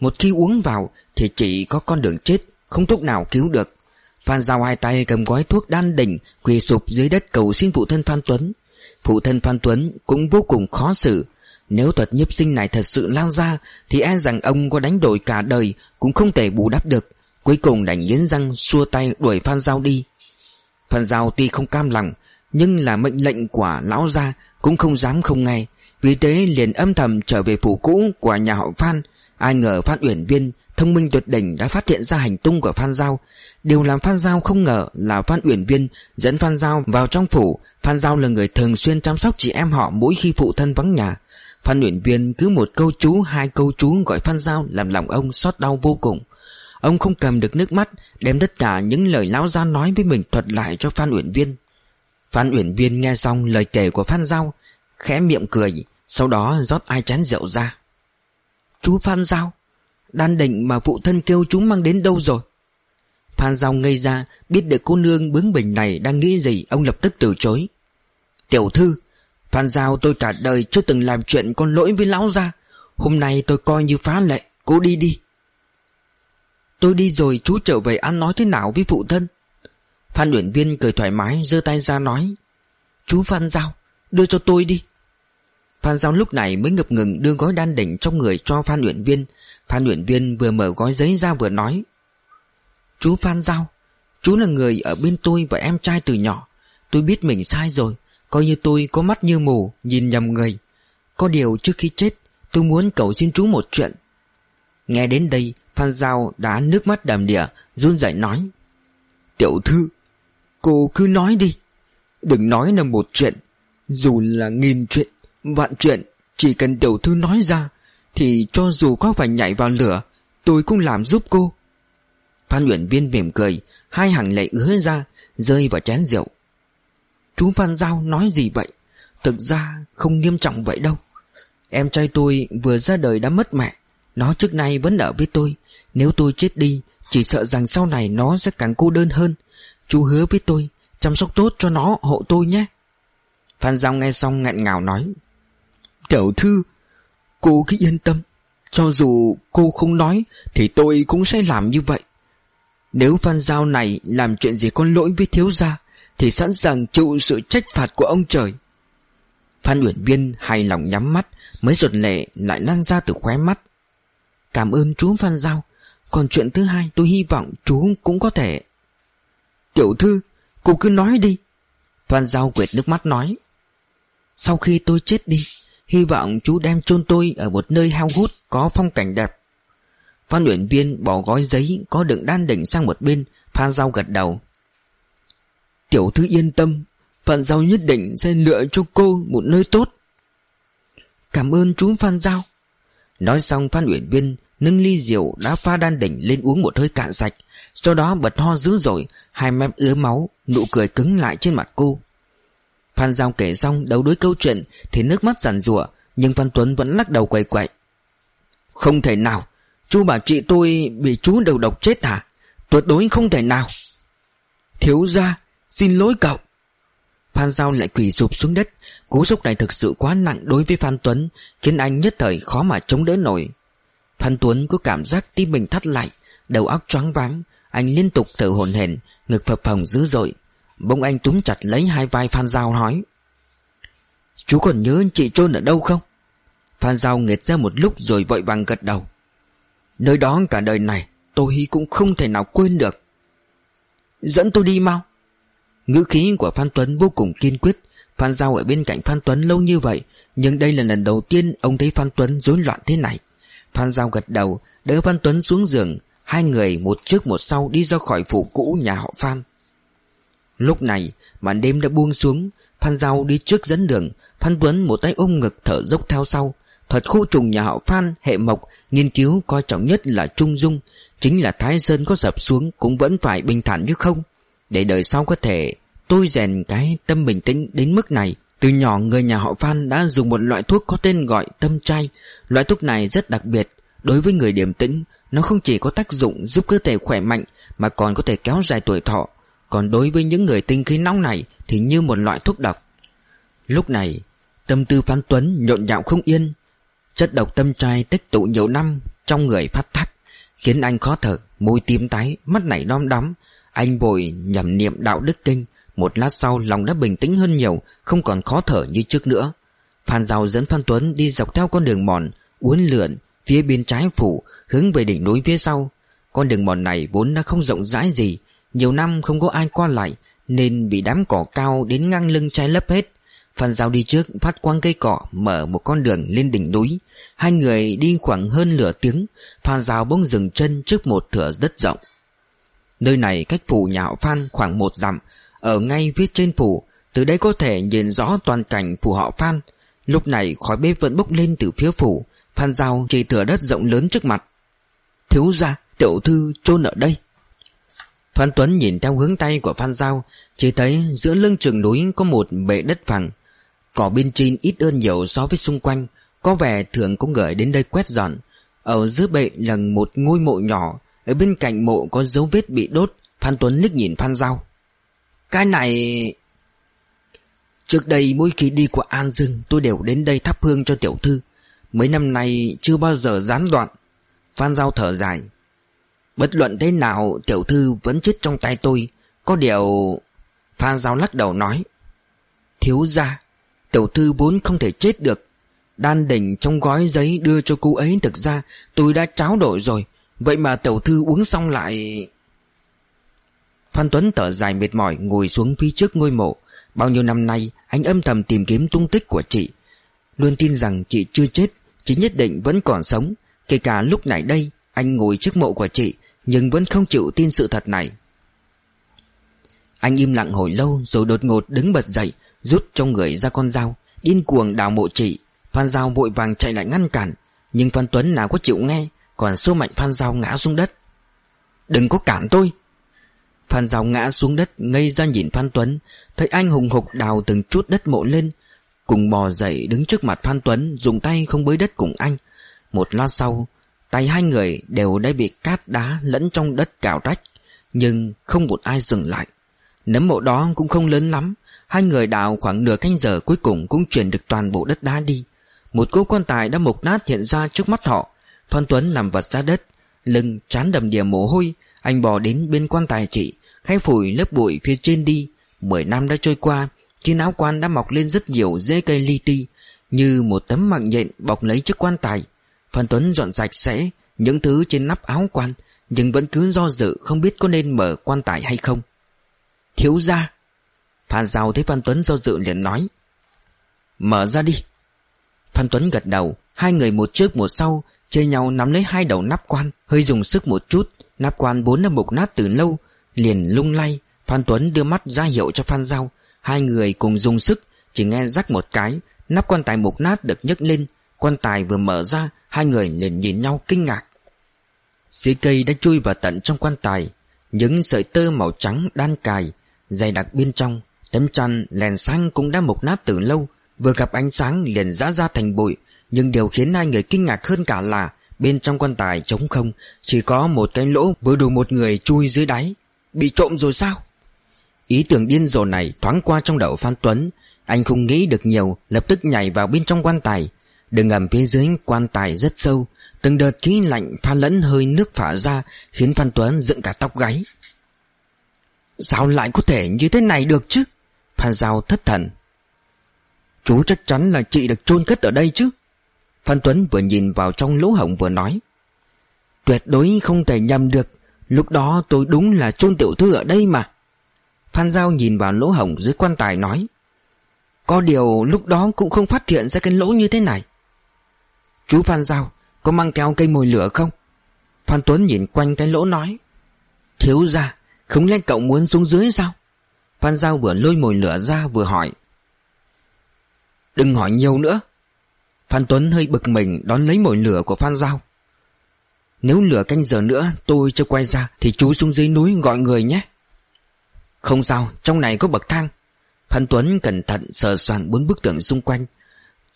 Một khi uống vào Thì chỉ có con đường chết, Không thuốc nào cứu được. Phan Giao hai tay cầm gói thuốc đan đỉnh, Quỳ sụp dưới đất cầu xin phụ thân Phan Tuấn. Phụ thân Phan Tuấn cũng vô cùng khó xử. Nếu thuật nhiếp sinh này thật sự lan ra, Thì e rằng ông có đánh đổi cả đời, Cũng không thể bù đắp được. Cuối cùng đành nghiến răng xua tay đuổi Phan Giao đi. Phan Giao tuy không cam lòng, Nhưng là mệnh lệnh của lão gia Cũng không dám không nghe. Vì thế liền âm thầm trở về phủ cũ của nhà họ Phan. Ai ngờ Phan Uyển Viên, Thông minh tuyệt đỉnh đã phát hiện ra hành tung của Phan Giao. Điều làm Phan Giao không ngờ là Phan Uyển Viên dẫn Phan Giao vào trong phủ. Phan Giao là người thường xuyên chăm sóc chị em họ mỗi khi phụ thân vắng nhà. Phan uyển viên cứ một câu chú, Hai câu chú gọi Phan Giao Làm lòng ông xót đau vô cùng. Ông không cầm được nước mắt, Đem tất cả những lời lão gia nói với mình thuật lại cho Phan Uyển Viên. Phan Uyển Viên nghe xong lời kể của Phan Giao, Khẽ miệng cười, Sau đó rót ai chén rượu ra. Chú Phan Giao, Đan định mà phụ thân kêu chú mang đến đâu rồi? Phan Giao ngây ra, Biết được cô nương bướng bỉnh này đang nghĩ gì, Ông lập tức từ chối. Tiểu thư, Phan Giao tôi cả đời chưa từng làm chuyện con lỗi với lão gia. Hôm nay tôi coi như phá lệ Cô đi đi. Tôi đi rồi chú trở về ăn nói thế nào với phụ thân? Phan luyện viên cười thoải mái, giơ tay ra nói, Chú Phan Giao, Đưa cho tôi đi. Phan Giao lúc này mới ngập ngừng đưa gói đan đỉnh trong người cho Phan luyện viên. Phan luyện viên vừa mở gói giấy ra vừa nói, Chú Phan Giao, Chú là người ở bên tôi và em trai từ nhỏ. Tôi biết mình sai rồi, Coi như tôi có mắt như mù, Nhìn nhầm người. Có điều trước khi chết, Tôi muốn cầu xin chú một chuyện. Nghe đến đây Phan Giao đã nước mắt đầm đìa, run rẩy nói, Tiểu thư, Cô cứ nói đi. Đừng nói là một chuyện, Dù là nghìn chuyện, Vạn chuyện, Chỉ cần tiểu thư nói ra, Thì cho dù có phải nhảy vào lửa, Tôi cũng làm giúp cô. Phan luyện viên mỉm cười, Hai hàng lệ ứa ra, Rơi vào chén rượu. Chú Phan Giao nói gì vậy? Thực ra không nghiêm trọng vậy đâu. Em trai tôi vừa ra đời đã mất mẹ, Nó trước nay vẫn ở với tôi nếu tôi chết đi, Chỉ sợ rằng sau này nó sẽ càng cô đơn hơn. Chú hứa với tôi, Chăm sóc tốt cho nó, hộ tôi nhé. Phan Giao nghe xong ngạn ngào nói, Tiểu thư, Cô cứ yên tâm. Cho dù cô không nói, Thì tôi cũng sẽ làm như vậy. Nếu Phan Giao này làm chuyện gì con lỗi với thiếu gia, Thì sẵn sàng chịu sự trách phạt của ông trời. Phan Uyển Viên hài lòng nhắm mắt, Mới giọt lệ lại lan ra từ khóe mắt. Cảm ơn chú Phan Giao. Còn chuyện thứ hai tôi hy vọng chú cũng có thể. Tiểu thư, Cô cứ nói đi. Phan Giao quệt nước mắt nói. Sau khi tôi chết đi, Hy vọng chú đem chôn tôi ở một nơi heo hút Có phong cảnh đẹp. Phan luyện viên bỏ gói giấy Có đựng đan đỉnh sang một bên, Phan Giao gật đầu. Tiểu thư yên tâm, Phan Giao nhất định sẽ lựa cho cô một nơi tốt. Cảm ơn chú Phan Giao. Nói xong, Phan Uyển Viên nâng ly rượu đã pha đan đỉnh lên uống một hơi cạn sạch. Sau đó bật ho dữ dội, Hai mép ứa máu, Nụ cười cứng lại trên mặt cô. Phan Giao kể xong đấu đối câu chuyện Thì nước mắt giàn rủa Nhưng Phan Tuấn vẫn lắc đầu quay quậy. Không thể nào, Chú bảo chị tôi bị chú đầu độc chết hả Tuyệt đối không thể nào. Thiếu ra Xin lỗi cậu. Phan Giao lại quỳ sụp xuống đất. Cú sốc này thực sự quá nặng đối với Phan Tuấn, Khiến anh nhất thời khó mà chống đỡ nổi. Phan Tuấn có cảm giác tim mình thắt lại, Đầu óc choáng váng, Anh liên tục thở hổn hển, Ngực phập phồng dữ dội. Bỗng anh túm chặt lấy hai vai Phan Giao nói, Chú còn nhớ chị chôn ở đâu không? Phan Giao nghệt ra một lúc rồi vội vàng gật đầu, Nơi đó cả đời này Tôi cũng không thể nào quên được. Dẫn tôi đi mau. Ngữ khí của Phan Tuấn vô cùng kiên quyết. Phan Giao ở bên cạnh Phan Tuấn lâu như vậy, Nhưng đây là lần đầu tiên ông thấy Phan Tuấn rối loạn thế này. Phan Giao gật đầu, Đỡ Văn Tuấn xuống giường, Hai người một trước một sau đi ra khỏi phủ cũ nhà họ Phan. Lúc này, màn đêm đã buông xuống, Phan Giao đi trước dẫn đường, Phan Tuấn một tay ôm ngực thở dốc theo sau. Thuật khu trùng nhà họ Phan, hệ mộc, Nghiên cứu coi trọng nhất là Trung Dung, Chính là Thái Sơn có sập xuống Cũng vẫn phải bình thản như không. Để đời sau có thể, tôi rèn cái tâm bình tĩnh đến mức này. Từ nhỏ, người nhà họ Phan đã dùng một loại thuốc có tên gọi tâm trai. Loại thuốc này rất đặc biệt. Đối với người điềm tĩnh, Nó không chỉ có tác dụng giúp cơ thể khỏe mạnh, Mà còn có thể kéo dài tuổi thọ. Còn đối với những người tinh khí nóng này Thì như một loại thuốc độc. Lúc này, Tâm tư Phan Tuấn nhộn nhạo không yên. Chất độc tâm trai tích tụ nhiều năm Trong người phát thắt Khiến anh khó thở, Môi tím tái, Mắt nảy đom đóm. Anh vội nhầm niệm đạo đức kinh một lát sau, lòng đã bình tĩnh hơn nhiều, Không còn khó thở như trước nữa. Phan Giao dẫn Phan Tuấn đi dọc theo con đường mòn, Uốn lượn, Phía bên trái phủ, Hướng về đỉnh núi phía sau. Con đường mòn này vốn đã không rộng rãi gì, Nhiều năm không có ai qua lại, Nên bị đám cỏ cao đến ngang lưng trái lấp hết. Phan Giao đi trước, phát quang cây cỏ, Mở một con đường lên đỉnh núi. Hai người đi khoảng hơn nửa tiếng, Phan Giao bỗng dừng chân trước một thửa đất rộng. Nơi này cách phủ nhà họ Phan khoảng một dặm ở ngay phía trên phủ, Từ đây có thể nhìn rõ toàn cảnh phủ họ Phan. Lúc này khói bếp vẫn bốc lên từ phía phủ, Phan Giao chỉ thửa đất rộng lớn trước mặt. Thiếu ra tiểu thư chôn ở đây. Phan Tuấn nhìn theo hướng tay của Phan Giao, Chỉ thấy giữa lưng trường núi có một bệ đất phẳng. Cỏ bên trên ít hơn nhiều so với xung quanh, Có vẻ thường có người đến đây quét dọn. Ở giữa bệ là một ngôi mộ nhỏ, Ở bên cạnh mộ có dấu vết bị đốt. Phan Tuấn liếc nhìn Phan Giao. Cái này... Trước đây mỗi khi đi qua An Dương, Tôi đều đến đây thắp hương cho tiểu thư. Mấy năm nay chưa bao giờ gián đoạn Phan Giao thở dài. Bất luận thế nào, tiểu thư vẫn chết trong tay tôi. Có điều Phan Giao lắc đầu nói, Thiếu ra Tiểu thư vốn không thể chết được. Đan đỉnh trong gói giấy đưa cho cô ấy Thực ra tôi đã tráo đổi rồi. Vậy mà tiểu thư uống xong lại Phan Tuấn thở dài mệt mỏi Ngồi xuống phía trước ngôi mộ. Bao nhiêu năm nay, anh âm thầm tìm kiếm tung tích của chị. Luôn tin rằng chị chưa chết, Chị nhất định vẫn còn sống. Kể cả lúc này đây, Anh ngồi trước mộ của chị, Nhưng vẫn không chịu tin sự thật này. Anh im lặng hồi lâu Rồi đột ngột đứng bật dậy, Rút trong người ra con dao, Điên cuồng đào mộ chị. Phan Giao vội vàng chạy lại ngăn cản, Nhưng Phan Tuấn nào có chịu nghe, Còn sâu mạnh Phan Giao ngã xuống đất. Đừng có cản tôi Phan Giao ngã xuống đất, ngây ra nhìn Phan Tuấn. Thấy anh hùng hục đào từng chút đất mộ lên, Cùng bò dậy đứng trước mặt Phan Tuấn, Dùng tay không bới đất cùng anh. Một lát sau, Tay hai người đều đã bị cát đá lẫn trong đất cào rách, Nhưng không một ai dừng lại. Nấm mộ đó cũng không lớn lắm, Hai người đào khoảng nửa canh giờ cuối cùng cũng chuyển được toàn bộ đất đá đi. Một cô quan tài đã mục nát hiện ra trước mắt họ. Phan Tuấn nằm vật ra đất, Lưng chán đầm đìa mồ hôi, Anh bò đến bên quan tài chị. Khai phủi lớp bụi phía trên đi. Mười năm đã trôi qua Trên áo quan đã mọc lên rất nhiều rễ cây li ti, Như một tấm mạng nhện bọc lấy chiếc quan tài. Phan Tuấn dọn sạch sẽ Những thứ trên nắp áo quan, Nhưng vẫn cứ do dự không biết có nên mở quan tài hay không. Thiếu ra Phan Giao thấy Phan Tuấn do dự liền nói, Mở ra đi. Phan Tuấn gật đầu, Hai người một trước một sau Chơi nhau nắm lấy hai đầu nắp quan, Hơi dùng sức một chút. Nắp quan vốn đã mục nát từ lâu Liền lung lay, Phan Tuấn đưa mắt ra hiệu cho Phan Giao. Hai người cùng dùng sức, Chỉ nghe rắc một cái, Nắp quan tài mục nát được nhấc lên. Quan tài vừa mở ra, Hai người liền nhìn nhau kinh ngạc. Dưới cây đã chui vào tận trong quan tài, Những sợi tơ màu trắng đan cài, Dày đặc bên trong, Tấm chăn lèn sáng cũng đã mục nát từ lâu. Vừa gặp ánh sáng liền rã ra thành bụi, Nhưng điều khiến hai người kinh ngạc hơn cả là Bên trong quan tài trống không, Chỉ có một cái lỗ vừa đủ một người chui dưới đáy. Bị trộm rồi sao? Ý tưởng điên rồ này thoáng qua trong đầu Phan Tuấn. Anh không nghĩ được nhiều, Lập tức nhảy vào bên trong quan tài. Đường ngầm phía dưới quan tài rất sâu. Từng đợt khí lạnh pha lẫn hơi nước phả ra, Khiến Phan Tuấn dựng cả tóc gáy. Sao lại có thể như thế này được chứ? Phan Giao thất thần. Chú chắc chắn là chị được chôn cất ở đây chứ? Phan Tuấn vừa nhìn vào trong lỗ hổng vừa nói. Tuyệt đối không thể nhầm được. Lúc đó tôi đúng là chôn tiểu thư ở đây mà. Phan Giao nhìn vào lỗ hổng dưới quan tài nói, Có điều lúc đó cũng không phát hiện ra cái lỗ như thế này. Chú Phan Giao, Có mang theo cây mồi lửa không? Phan Tuấn nhìn quanh cái lỗ nói, Thiếu ra Không lẽ cậu muốn xuống dưới sao? Phan Giao vừa lôi mồi lửa ra vừa hỏi, Đừng hỏi nhiều nữa. Phan Tuấn hơi bực mình đón lấy mồi lửa của Phan Giao. Nếu lửa canh giờ nữa, tôi chưa quay ra, Thì chú xuống dưới núi gọi người nhé. Không sao, trong này có bậc thang. Phan Tuấn cẩn thận sờ soạn bốn bức tường xung quanh.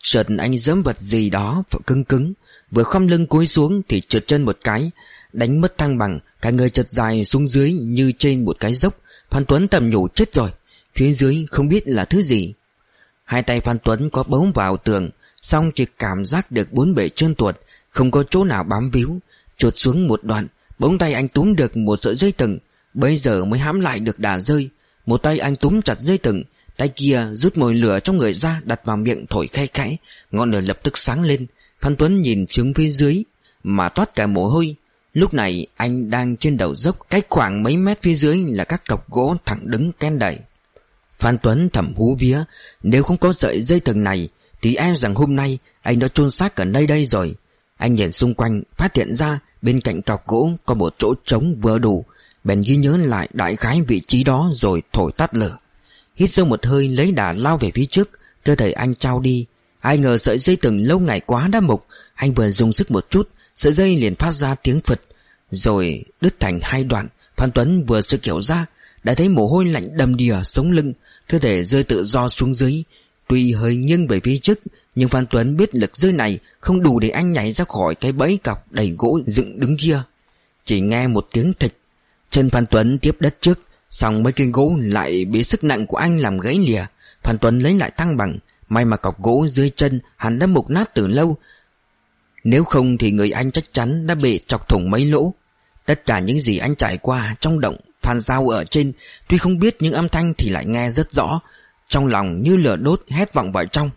Chợt anh giẫm vật gì đó cứng cứng. Vừa khom lưng cúi xuống thì trượt chân một cái, Đánh mất thăng bằng. Cả người chật dài xuống dưới như trên một cái dốc. Phan Tuấn tầm nhủ chết rồi. Phía dưới không biết là thứ gì. Hai tay Phan Tuấn có bấu vào tường Xong chỉ cảm giác được bốn bể trơn tuột, Không có chỗ nào bám víu. Chuột xuống một đoạn, Bỗng tay anh túm được một sợi dây thừng, Bây giờ mới hãm lại được đà rơi. Một tay anh túm chặt dây thừng, Tay kia rút mồi lửa trong người ra, Đặt vào miệng thổi khe khẽ, Ngọn lửa lập tức sáng lên. Phan Tuấn nhìn xuống phía dưới, Mà toát cả mồ hôi. Lúc này, anh đang trên đầu dốc, Cách khoảng mấy mét phía dưới là các cọc gỗ thẳng đứng ken đẩy Phan Tuấn thầm hú vía, Nếu không có sợi dây thừng này, Thì e rằng hôm nay anh đã chôn xác ở nơi đây rồi. Anh nhìn xung quanh, Phát hiện ra bên cạnh cọc gỗ Có một chỗ trống vừa đủ. Bèn ghi nhớ lại đại khái vị trí đó Rồi thổi tắt lửa. Hít sâu một hơi lấy đà lao về phía trước, Cơ thể anh trao đi. Ai ngờ sợi dây từng lâu ngày quá đã mục, Anh vừa dùng sức một chút, Sợi dây liền phát ra tiếng phật. Rồi đứt thành hai đoạn, Phan Tuấn vừa sự kiểu ra, Đã thấy mồ hôi lạnh đầm đìa sống lưng, Cơ thể rơi tự do xuống dưới. Tuy hơi nghiêng về phía trước nhưng Phan Tuấn biết lực rơi này Không đủ để anh nhảy ra khỏi cái bẫy cọc đầy gỗ dựng đứng kia. Chỉ nghe một tiếng thịch, Chân Phan Tuấn tiếp đất trước, Xong mấy cây gỗ lại bị sức nặng của anh làm gãy lìa. Phan Tuấn lấy lại thăng bằng, May mà cọc gỗ dưới chân hắn đã mục nát từ lâu. Nếu không thì người anh chắc chắn đã bị chọc thủng mấy lỗ. Tất cả những gì anh trải qua trong động, Phan Giao ở trên, Tuy không biết những âm thanh thì lại nghe rất rõ, Trong lòng như lửa đốt hét vọng vào trong.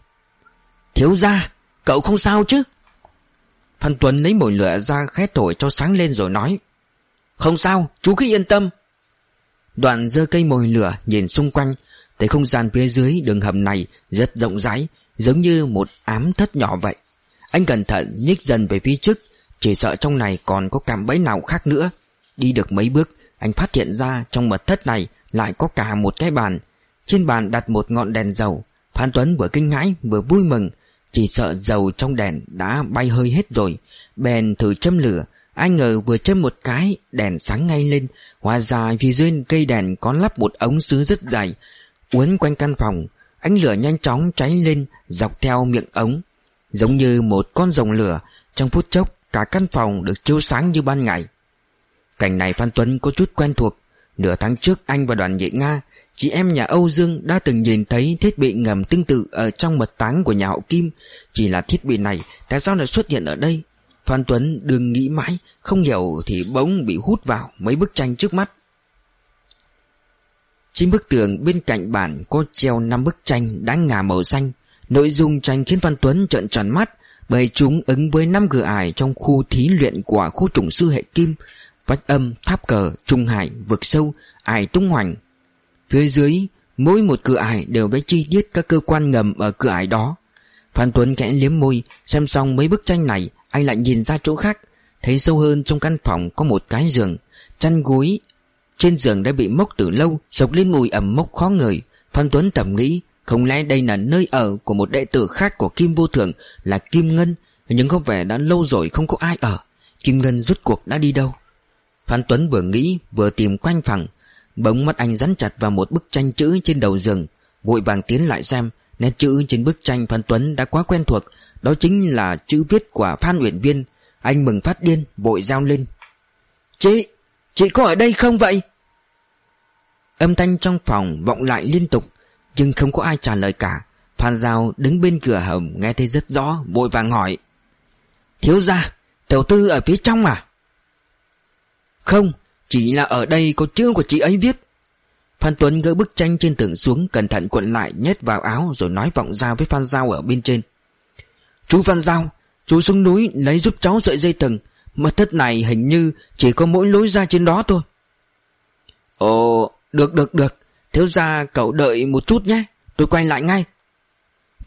Thiếu ra Cậu không sao chứ? Phan Tuấn lấy mồi lửa ra khét thổi cho sáng lên rồi nói, Không sao, chú cứ yên tâm. Đoạn giơ cây mồi lửa nhìn xung quanh, Thấy không gian phía dưới đường hầm này rất rộng rãi, Giống như một ám thất nhỏ vậy. Anh cẩn thận nhích dần về phía trước, Chỉ sợ trong này còn có cạm bẫy nào khác nữa. Đi được mấy bước, Anh phát hiện ra trong mật thất này Lại có cả một cái bàn. Trên bàn đặt một ngọn đèn dầu. Phan Tuấn vừa kinh hãi vừa vui mừng chỉ sợ dầu trong đèn đã bay hơi hết rồi. Bèn thử châm lửa. Ai ngờ vừa châm một cái, Đèn sáng ngay lên. Hóa ra phía dưới cây đèn có lắp một ống sứ rất dài. Uốn quanh căn phòng, Ánh lửa nhanh chóng cháy lên, Dọc theo miệng ống. Giống như một con rồng lửa, Trong phút chốc, cả căn phòng được chiếu sáng như ban ngày. Cảnh này Phan Tuấn có chút quen thuộc. Nửa tháng trước, anh và đoàn nhị Nga Chị em nhà Âu Dương đã từng nhìn thấy thiết bị ngầm tương tự ở trong mật táng của nhà họ Kim Chỉ là thiết bị này tại sao lại xuất hiện ở đây Phan Tuấn đừng nghĩ mãi Không hiểu thì bỗng bị hút vào mấy bức tranh trước mắt trên bức tường bên cạnh bản có treo năm bức tranh đã ngả màu xanh. Nội dung tranh khiến Văn Tuấn trợn tròn mắt bởi chúng ứng với năm cửa ải trong khu thí luyện của khu trùng sư hệ kim. Vách âm, tháp cờ, trung hải, vực sâu, ải tung hoành. Phía dưới, mỗi một cửa ải đều vẽ chi tiết các cơ quan ngầm ở cửa ải đó. Phan Tuấn kẽ liếm môi, xem xong mấy bức tranh này, anh lại nhìn ra chỗ khác. Thấy sâu hơn trong căn phòng có một cái giường, chăn gối trên giường đã bị mốc từ lâu Sộc lên mùi ẩm mốc khó ngửi. Phan Tuấn tầm nghĩ Không lẽ đây là nơi ở của một đệ tử khác của Kim Vô Thường Là Kim Ngân? Nhưng có vẻ đã lâu rồi không có ai ở. Kim Ngân rút cuộc đã đi đâu? Phan Tuấn vừa nghĩ vừa tìm quanh phòng. Bỗng mắt anh rắn chặt vào một bức tranh chữ trên đầu giường. Vội vàng tiến lại xem, Nét chữ trên bức tranh Phan Tuấn đã quá quen thuộc. Đó chính là chữ viết của Phan Uyển Viên. Anh mừng phát điên, vội giao lên. Chị Chị có ở đây không vậy? Âm thanh trong phòng vọng lại liên tục, Nhưng không có ai trả lời cả. Phan Giao đứng bên cửa hầm, Nghe thấy rất rõ, vội vàng hỏi. Thiếu ra Tiểu tư ở phía trong à? Không chỉ là ở đây có chữ của chị ấy viết. Phan Tuấn gỡ bức tranh trên tường xuống, Cẩn thận cuộn lại, nhét vào áo, Rồi nói vọng ra với Phan Giao ở bên trên. Chú Phan Giao, Chú xuống núi lấy giúp cháu sợi dây thừng. Mật thất này hình như chỉ có mỗi lối ra trên đó thôi. Ồ, được được được. Thiếu ra cậu đợi một chút nhé. Tôi quay lại ngay.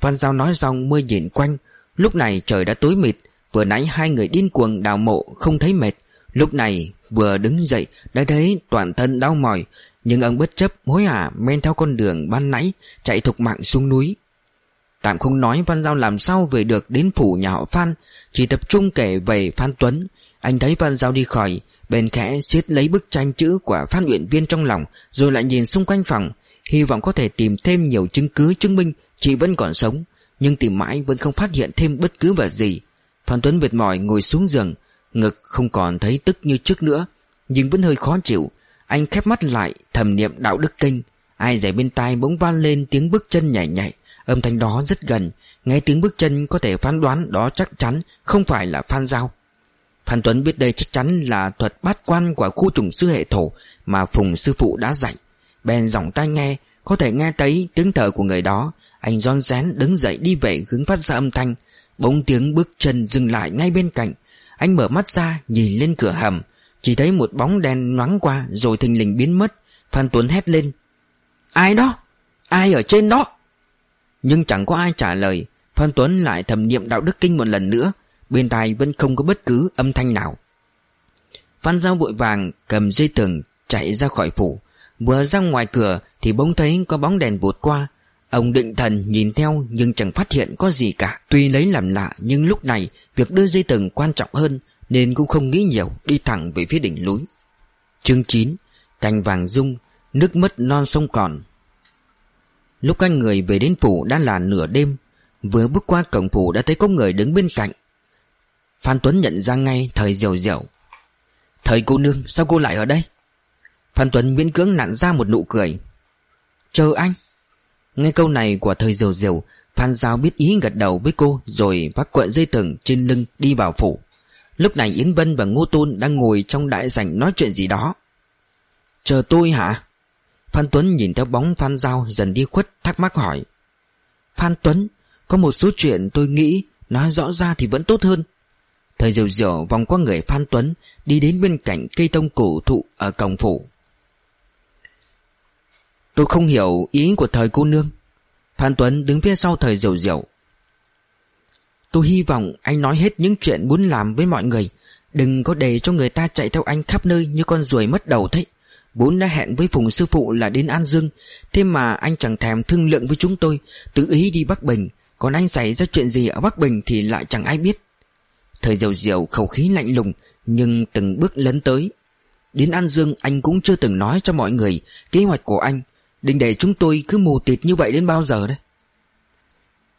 Phan Giao nói xong mới nhìn quanh. Lúc này trời đã tối mịt. Vừa nãy hai người điên cuồng đào mộ, không thấy mệt. Lúc này vừa đứng dậy Đã thấy toàn thân đau mỏi, Nhưng ông bất chấp hối hả Men theo con đường ban nãy, Chạy thục mạng xuống núi. Tạm không nói Văn Giao làm sao về được đến phủ nhà họ Phan, Chỉ tập trung kể về Phan Tuấn. Anh thấy Văn Giao đi khỏi, Bèn khẽ siết lấy bức tranh chữ của Phan Uyển Viên trong lòng, Rồi lại nhìn xung quanh phòng, Hy vọng có thể tìm thêm nhiều chứng cứ chứng minh Chị vẫn còn sống, Nhưng tìm mãi vẫn không phát hiện thêm bất cứ vật gì. Phan Tuấn mệt mỏi ngồi xuống giường Ngực không còn thấy tức như trước nữa Nhưng vẫn hơi khó chịu Anh khép mắt lại thầm niệm đạo đức kinh Ai dạy bên tai bỗng vang lên tiếng bước chân nhảy nhảy Âm thanh đó rất gần Nghe tiếng bước chân có thể phán đoán đó chắc chắn Không phải là Phan Giao Phan Tuấn biết đây chắc chắn là thuật bát quan của khu trùng sư hệ thổ mà Phùng sư phụ đã dạy. Bèn giọng tai nghe, có thể nghe thấy tiếng thở của người đó. Anh John rén đứng dậy đi về hướng phát ra âm thanh. Bỗng tiếng bước chân dừng lại ngay bên cạnh. Anh mở mắt ra, nhìn lên cửa hầm. Chỉ thấy một bóng đen nhoáng qua, rồi thình lình biến mất. Phan Tuấn hét lên. Ai đó? Ai ở trên đó? Nhưng chẳng có ai trả lời. Phan Tuấn lại thầm niệm đạo đức kinh một lần nữa Bên tai vẫn không có bất cứ âm thanh nào Phan Giao vội vàng cầm dây thừng chạy ra khỏi phủ Vừa ra ngoài cửa thì bỗng thấy có bóng đèn vụt qua Ông định thần nhìn theo nhưng chẳng phát hiện có gì cả. Tuy lấy làm lạ, nhưng lúc này Việc đưa dây tầng quan trọng hơn Nên cũng không nghĩ nhiều, Đi thẳng về phía đỉnh núi. Chương 9 Cành vàng rung, Nước mất non sông còn. Lúc anh người về đến phủ đã là nửa đêm, Vừa bước qua cổng phủ đã thấy có người đứng bên cạnh. Phan Tuấn nhận ra ngay, thời diều diều Thời cô nương, sao cô lại ở đây? Phan Tuấn miễn cưỡng nặn ra một nụ cười. Chờ anh. Nghe câu này của thời diều diều, Phan Giao biết ý gật đầu với cô Rồi vác cuộn dây thừng trên lưng đi vào phủ. Lúc này Yến Vân và Ngô Tôn Đang ngồi trong đại sảnh nói chuyện gì đó. Chờ tôi hả? Phan Tuấn nhìn theo bóng Phan Giao dần đi khuất, thắc mắc hỏi. Phan Tuấn, Có một số chuyện tôi nghĩ Nói rõ ra thì vẫn tốt hơn. Thời diều diều vòng qua người Phan Tuấn, Đi đến bên cạnh cây tông cổ thụ Ở cổng phủ. Tôi không hiểu ý của thời cô nương. Phan Tuấn đứng phía sau thời diều diều Tôi hy vọng anh nói hết những chuyện muốn làm với mọi người. Đừng có để cho người ta chạy theo anh khắp nơi như con ruồi mất đầu thế. Vốn đã hẹn với Phùng sư phụ là đến An Dương. Thế mà anh chẳng thèm thương lượng với chúng tôi. Tự ý đi Bắc Bình. Còn anh xảy ra chuyện gì ở Bắc Bình thì lại chẳng ai biết. Thời diều diều khẩu khí lạnh lùng, Nhưng từng bước lấn tới. Đến An Dương anh cũng chưa từng nói cho mọi người Kế hoạch của anh. Định để chúng tôi cứ mù tịt như vậy đến bao giờ đấy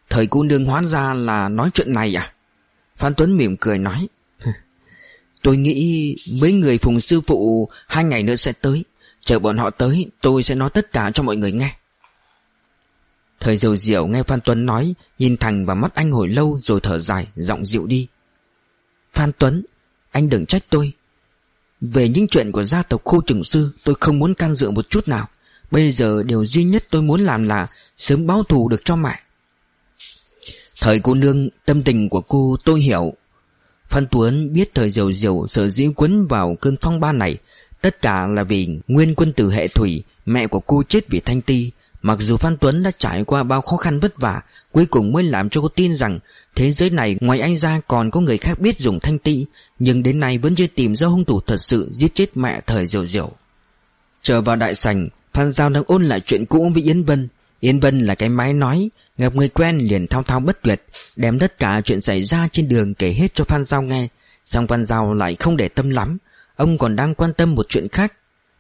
Thời cô nương hóa ra là nói chuyện này à? Phan Tuấn mỉm cười nói, Tôi nghĩ mấy người phùng sư phụ Hai ngày nữa sẽ tới. Chờ bọn họ tới, tôi sẽ nói tất cả cho mọi người nghe. Thời diều diệu nghe Phan Tuấn nói, Nhìn thẳng vào mắt anh hồi lâu rồi thở dài, Giọng dịu đi. Phan Tuấn, Anh đừng trách tôi. Về những chuyện của gia tộc khu trưởng sư, Tôi không muốn can dự một chút nào. Bây giờ điều duy nhất tôi muốn làm là Sớm báo thù được cho mẹ. Thời cô nương, Tâm tình của cô tôi hiểu. Phan Tuấn biết thời diều diều Sở dĩ quấn vào cơn phong ba này, Tất cả là vì nguyên quân tử hệ thủy, Mẹ của cô chết vì thanh ti. Mặc dù Phan Tuấn đã trải qua bao khó khăn vất vả, Cuối cùng mới làm cho cô tin rằng Thế giới này ngoài anh ra còn có người khác biết dùng thanh ti, Nhưng đến nay vẫn chưa tìm ra hung thủ thật sự Giết chết mẹ thời diều diều. Trở vào đại sảnh Phan Giao đang ôn lại chuyện cũ với Yến Vân. Yến Vân là cái máy nói Gặp người quen liền thao thao bất tuyệt, Đem tất cả chuyện xảy ra trên đường kể hết cho Phan Giao nghe. Xong Phan Giao lại không để tâm lắm, Ông còn đang quan tâm một chuyện khác.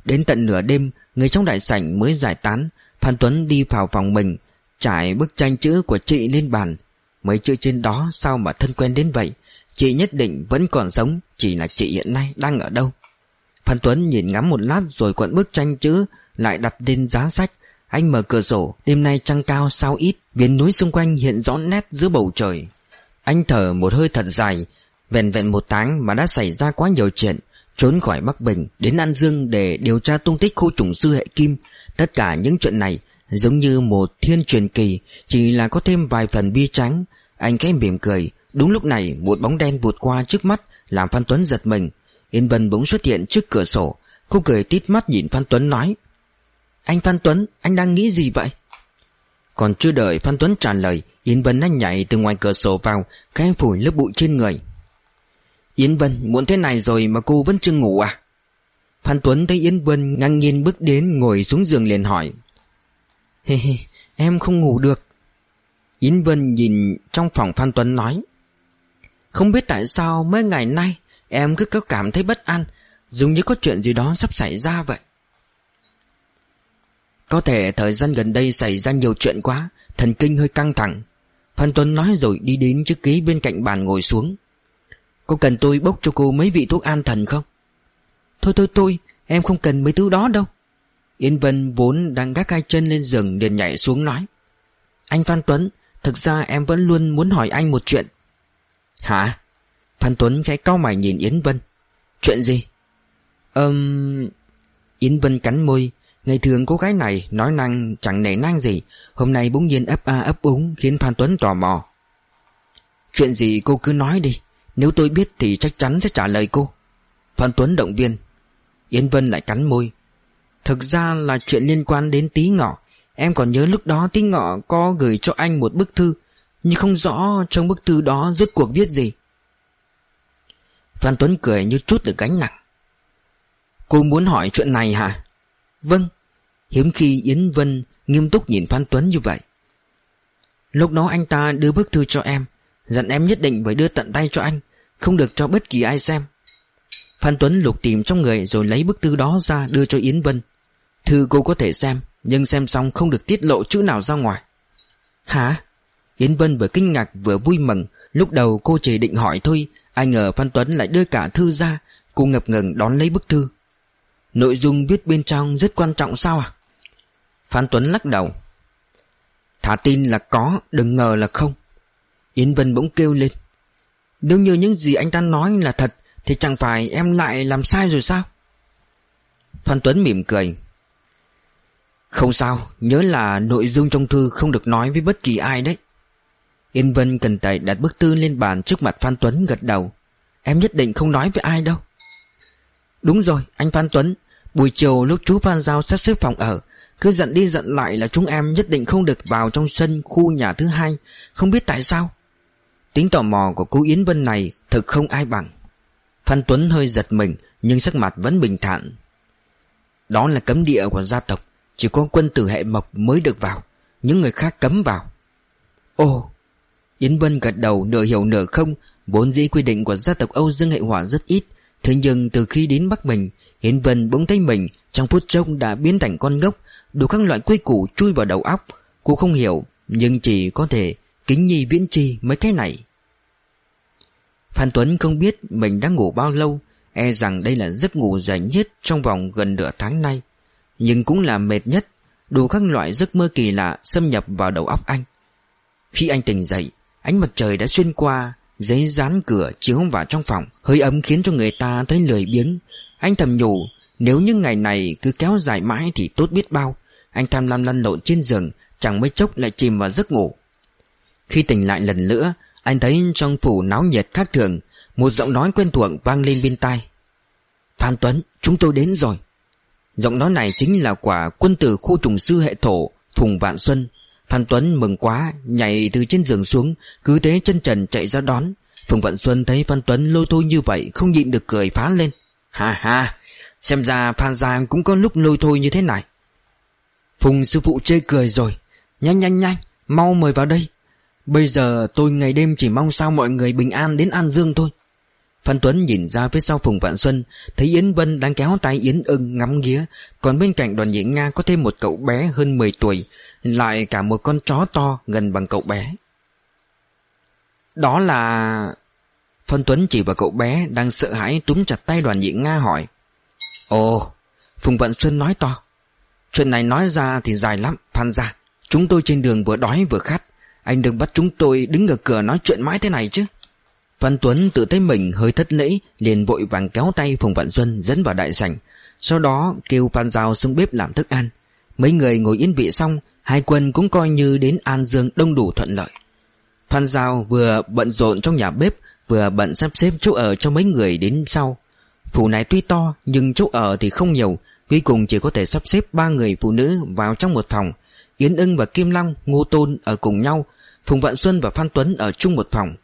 Đến tận nửa đêm, Người trong đại sảnh mới giải tán, Phan Tuấn đi vào phòng mình, Trải bức tranh chữ của chị lên bàn. Mấy chữ trên đó sao mà thân quen đến vậy? Chị nhất định vẫn còn sống, Chỉ là chị hiện nay đang ở đâu? Phan Tuấn nhìn ngắm một lát rồi quận bức tranh chữ lại đặt lên giá sách. Anh mở cửa sổ, Đêm nay trăng cao sao ít, Viền núi xung quanh hiện rõ nét giữa bầu trời. Anh thở một hơi thật dài, Vẹn vẹn một tháng mà đã xảy ra quá nhiều chuyện, Trốn khỏi Bắc Bình, Đến An Dương để điều tra tung tích khu trùng sư hệ Kim. Tất cả những chuyện này Giống như một thiên truyền kỳ, Chỉ là có thêm vài phần bi trắng Anh khẽ mỉm cười, Đúng lúc này một bóng đen vụt qua trước mắt, Làm Phan Tuấn giật mình. Yên Vân bỗng xuất hiện trước cửa sổ, Cô cười tít mắt nhìn Phan Tuấn nói anh Phan Tuấn, Anh đang nghĩ gì vậy? Còn chưa đợi Phan Tuấn trả lời, Yến Vân đã nhảy từ ngoài cửa sổ vào Khẽ phủi lớp bụi trên người. Yến Vân, muộn thế này rồi mà cô vẫn chưa ngủ à? Phan Tuấn thấy Yến Vân ngang nhiên bước đến ngồi xuống giường liền hỏi. Hê hê, em không ngủ được. Yến Vân nhìn trong phòng Phan Tuấn nói. Không biết tại sao mấy ngày nay Em cứ có cảm thấy bất an, Giống như có chuyện gì đó sắp xảy ra vậy. Có thể thời gian gần đây xảy ra nhiều chuyện quá, Thần kinh hơi căng thẳng. Phan Tuấn nói rồi đi đến chiếc ghế bên cạnh bàn ngồi xuống. Cô cần tôi bốc cho cô mấy vị thuốc an thần không? Thôi thôi, tôi, Em không cần mấy thứ đó đâu. Yên Vân vốn đang gác hai chân lên giường liền nhảy xuống nói. Anh Phan Tuấn, Thực ra em vẫn luôn muốn hỏi anh một chuyện. Hả? Phan Tuấn khẽ cau mày nhìn Yến Vân. Chuyện gì? Ừm um... Yến Vân cắn môi. Ngày thường cô gái này nói năng chẳng nể năng gì, Hôm nay bỗng nhiên ấp a ấp úng Khiến Phan Tuấn tò mò. Chuyện gì cô cứ nói đi, Nếu tôi biết thì chắc chắn sẽ trả lời cô. Phan Tuấn động viên. Yến Vân lại cắn môi. Thực ra là chuyện liên quan đến tí ngọ. Em còn nhớ lúc đó tí ngọ có gửi cho anh một bức thư, Nhưng không rõ trong bức thư đó rốt cuộc viết gì. Phan Tuấn cười như chút được gánh nặng. Cô muốn hỏi chuyện này hả? Vâng. Hiếm khi Yến Vân nghiêm túc nhìn Phan Tuấn như vậy. Lúc đó anh ta đưa bức thư cho em, Dặn em nhất định phải đưa tận tay cho anh, Không được cho bất kỳ ai xem. Phan Tuấn lục tìm trong người Rồi lấy bức thư đó ra đưa cho Yến Vân. Thư cô có thể xem, Nhưng xem xong không được tiết lộ chữ nào ra ngoài. Hả? Yến Vân vừa kinh ngạc vừa vui mừng, Lúc đầu cô chỉ định hỏi thôi, Ai ngờ Phan Tuấn lại đưa cả thư ra, Cô ngập ngừng đón lấy bức thư. Nội dung viết bên trong rất quan trọng sao à? Phan Tuấn lắc đầu. Thả tin là có, Đừng ngờ là không. Yến Vân bỗng kêu lên. Nếu như những gì anh ta nói là thật, Thì chẳng phải em lại làm sai rồi sao? Phan Tuấn mỉm cười. Không sao, Nhớ là nội dung trong thư không được nói với bất kỳ ai đấy. Yên Vân cần tay đặt bức thư lên bàn trước mặt Phan Tuấn gật đầu. Em nhất định không nói với ai đâu. Đúng rồi, anh Phan Tuấn, Buổi chiều lúc chú Phan Giao sắp xếp phòng ở cứ giận đi giận lại là chúng em nhất định không được vào trong sân khu nhà thứ hai. Không biết tại sao. Tính tò mò của cô Yến Vân này thực không ai bằng. Phan Tuấn hơi giật mình, Nhưng sắc mặt vẫn bình thản. Đó là cấm địa của gia tộc, Chỉ có quân tử hệ mộc mới được vào, Những người khác cấm vào. Ồ! Yến Vân gật đầu nửa hiểu nửa không, Vốn dĩ quy định của gia tộc Âu Dương hệ hỏa rất ít, Thế nhưng từ khi đến Bắc Bình, Yến Vân bỗng thấy mình Trong phút chốc đã biến thành con ngốc Đủ các loại quy củ chui vào đầu óc. Cô không hiểu, Nhưng chỉ có thể kính nhi viễn chi mấy cái này. Phan Tuấn không biết mình đã ngủ bao lâu E rằng đây là giấc ngủ dài nhất Trong vòng gần nửa tháng nay. Nhưng cũng là mệt nhất, Đủ các loại giấc mơ kỳ lạ Xâm nhập vào đầu óc anh. Khi anh tỉnh dậy, Ánh mặt trời đã xuyên qua, Giấy dán cửa chiếu vào trong phòng, Hơi ấm khiến cho người ta thấy lười biếng. Anh thầm nhủ, Nếu những ngày này cứ kéo dài mãi thì tốt biết bao. Anh tham lam lăn lộn trên giường, Chẳng mấy chốc lại chìm vào giấc ngủ. Khi tỉnh lại lần nữa, Anh thấy trong phủ náo nhiệt khác thường, Một giọng nói quen thuộc vang lên bên tai. Phan Tuấn, chúng tôi đến rồi. Giọng nói này chính là quả quân tử khu trùng sư hệ thổ, Phùng Vạn Xuân. Phan Tuấn mừng quá, Nhảy từ trên giường xuống, Cứ thế chân trần chạy ra đón. Phùng vạn Xuân thấy Phan Tuấn lôi thôi như vậy, Không nhịn được cười phá lên. Ha ha, Xem ra Phan Giang cũng có lúc lôi thôi như thế này. Phùng sư phụ chê cười rồi. Nhanh nhanh nhanh, Mau mời vào đây. Bây giờ tôi ngày đêm chỉ mong sao mọi người bình an đến An Dương thôi. Phan Tuấn nhìn ra phía sau Phùng Vạn Xuân, Thấy Yến Vân đang kéo tay Yến ưng ngắm nghía. Còn bên cạnh đoàn diễn Nga có thêm một cậu bé hơn 10 tuổi, Lại cả một con chó to gần bằng cậu bé. Đó là... Phan Tuấn chỉ vào cậu bé đang sợ hãi túm chặt tay đoàn diễn Nga hỏi. Ồ, Phùng Vạn Xuân nói to. Chuyện này nói ra thì dài lắm, Phan ra Chúng tôi trên đường vừa đói vừa khát. Anh đừng bắt chúng tôi đứng ở cửa nói chuyện mãi thế này chứ. Văn Tuấn tự thấy mình hơi thất lễ, liền vội vàng kéo tay Phùng Vạn Xuân dẫn vào đại sảnh. Sau đó kêu Phan Giao xuống bếp làm thức ăn. Mấy người ngồi yên vị xong, Hai quân cũng coi như đến An Dương đông đủ thuận lợi. Phan Giao vừa bận rộn trong nhà bếp, Vừa bận sắp xếp chỗ ở cho mấy người đến sau. Phủ này tuy to, nhưng chỗ ở thì không nhiều Cuối cùng chỉ có thể sắp xếp ba người phụ nữ vào trong một phòng. Yến ưng và Kim Long, Ngô Tôn ở cùng nhau Phùng Vạn Xuân và Phan Tuấn ở chung một phòng.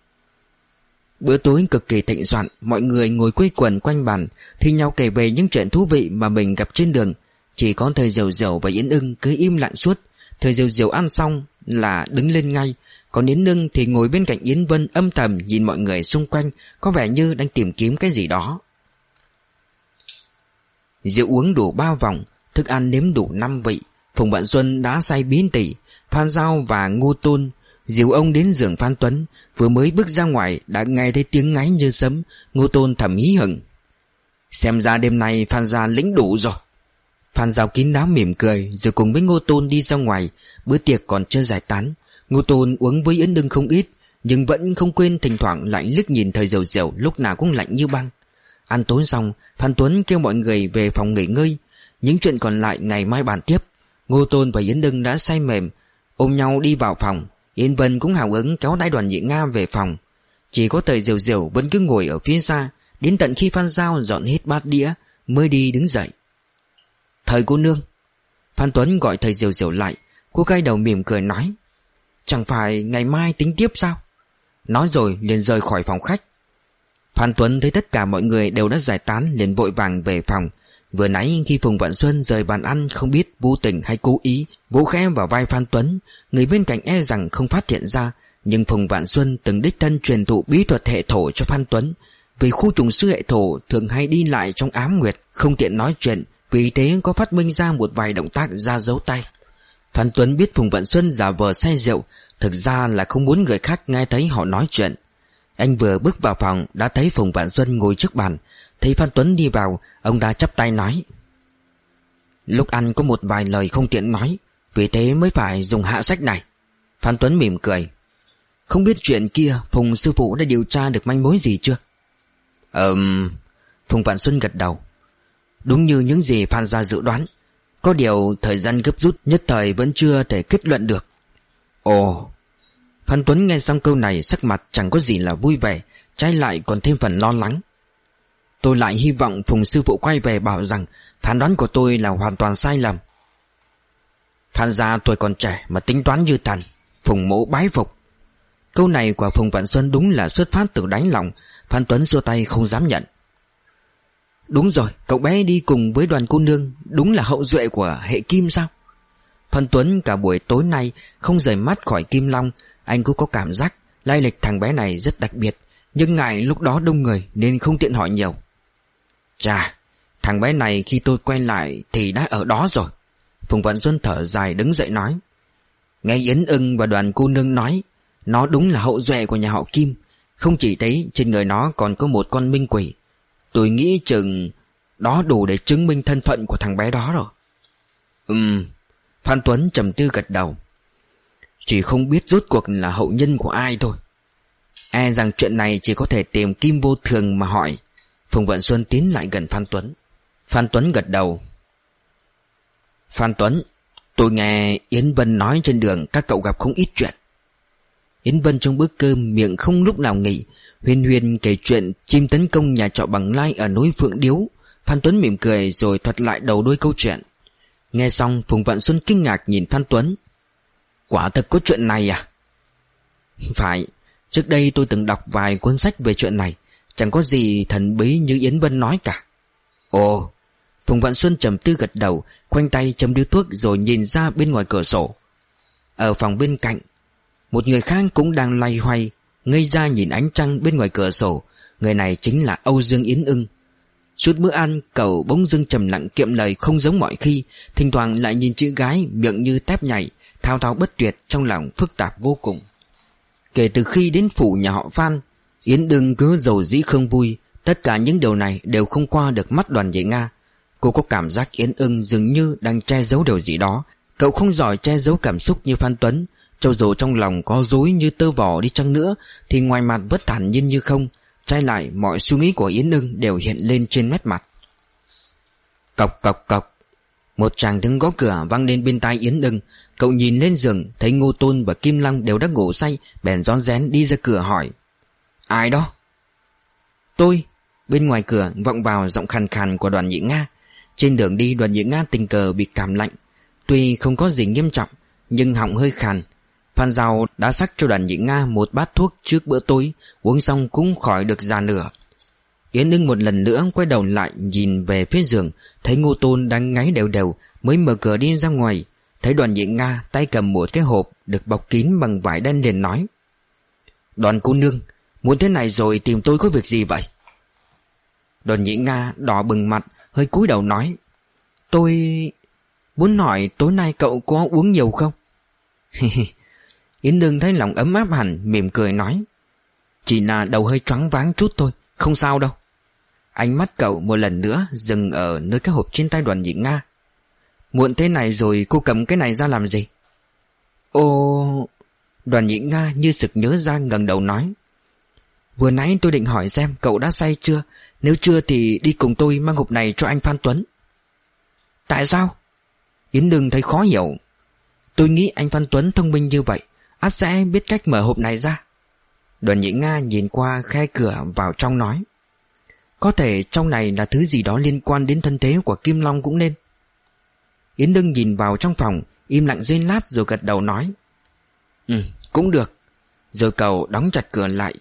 Bữa tối cực kỳ thịnh soạn Mọi người ngồi quây quần quanh bàn Thì nhau kể về những chuyện thú vị mà mình gặp trên đường. Chỉ có thời diều diều và Yến ưng cứ im lặng suốt. Thời diều diều ăn xong là đứng lên ngay. Còn Yến ưng thì ngồi bên cạnh Yến Vân âm thầm Nhìn mọi người xung quanh Có vẻ như đang tìm kiếm cái gì đó. Rượu uống đủ ba vòng, Thức ăn nếm đủ năm vị. Phùng Vạn Xuân đã say biến tỷ Phan Giao và Ngô Tôn. Dìu ông đến giường Phan Tuấn, Vừa mới bước ra ngoài Đã nghe thấy tiếng ngáy như sấm. Ngô Tôn thầm hí hửng. Xem ra đêm nay Phan Gia lĩnh đủ rồi. Phan Giao kín đáo mỉm cười, Rồi cùng với Ngô Tôn đi ra ngoài. Bữa tiệc còn chưa giải tán. Ngô Tôn uống với Yến Đưng không ít, Nhưng vẫn không quên thỉnh thoảng lại liếc nhìn thời dầu dầu, Lúc nào cũng lạnh như băng. Ăn tối xong, Phan Tuấn kêu mọi người về phòng nghỉ ngơi. Những chuyện còn lại ngày mai bàn tiếp. Ngô Tôn và Yến Đưng đã say mềm, Ôm nhau đi vào phòng. Yên Vân cũng hào hứng kéo đại đoàn nhị Nga về phòng. Chỉ có tời diều diều vẫn cứ ngồi ở phía xa, Đến tận khi Phan Giao dọn hết bát đĩa Mới đi đứng dậy. Thời cô nương. Phan Tuấn gọi thầy diều diều lại. Cô cay đầu mỉm cười nói, Chẳng phải ngày mai tính tiếp sao? Nói rồi, liền rời khỏi phòng khách. Phan Tuấn thấy tất cả mọi người đều đã giải tán liền vội vàng về phòng. Vừa nãy khi Phùng Vạn Xuân rời bàn ăn, Không biết vô tình hay cố ý, Vỗ khẽ vào vai Phan Tuấn. Người bên cạnh e rằng không phát hiện ra, Nhưng Phùng Vạn Xuân từng đích thân truyền thụ bí thuật hệ thổ cho Phan Tuấn. Vì khu trùng sư hệ thổ thường hay đi lại trong ám nguyệt, Không tiện nói chuyện, Vì thế có phát minh ra một vài động tác ra dấu tay. Phan Tuấn biết Phùng Vạn Xuân giả vờ say rượu, Thực ra là không muốn người khác nghe thấy họ nói chuyện. Anh vừa bước vào phòng, Đã thấy Phùng Vạn Xuân ngồi trước bàn. Thấy Phan Tuấn đi vào, Ông ta chắp tay nói. Lúc ăn có một vài lời không tiện nói, Vì thế mới phải dùng hạ sách này. Phan Tuấn mỉm cười. Không biết chuyện kia, Phùng sư phụ đã điều tra được manh mối gì chưa? Ừm Phùng Vạn Xuân gật đầu. Đúng như những gì Phan gia dự đoán, Có điều thời gian gấp rút nhất thời vẫn chưa thể kết luận được. Ồ Phan Tuấn nghe xong câu này, sắc mặt chẳng có gì là vui vẻ, Trái lại còn thêm phần lo lắng. Tôi lại hy vọng Phùng sư phụ quay về bảo rằng Phán đoán của tôi là hoàn toàn sai lầm. Phan gia tôi còn trẻ mà tính toán như thần Phùng mỗ bái phục. Câu này của Phùng Vạn Xuân đúng là xuất phát từ đánh lòng, Phan Tuấn xua tay không dám nhận. Đúng rồi, Cậu bé đi cùng với đoàn cô nương, Đúng là hậu duệ của hệ kim sao? Phan Tuấn cả buổi tối nay Không rời mắt khỏi Kim Long anh cũng có cảm giác Lai lịch thằng bé này rất đặc biệt, Nhưng ngại lúc đó đông người Nên không tiện hỏi nhiều. Chà, Thằng bé này khi tôi quen lại Thì đã ở đó rồi. Phùng Văn Xuân thở dài đứng dậy nói, Nghe Yến ưng và đoàn cô nương nói, Nó đúng là hậu duệ của nhà họ Kim. Không chỉ thế, Trên người nó còn có một con minh quỷ. Tôi nghĩ chừng Đó đủ để chứng minh thân phận của thằng bé đó rồi. Ừm, Phan Tuấn trầm tư gật đầu. Chỉ không biết rốt cuộc là hậu nhân của ai thôi. E rằng chuyện này chỉ có thể tìm Kim Vô Thường mà hỏi. Phùng Vận Xuân tiến lại gần Phan Tuấn. Phan Tuấn gật đầu. Phan Tuấn, Tôi nghe Yến Vân nói trên đường Các cậu gặp không ít chuyện. Yến Vân trong bữa cơm miệng không lúc nào nghỉ. Huyền huyền kể chuyện Chim tấn công nhà trọ bằng lai ở núi Phượng Điếu. Phan Tuấn mỉm cười rồi thuật lại đầu đuôi câu chuyện. Nghe xong, Phùng Vận Xuân kinh ngạc nhìn Phan Tuấn. Quả thật có chuyện này à? Phải, Trước đây tôi từng đọc vài cuốn sách về chuyện này, Chẳng có gì thần bí như Yến Vân nói cả. Ồ, Phùng Vạn Xuân trầm tư gật đầu, Khoanh tay châm điếu thuốc rồi nhìn ra bên ngoài cửa sổ. Ở phòng bên cạnh, Một người khác cũng đang lay hoay, Ngây ra nhìn ánh trăng bên ngoài cửa sổ. Người này chính là Âu Dương Yến ưng. Suốt bữa ăn, cậu bỗng dưng trầm lặng kiệm lời không giống mọi khi, Thỉnh thoảng lại nhìn chữ gái miệng như tép nhảy. Thao thao bất tuyệt trong lòng phức tạp vô cùng. Kể từ khi đến phủ nhà họ Phan, Yến Đương cứ giàu dĩ không vui, Tất cả những điều này đều không qua được mắt đoàn vệ Nga. Cô có cảm giác Yến ưng dường như đang che giấu điều gì đó. Cậu không giỏi che giấu cảm xúc như Phan Tuấn, Cho dù trong lòng có dối như tơ vỏ đi chăng nữa, Thì ngoài mặt vẫn thản nhiên như không. Trái lại, mọi suy nghĩ của Yến ưng đều hiện lên trên nét mặt. Cọc cọc cọc. Một chàng tiếng gõ cửa vang lên bên tai Yến ưng. Cậu nhìn lên giường, Thấy Ngô Tôn và Kim Lăng đều đã ngủ say, Bèn rón rén đi ra cửa hỏi. Ai đó? Tôi. Bên ngoài cửa vọng vào giọng khàn khàn của đoàn nhị Nga. Trên đường đi, đoàn nhị Nga tình cờ bị cảm lạnh. Tuy không có gì nghiêm trọng, Nhưng họng hơi khàn. Phan Giao đã sắc cho đoàn nhị Nga một bát thuốc trước bữa tối, Uống xong cũng khỏi được già nửa Yến ưng một lần nữa quay đầu lại nhìn về phía giường, Thấy Ngô Tôn đang ngáy đều đều, Mới mở cửa đi ra ngoài. Thấy đoàn nhị Nga tay cầm một cái hộp Được bọc kín bằng vải đen liền nói, Đoàn cô nương, Muốn thế này rồi tìm tôi có việc gì vậy? Đoàn nhị Nga đỏ bừng mặt, Hơi cúi đầu nói, Tôi... Muốn hỏi tối nay cậu có uống nhiều không? Yến Đương thấy lòng ấm áp hẳn, Mỉm cười nói, Chỉ là đầu hơi choáng váng chút thôi, Không sao đâu. Ánh mắt cậu một lần nữa dừng ở nơi cái hộp trên tay đoàn nhị Nga. Muộn thế này rồi cô cầm cái này ra làm gì? Ô... Đoàn nhị Nga như sực nhớ ra ngẩng đầu nói. Vừa nãy tôi định hỏi xem cậu đã say chưa? Nếu chưa thì đi cùng tôi mang hộp này cho anh Phan Tuấn. Tại sao? Yến đừng thấy khó hiểu. Tôi nghĩ anh Phan Tuấn thông minh như vậy, ắt sẽ biết cách mở hộp này ra. Đoàn nhị Nga nhìn qua khe cửa vào trong nói. Có thể trong này là thứ gì đó liên quan đến thân thế của Kim Long cũng nên. Yến Đương nhìn vào trong phòng, Im lặng giây lát rồi gật đầu nói. Ừ cũng được. Rồi cầu đóng chặt cửa lại.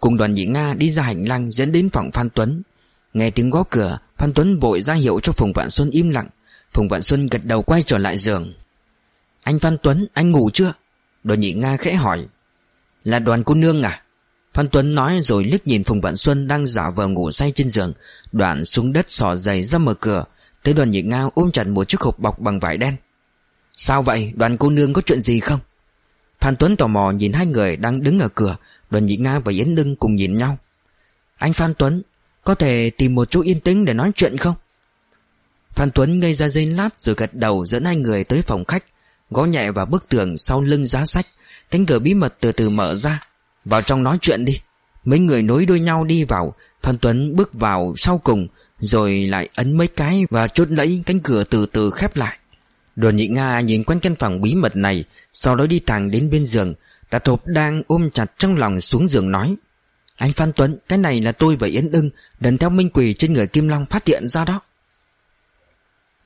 Cùng đoàn nhị Nga đi ra hành lang dẫn đến phòng Phan Tuấn. Nghe tiếng gõ cửa, Phan Tuấn vội ra hiệu cho Phùng Vạn Xuân im lặng. Phùng Vạn Xuân gật đầu quay trở lại giường. Anh Phan Tuấn, anh ngủ chưa? Đoàn nhị Nga khẽ hỏi. Là đoàn cô nương à? Phan Tuấn nói rồi liếc nhìn Phùng Vạn Xuân đang giả vờ ngủ say trên giường. Đoạn xuống đất xỏ giày ra mở cửa. Tới đoàn nhị ngao ôm chặt một chiếc hộp bọc bằng vải đen. Sao vậy? Đoàn cô nương có chuyện gì không? Phan Tuấn tò mò nhìn hai người đang đứng ở cửa. Đoàn nhị Nga và Yến Lưng cùng nhìn nhau. Anh Phan Tuấn, Có thể tìm một chỗ yên tĩnh để nói chuyện không? Phan Tuấn ngây ra giây lát rồi gật đầu dẫn hai người tới phòng khách, Gõ nhẹ vào bức tường sau lưng giá sách. Cánh cửa bí mật từ từ mở ra. Vào trong nói chuyện đi. Mấy người nối đuôi nhau đi vào. Phan Tuấn bước vào sau cùng rồi lại ấn mấy cái và chốt lấy cánh cửa từ từ khép lại. Đoàn nhị Nga nhìn quanh căn phòng bí mật này, Sau đó đi thẳng đến bên giường Đặt hộp đang ôm chặt trong lòng xuống giường nói, Anh Phan Tuấn, Cái này là tôi và Yến ưng Đần theo minh quỷ trên người Kim Long phát hiện ra đó.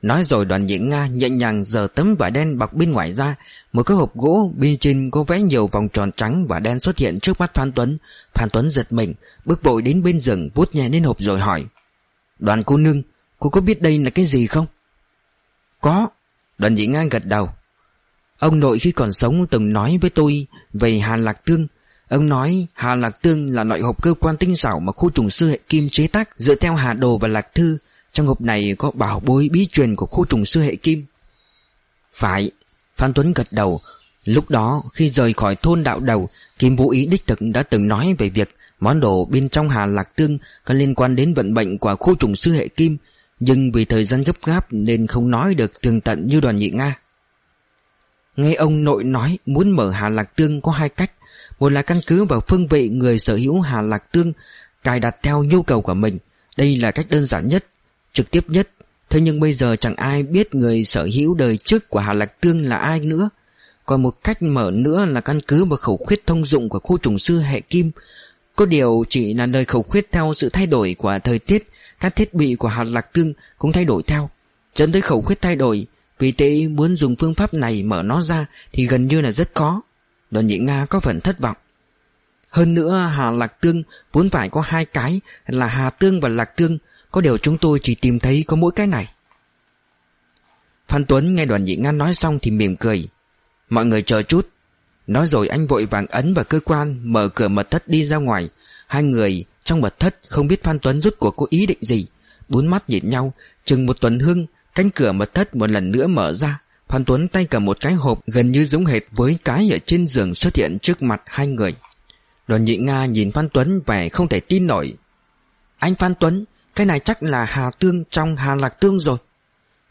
Nói rồi đoàn nhị Nga nhẹ nhàng giờ tấm vải đen bọc bên ngoài ra, Một cái hộp gỗ bên trên có vẽ nhiều vòng tròn trắng và đen xuất hiện trước mắt Phan Tuấn. Phan Tuấn giật mình, Bước vội đến bên giường vuốt nhẹ lên hộp rồi hỏi Đoàn cô nương, Cô có biết đây là cái gì không? Có, Đoàn nhị ngang gật đầu. Ông nội khi còn sống từng nói với tôi Về Hà Lạc Tương. Ông nói Hà Lạc Tương là loại hộp cơ quan tinh xảo Mà khu trùng sư hệ kim chế tác, Dựa theo Hà Đồ và Lạc Thư. Trong hộp này có bảo bối bí truyền của khu trùng sư hệ kim. Phải, Phan Tuấn gật đầu. Lúc đó, khi rời khỏi thôn đạo đầu, Kim Vũ Ý đích thực đã từng nói về việc Món đồ bên trong Hà Lạc Tương Có liên quan đến vận bệnh của khu trùng sư hệ kim, Nhưng vì thời gian gấp gáp Nên không nói được tường tận như đoàn nhị Nga. Nghe ông nội nói Muốn mở Hà Lạc Tương có hai cách, Một là căn cứ vào phương vị người sở hữu Hà Lạc Tương, Cài đặt theo nhu cầu của mình, Đây là cách đơn giản nhất, trực tiếp nhất. Thế nhưng bây giờ chẳng ai biết người sở hữu đời trước của Hà Lạc Tương là ai nữa. Còn một cách mở nữa là căn cứ vào khẩu khuyết thông dụng của khu trùng sư hệ kim có điều chỉ là lời khẩu khuyết theo sự thay đổi của thời tiết, Các thiết bị của hạt Lạc Tương cũng thay đổi theo. Dẫn tới khẩu khuyết thay đổi, Vì thế muốn dùng phương pháp này mở nó ra Thì gần như là rất khó. Đoàn nhị Nga có phần thất vọng. Hơn nữa Hà Lạc Tương vốn phải có hai cái là Hà Tương và Lạc Tương. Có điều chúng tôi chỉ tìm thấy có mỗi cái này. Phan Tuấn nghe đoàn nhị Nga nói xong thì mỉm cười. Mọi người chờ chút. Nói rồi anh vội vàng ấn vào cơ quan, Mở cửa mật thất đi ra ngoài. Hai người trong mật thất không biết Phan Tuấn rút cuộc có ý định gì. Bốn mắt nhìn nhau, Chừng một tuần hưng Cánh cửa mật thất một lần nữa mở ra. Phan Tuấn tay cầm một cái hộp gần như giống hệt với cái ở trên giường xuất hiện trước mặt hai người. Đoàn nhị Nga nhìn Phan Tuấn vẻ không thể tin nổi. Anh Phan Tuấn, cái này chắc là Hà Tương trong Hà Lạc Tương rồi.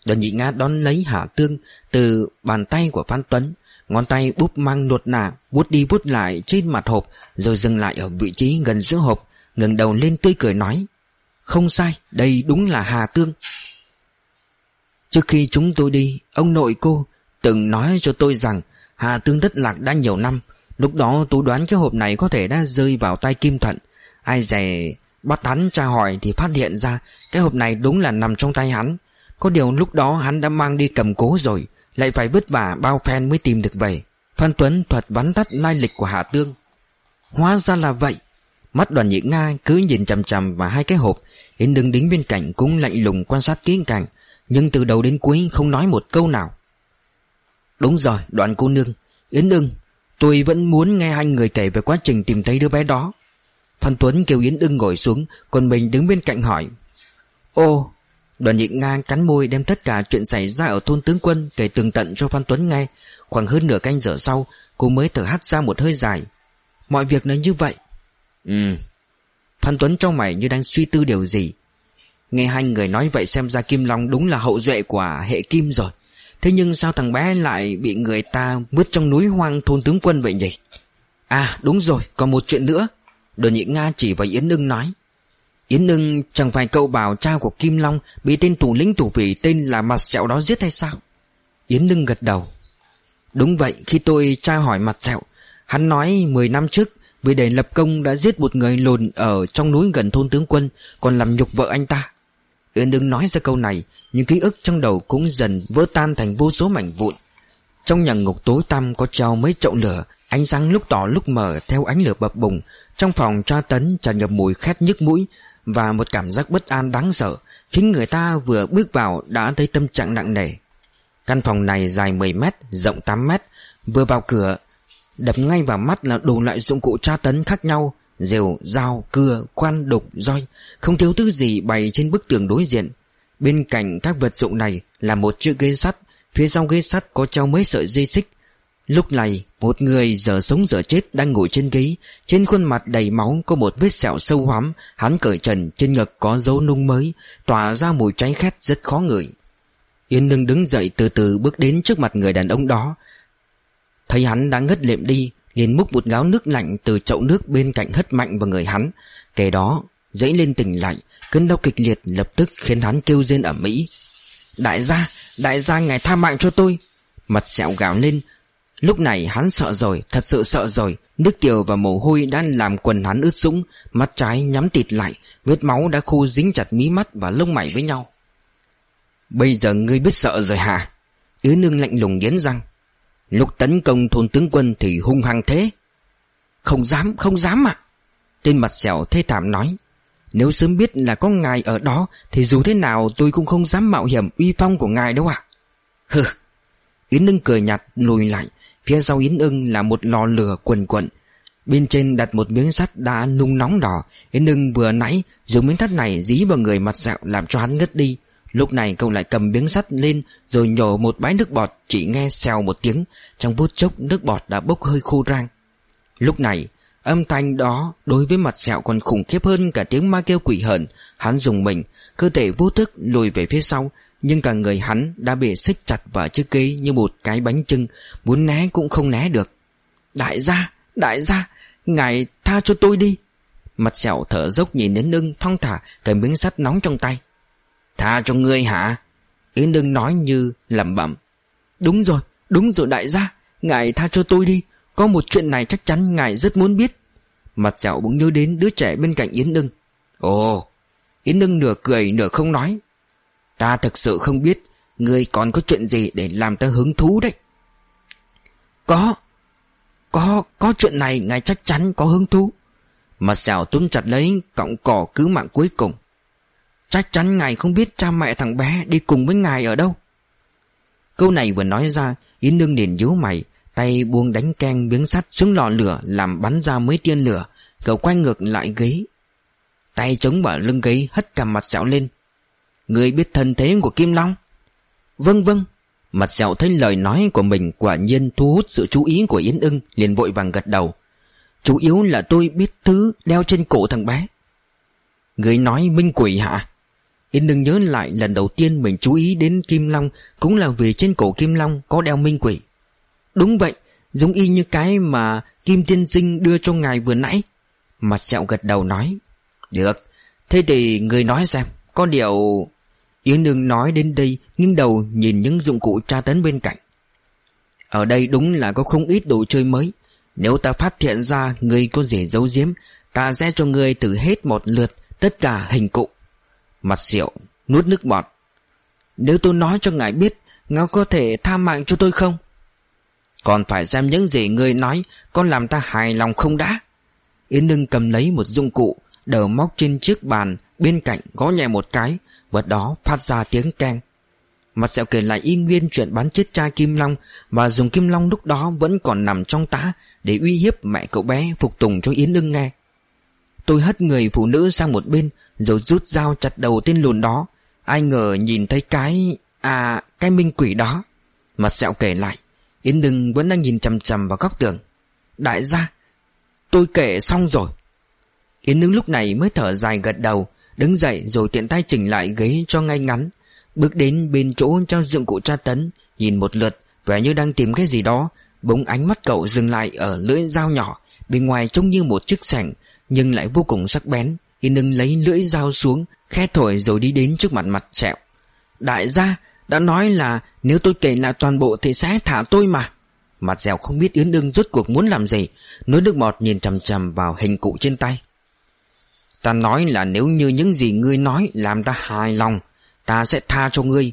Đoàn nhị Nga đón lấy Hà Tương Từ bàn tay của Phan Tuấn. Ngón tay búp mang nuột nà Bút đi bút lại trên mặt hộp Rồi dừng lại ở vị trí gần giữa hộp ngẩng đầu lên tươi cười nói Không sai, đây đúng là Hà Tương. Trước khi chúng tôi đi Ông nội cô từng nói cho tôi rằng Hà Tương thất lạc đã nhiều năm. Lúc đó tôi đoán cái hộp này có thể đã rơi vào tay Kim Thuận. Ai dè Bắt hắn tra hỏi thì phát hiện ra Cái hộp này đúng là nằm trong tay hắn. Có điều lúc đó hắn đã mang đi cầm cố rồi. Lại phải vất vả bao phen mới tìm được vậy. Phan Tuấn thuật vắn tắt lai lịch của Hạ Tương. Hóa ra là vậy. Mắt đoàn nhị Nga cứ nhìn chằm chằm vào hai cái hộp. Yến đứng đính bên cạnh cũng lạnh lùng quan sát kỹ càng. Nhưng từ đầu đến cuối không nói một câu nào. Đúng rồi đoàn cô nương. Yến ưng, Tôi vẫn muốn nghe hai người kể về quá trình tìm thấy đứa bé đó. Phan Tuấn kêu Yến ưng ngồi xuống, Còn mình đứng bên cạnh hỏi. Ô Đoàn nhị ngang cắn môi đem tất cả chuyện xảy ra ở thôn tướng quân Kể tường tận cho Phan Tuấn nghe. Khoảng hơn nửa canh giờ sau Cô mới thở hắt ra một hơi dài. Mọi việc là như vậy. Ừ. Phan Tuấn trong mày như đang suy tư điều gì? Nghe hai người nói vậy xem ra Kim Long đúng là hậu duệ của hệ Kim rồi. Thế nhưng sao thằng bé lại bị người ta vứt trong núi hoang thôn tướng quân vậy nhỉ? À đúng rồi còn một chuyện nữa. Đồ nhị Nga chỉ vào Yến Nưng nói Yến Nưng chẳng phải cậu bảo cha của Kim Long Bị tên thủ lĩnh thủ vị tên là mặt sẹo đó giết hay sao? Yến Nưng gật đầu. Đúng vậy, khi tôi tra hỏi mặt sẹo, Hắn nói 10 năm trước, Vì để lập công đã giết một người lồn Ở trong núi gần thôn tướng quân, Còn làm nhục vợ anh ta. Yến Nưng nói ra câu này, Nhưng ký ức trong đầu cũng dần vỡ tan thành vô số mảnh vụn. Trong nhà ngục tối tăm có treo mấy chậu lửa, Ánh sáng lúc tỏ lúc mờ theo ánh lửa bập bùng. Trong phòng tra tấn, tràn ngập mùi khét nhức mũi và một cảm giác bất an đáng sợ Khiến người ta vừa bước vào đã thấy tâm trạng nặng nề. Căn phòng này dài 10 mét, rộng 8 mét Vừa vào cửa Đập ngay vào mắt là đủ loại dụng cụ tra tấn khác nhau Rìu, dao, cưa, quan, đục, roi Không thiếu thứ gì bày trên bức tường đối diện. Bên cạnh các vật dụng này là một chiếc ghế sắt Phía sau ghế sắt có treo mấy sợi dây xích Lúc này một người giờ sống giờ chết đang ngồi trên ghế. Trên khuôn mặt đầy máu có một vết sẹo sâu hoắm. Hắn cởi trần trên ngực có dấu nung mới. Tỏa ra mùi cháy khét rất khó ngửi. Yên Nương đứng dậy từ từ bước đến trước mặt người đàn ông đó. Thấy hắn đã ngất lệm đi liền múc một gáo nước lạnh từ chậu nước bên cạnh hất mạnh vào người hắn. Kể đó dãy lên tỉnh lại Cơn đau kịch liệt lập tức khiến hắn kêu rên ở Mỹ Đại gia, đại gia ngài tha mạng cho tôi! Mặt sẹo gào lên Lúc này hắn sợ rồi, thật sự sợ rồi. Nước tiểu và mồ hôi đã làm quần hắn ướt sũng Mắt trái nhắm tịt lại Vết máu đã khô dính chặt mí mắt và lông mày với nhau. Bây giờ ngươi biết sợ rồi hả? Yến nương lạnh lùng nghiến răng. Lúc tấn công thôn tướng quân thì hung hăng thế. Không dám, không dám ạ. Tên mặt sẹo thê thảm nói. Nếu sớm biết là có ngài ở đó Thì dù thế nào tôi cũng không dám mạo hiểm uy phong của ngài đâu ạ. Hừ. Yến nương cười nhạt lùi lại Phía sau Yến ưng là một lò lửa quần quận. Bên trên đặt một miếng sắt đã nung nóng đỏ. Yến ưng vừa nãy dùng miếng sắt này dí vào người mặt dạo làm cho hắn ngất đi. Lúc này cậu lại cầm miếng sắt lên Rồi nhổ một bãi nước bọt, Chỉ nghe xèo một tiếng. Trong bút chốc, nước bọt đã bốc hơi khô rang. Lúc này, Âm thanh đó đối với mặt sẹo còn khủng khiếp hơn cả tiếng ma kêu quỷ hờn. Hắn dùng mình, Cơ thể vô thức lùi về phía sau nhưng cả người hắn đã bị xích chặt vào chiếc ghế như một cái bánh trưng Muốn né cũng không né được. Đại gia, đại gia Ngài tha cho tôi đi. Mặt sẹo thở dốc nhìn đến ưng thong thả Cầm miếng sắt nóng trong tay. Tha cho ngươi hả? Yến đừng nói như lẩm bẩm. Đúng rồi, đúng rồi đại gia Ngài tha cho tôi đi. Có một chuyện này chắc chắn ngài rất muốn biết. Mặt dạo bỗng nhớ đến đứa trẻ bên cạnh Yến Đưng Ồ. Yến Đưng nửa cười nửa không nói. Ta thực sự không biết Ngươi còn có chuyện gì để làm ta hứng thú đấy. Có Có Có chuyện này ngài chắc chắn có hứng thú. Mặt dạo túm chặt lấy cọng cỏ cứu mạng cuối cùng. Chắc chắn ngài không biết cha mẹ thằng bé đi cùng với ngài ở đâu. Câu này vừa nói ra, Yến Nương liền nhíu mày, Tay buông đánh keng miếng sắt xuống lò lửa Làm bắn ra mấy tiên lửa, Cậu quay ngược lại ghế. Tay chống vào lưng ghế hất cả mặt sẹo lên Người biết thân thế của Kim Long? Vâng vâng. Mặt sẹo thấy lời nói của mình quả nhiên thu hút sự chú ý của Yến ưng, liền vội vàng gật đầu. Chủ yếu là tôi biết thứ đeo trên cổ thằng bé. Người nói minh quỷ hả? Yến ưng nhớ lại lần đầu tiên mình chú ý đến Kim Long Cũng là vì trên cổ Kim Long có đeo minh quỷ. Đúng vậy, Giống y như cái mà Kim Tiên Sinh đưa cho ngài vừa nãy. Mặt sẹo gật đầu nói, Được, Thế thì người nói xem, Có điều Yến Nương nói đến đây, nghiêng đầu nhìn những dụng cụ tra tấn bên cạnh. Ở đây đúng là có không ít đồ chơi mới. Nếu ta phát hiện ra người có gì giấu giếm, Ta sẽ cho người thử hết một lượt Tất cả hình cụ. Mặt rượu, nuốt nước bọt. Nếu tôi nói cho ngài biết, Ngài có thể tha mạng cho tôi không? Còn phải xem những gì người nói Con làm ta hài lòng không đã? Yến Nương cầm lấy một dụng cụ, Đầu móc trên chiếc bàn Bên cạnh gõ nhẹ một cái Vật đó phát ra tiếng keng. Mặt sẹo kể lại y nguyên chuyện bắn chết cha Kim Long, Và dùng Kim Long lúc đó vẫn còn nằm trong tá Để uy hiếp mẹ cậu bé phục tùng cho Yến Ưng nghe. Tôi hất người phụ nữ sang một bên, Rồi rút dao chặt đầu tên lùn đó. Ai ngờ nhìn thấy cái À cái minh quỷ đó. Mặt sẹo kể lại, Yến Ưng vẫn đang nhìn chằm chằm vào góc tường. Đại gia, Tôi kể xong rồi. Yến Ưng lúc này mới thở dài gật đầu Đứng dậy rồi tiện tay chỉnh lại ghế cho ngay ngắn. Bước đến bên chỗ trao dụng cụ tra tấn, Nhìn một lượt, Vẻ như đang tìm cái gì đó, Bỗng ánh mắt cậu dừng lại ở lưỡi dao nhỏ, Bên ngoài trông như một chiếc sảnh nhưng lại vô cùng sắc bén. Y nâng lấy lưỡi dao xuống, khe thổi rồi đi đến trước mặt mặt sẹo. Đại gia, đã nói là nếu tôi kể lại toàn bộ thì sẽ thả tôi mà. Mặt dẻo không biết yến ưng rốt cuộc muốn làm gì Nối nước bọt nhìn chằm chằm vào hình cụ trên tay ta nói là nếu như những gì ngươi nói làm ta hài lòng ta sẽ tha cho ngươi.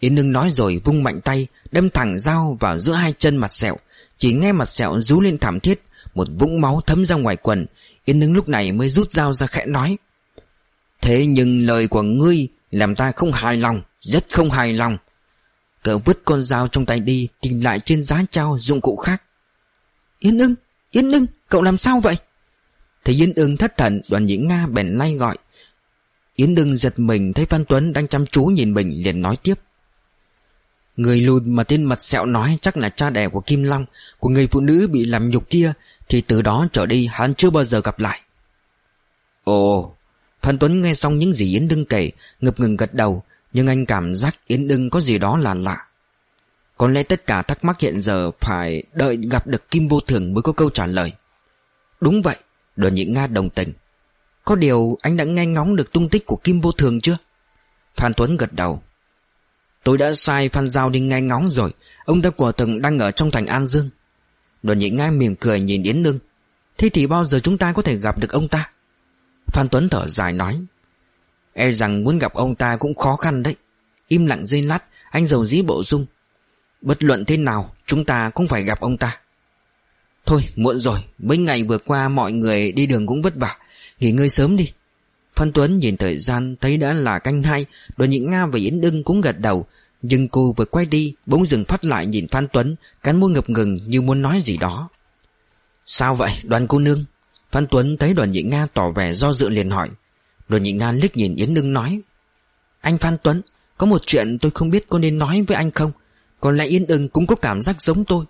Yến Nương nói rồi vung mạnh tay đâm thẳng dao vào giữa hai chân mặt sẹo. Chỉ nghe mặt sẹo rú lên thảm thiết một vũng máu thấm ra ngoài quần. Yên Nương lúc này mới rút dao ra khẽ nói Thế nhưng lời của ngươi Làm ta không hài lòng Rất không hài lòng. Cậu vứt con dao trong tay đi Tìm lại trên giá trao dụng cụ khác. Yên Nương, Yên Nương, cậu làm sao vậy? Thấy yến ưng thất thần, Đoàn nhĩ Nga bèn lay gọi. Yến ưng giật mình, thấy Phan Tuấn đang chăm chú nhìn mình, liền nói tiếp. Người lùn mà tên mặt sẹo nói chắc là cha đẻ của Kim Long, Của người phụ nữ bị làm nhục kia, Thì từ đó trở đi hắn chưa bao giờ gặp lại. Ồ, Phan Tuấn nghe xong những gì Yến Đưng kể, Ngập ngừng gật đầu, Nhưng anh cảm giác Yến Đưng có gì đó là lạ. Có lẽ tất cả thắc mắc hiện giờ Phải đợi gặp được Kim Vô Thường mới có câu trả lời. Đúng vậy Đoàn nhị Nga đồng tình. Có điều anh đã nghe ngóng được tung tích của Kim Vô Thường chưa? Phan Tuấn gật đầu. Tôi đã sai Phan Giao đi nghe ngóng rồi. Ông ta quả từng đang ở trong thành An Dương. Đoàn nhị Nga mỉm cười nhìn Yến Nương Thế thì bao giờ chúng ta có thể gặp được ông ta? Phan Tuấn thở dài nói. E rằng muốn gặp ông ta cũng khó khăn đấy. Im lặng dây lát, Anh giàu dĩ bộ dung Bất luận thế nào, Chúng ta cũng phải gặp ông ta. Thôi, muộn rồi, Mấy ngày vừa qua mọi người đi đường cũng vất vả. Nghỉ ngơi sớm đi. Phan Tuấn nhìn thời gian thấy đã là canh hai Đoàn nhị Nga và Yến Đưng cũng gật đầu. Nhưng cô vừa quay đi, Bỗng dừng phát lại nhìn Phan Tuấn, Cắn môi ngập ngừng như muốn nói gì đó. Sao vậy, đoàn cô nương? Phan Tuấn thấy đoàn nhị Nga tỏ vẻ do dự liền hỏi. Đoàn nhị Nga liếc nhìn Yến Đưng nói. Anh Phan Tuấn, Có một chuyện tôi không biết có nên nói với anh không? Còn lại Yến Đưng cũng có cảm giác giống tôi.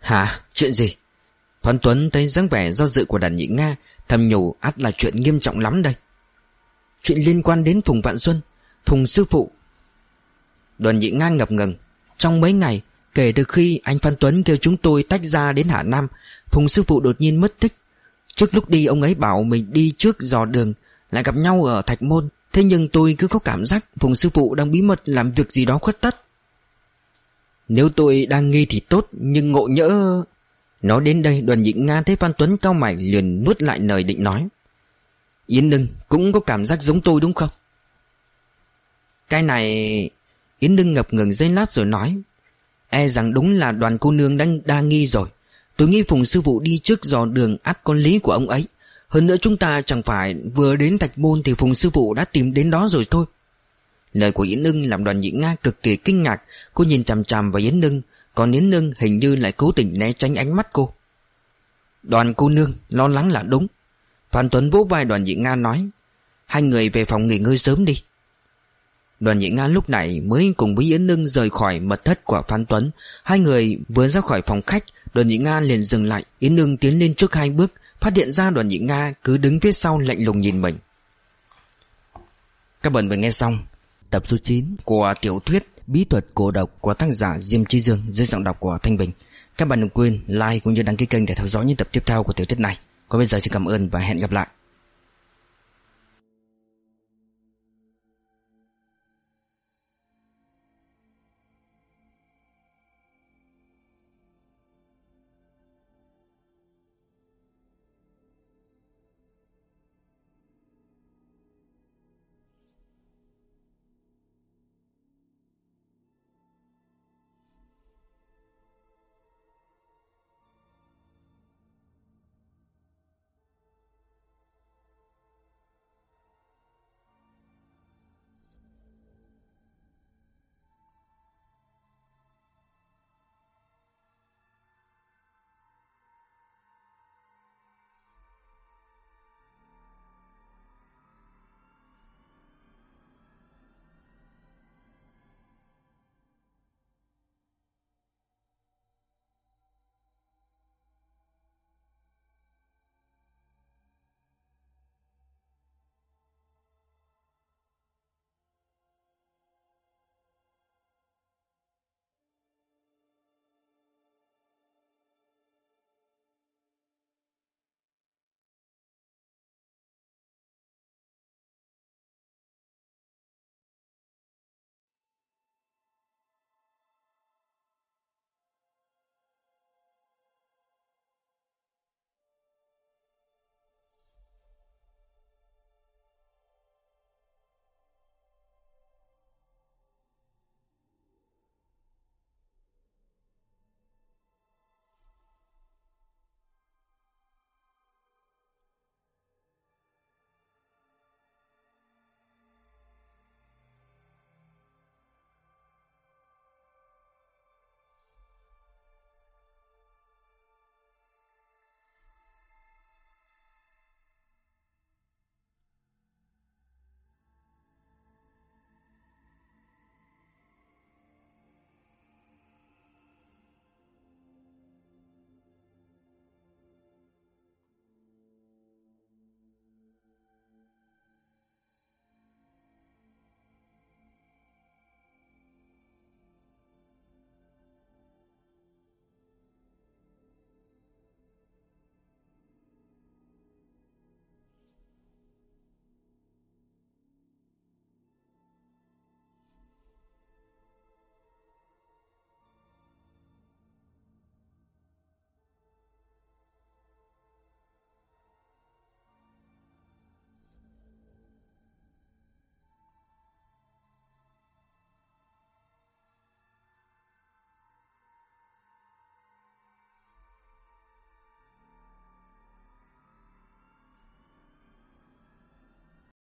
Hả? Chuyện gì? Phan Tuấn thấy dáng vẻ do dự của đàn nhị Nga, Thầm nhủ, ắt là chuyện nghiêm trọng lắm đây. Chuyện liên quan đến Phùng Vạn Xuân, Phùng Sư Phụ. Đoàn nhị Nga ngập ngừng. Trong mấy ngày, Kể từ khi anh Phan Tuấn kêu chúng tôi tách ra đến Hà Nam, Phùng Sư Phụ đột nhiên mất tích. Trước lúc đi, ông ấy bảo mình đi trước dò đường, Lại gặp nhau ở Thạch Môn. Thế nhưng tôi cứ có cảm giác Phùng Sư Phụ đang bí mật làm việc gì đó khuất tất. Nếu tôi đang nghi thì tốt, Nhưng ngộ nhỡ nó đến đây, đoàn nhị Nga thấy Phan Tuấn cao mày liền nuốt lại lời định nói. Yến Nưng, cũng có cảm giác giống tôi đúng không? Cái này... Yến Nưng ngập ngừng giây lát rồi nói. E rằng đúng là đoàn cô nương đang đa nghi rồi. Tôi nghĩ Phùng sư phụ đi trước dò đường át con lý của ông ấy. Hơn nữa chúng ta chẳng phải vừa đến Thạch Môn Thì Phùng sư phụ đã tìm đến đó rồi thôi. Lời của Yến Nưng làm đoàn nhị Nga cực kỳ kinh ngạc. Cô nhìn chằm chằm vào Yến Nưng còn Yến nương hình như lại cố tình né tránh ánh mắt cô. Đoàn cô nương lo lắng là đúng. Phan Tuấn vỗ vai đoàn nhị Nga nói, Hai người về phòng nghỉ ngơi sớm đi. Đoàn nhị Nga lúc này mới cùng với Yến nương rời khỏi mật thất của Phan Tuấn. Hai người vừa ra khỏi phòng khách, Đoàn nhị Nga liền dừng lại. Yến nương tiến lên trước hai bước, Phát hiện ra đoàn nhị Nga cứ đứng phía sau lạnh lùng nhìn mình. Các bạn vừa nghe xong Tập số 9 của tiểu thuyết Bí thuật cổ độc của tác giả Diêm Chi Dương Dưới giọng đọc của Thanh Bình. Các bạn đừng quên like cũng như đăng ký kênh để theo dõi những tập tiếp theo của tiểu thuyết này. Còn bây giờ xin cảm ơn và hẹn gặp lại.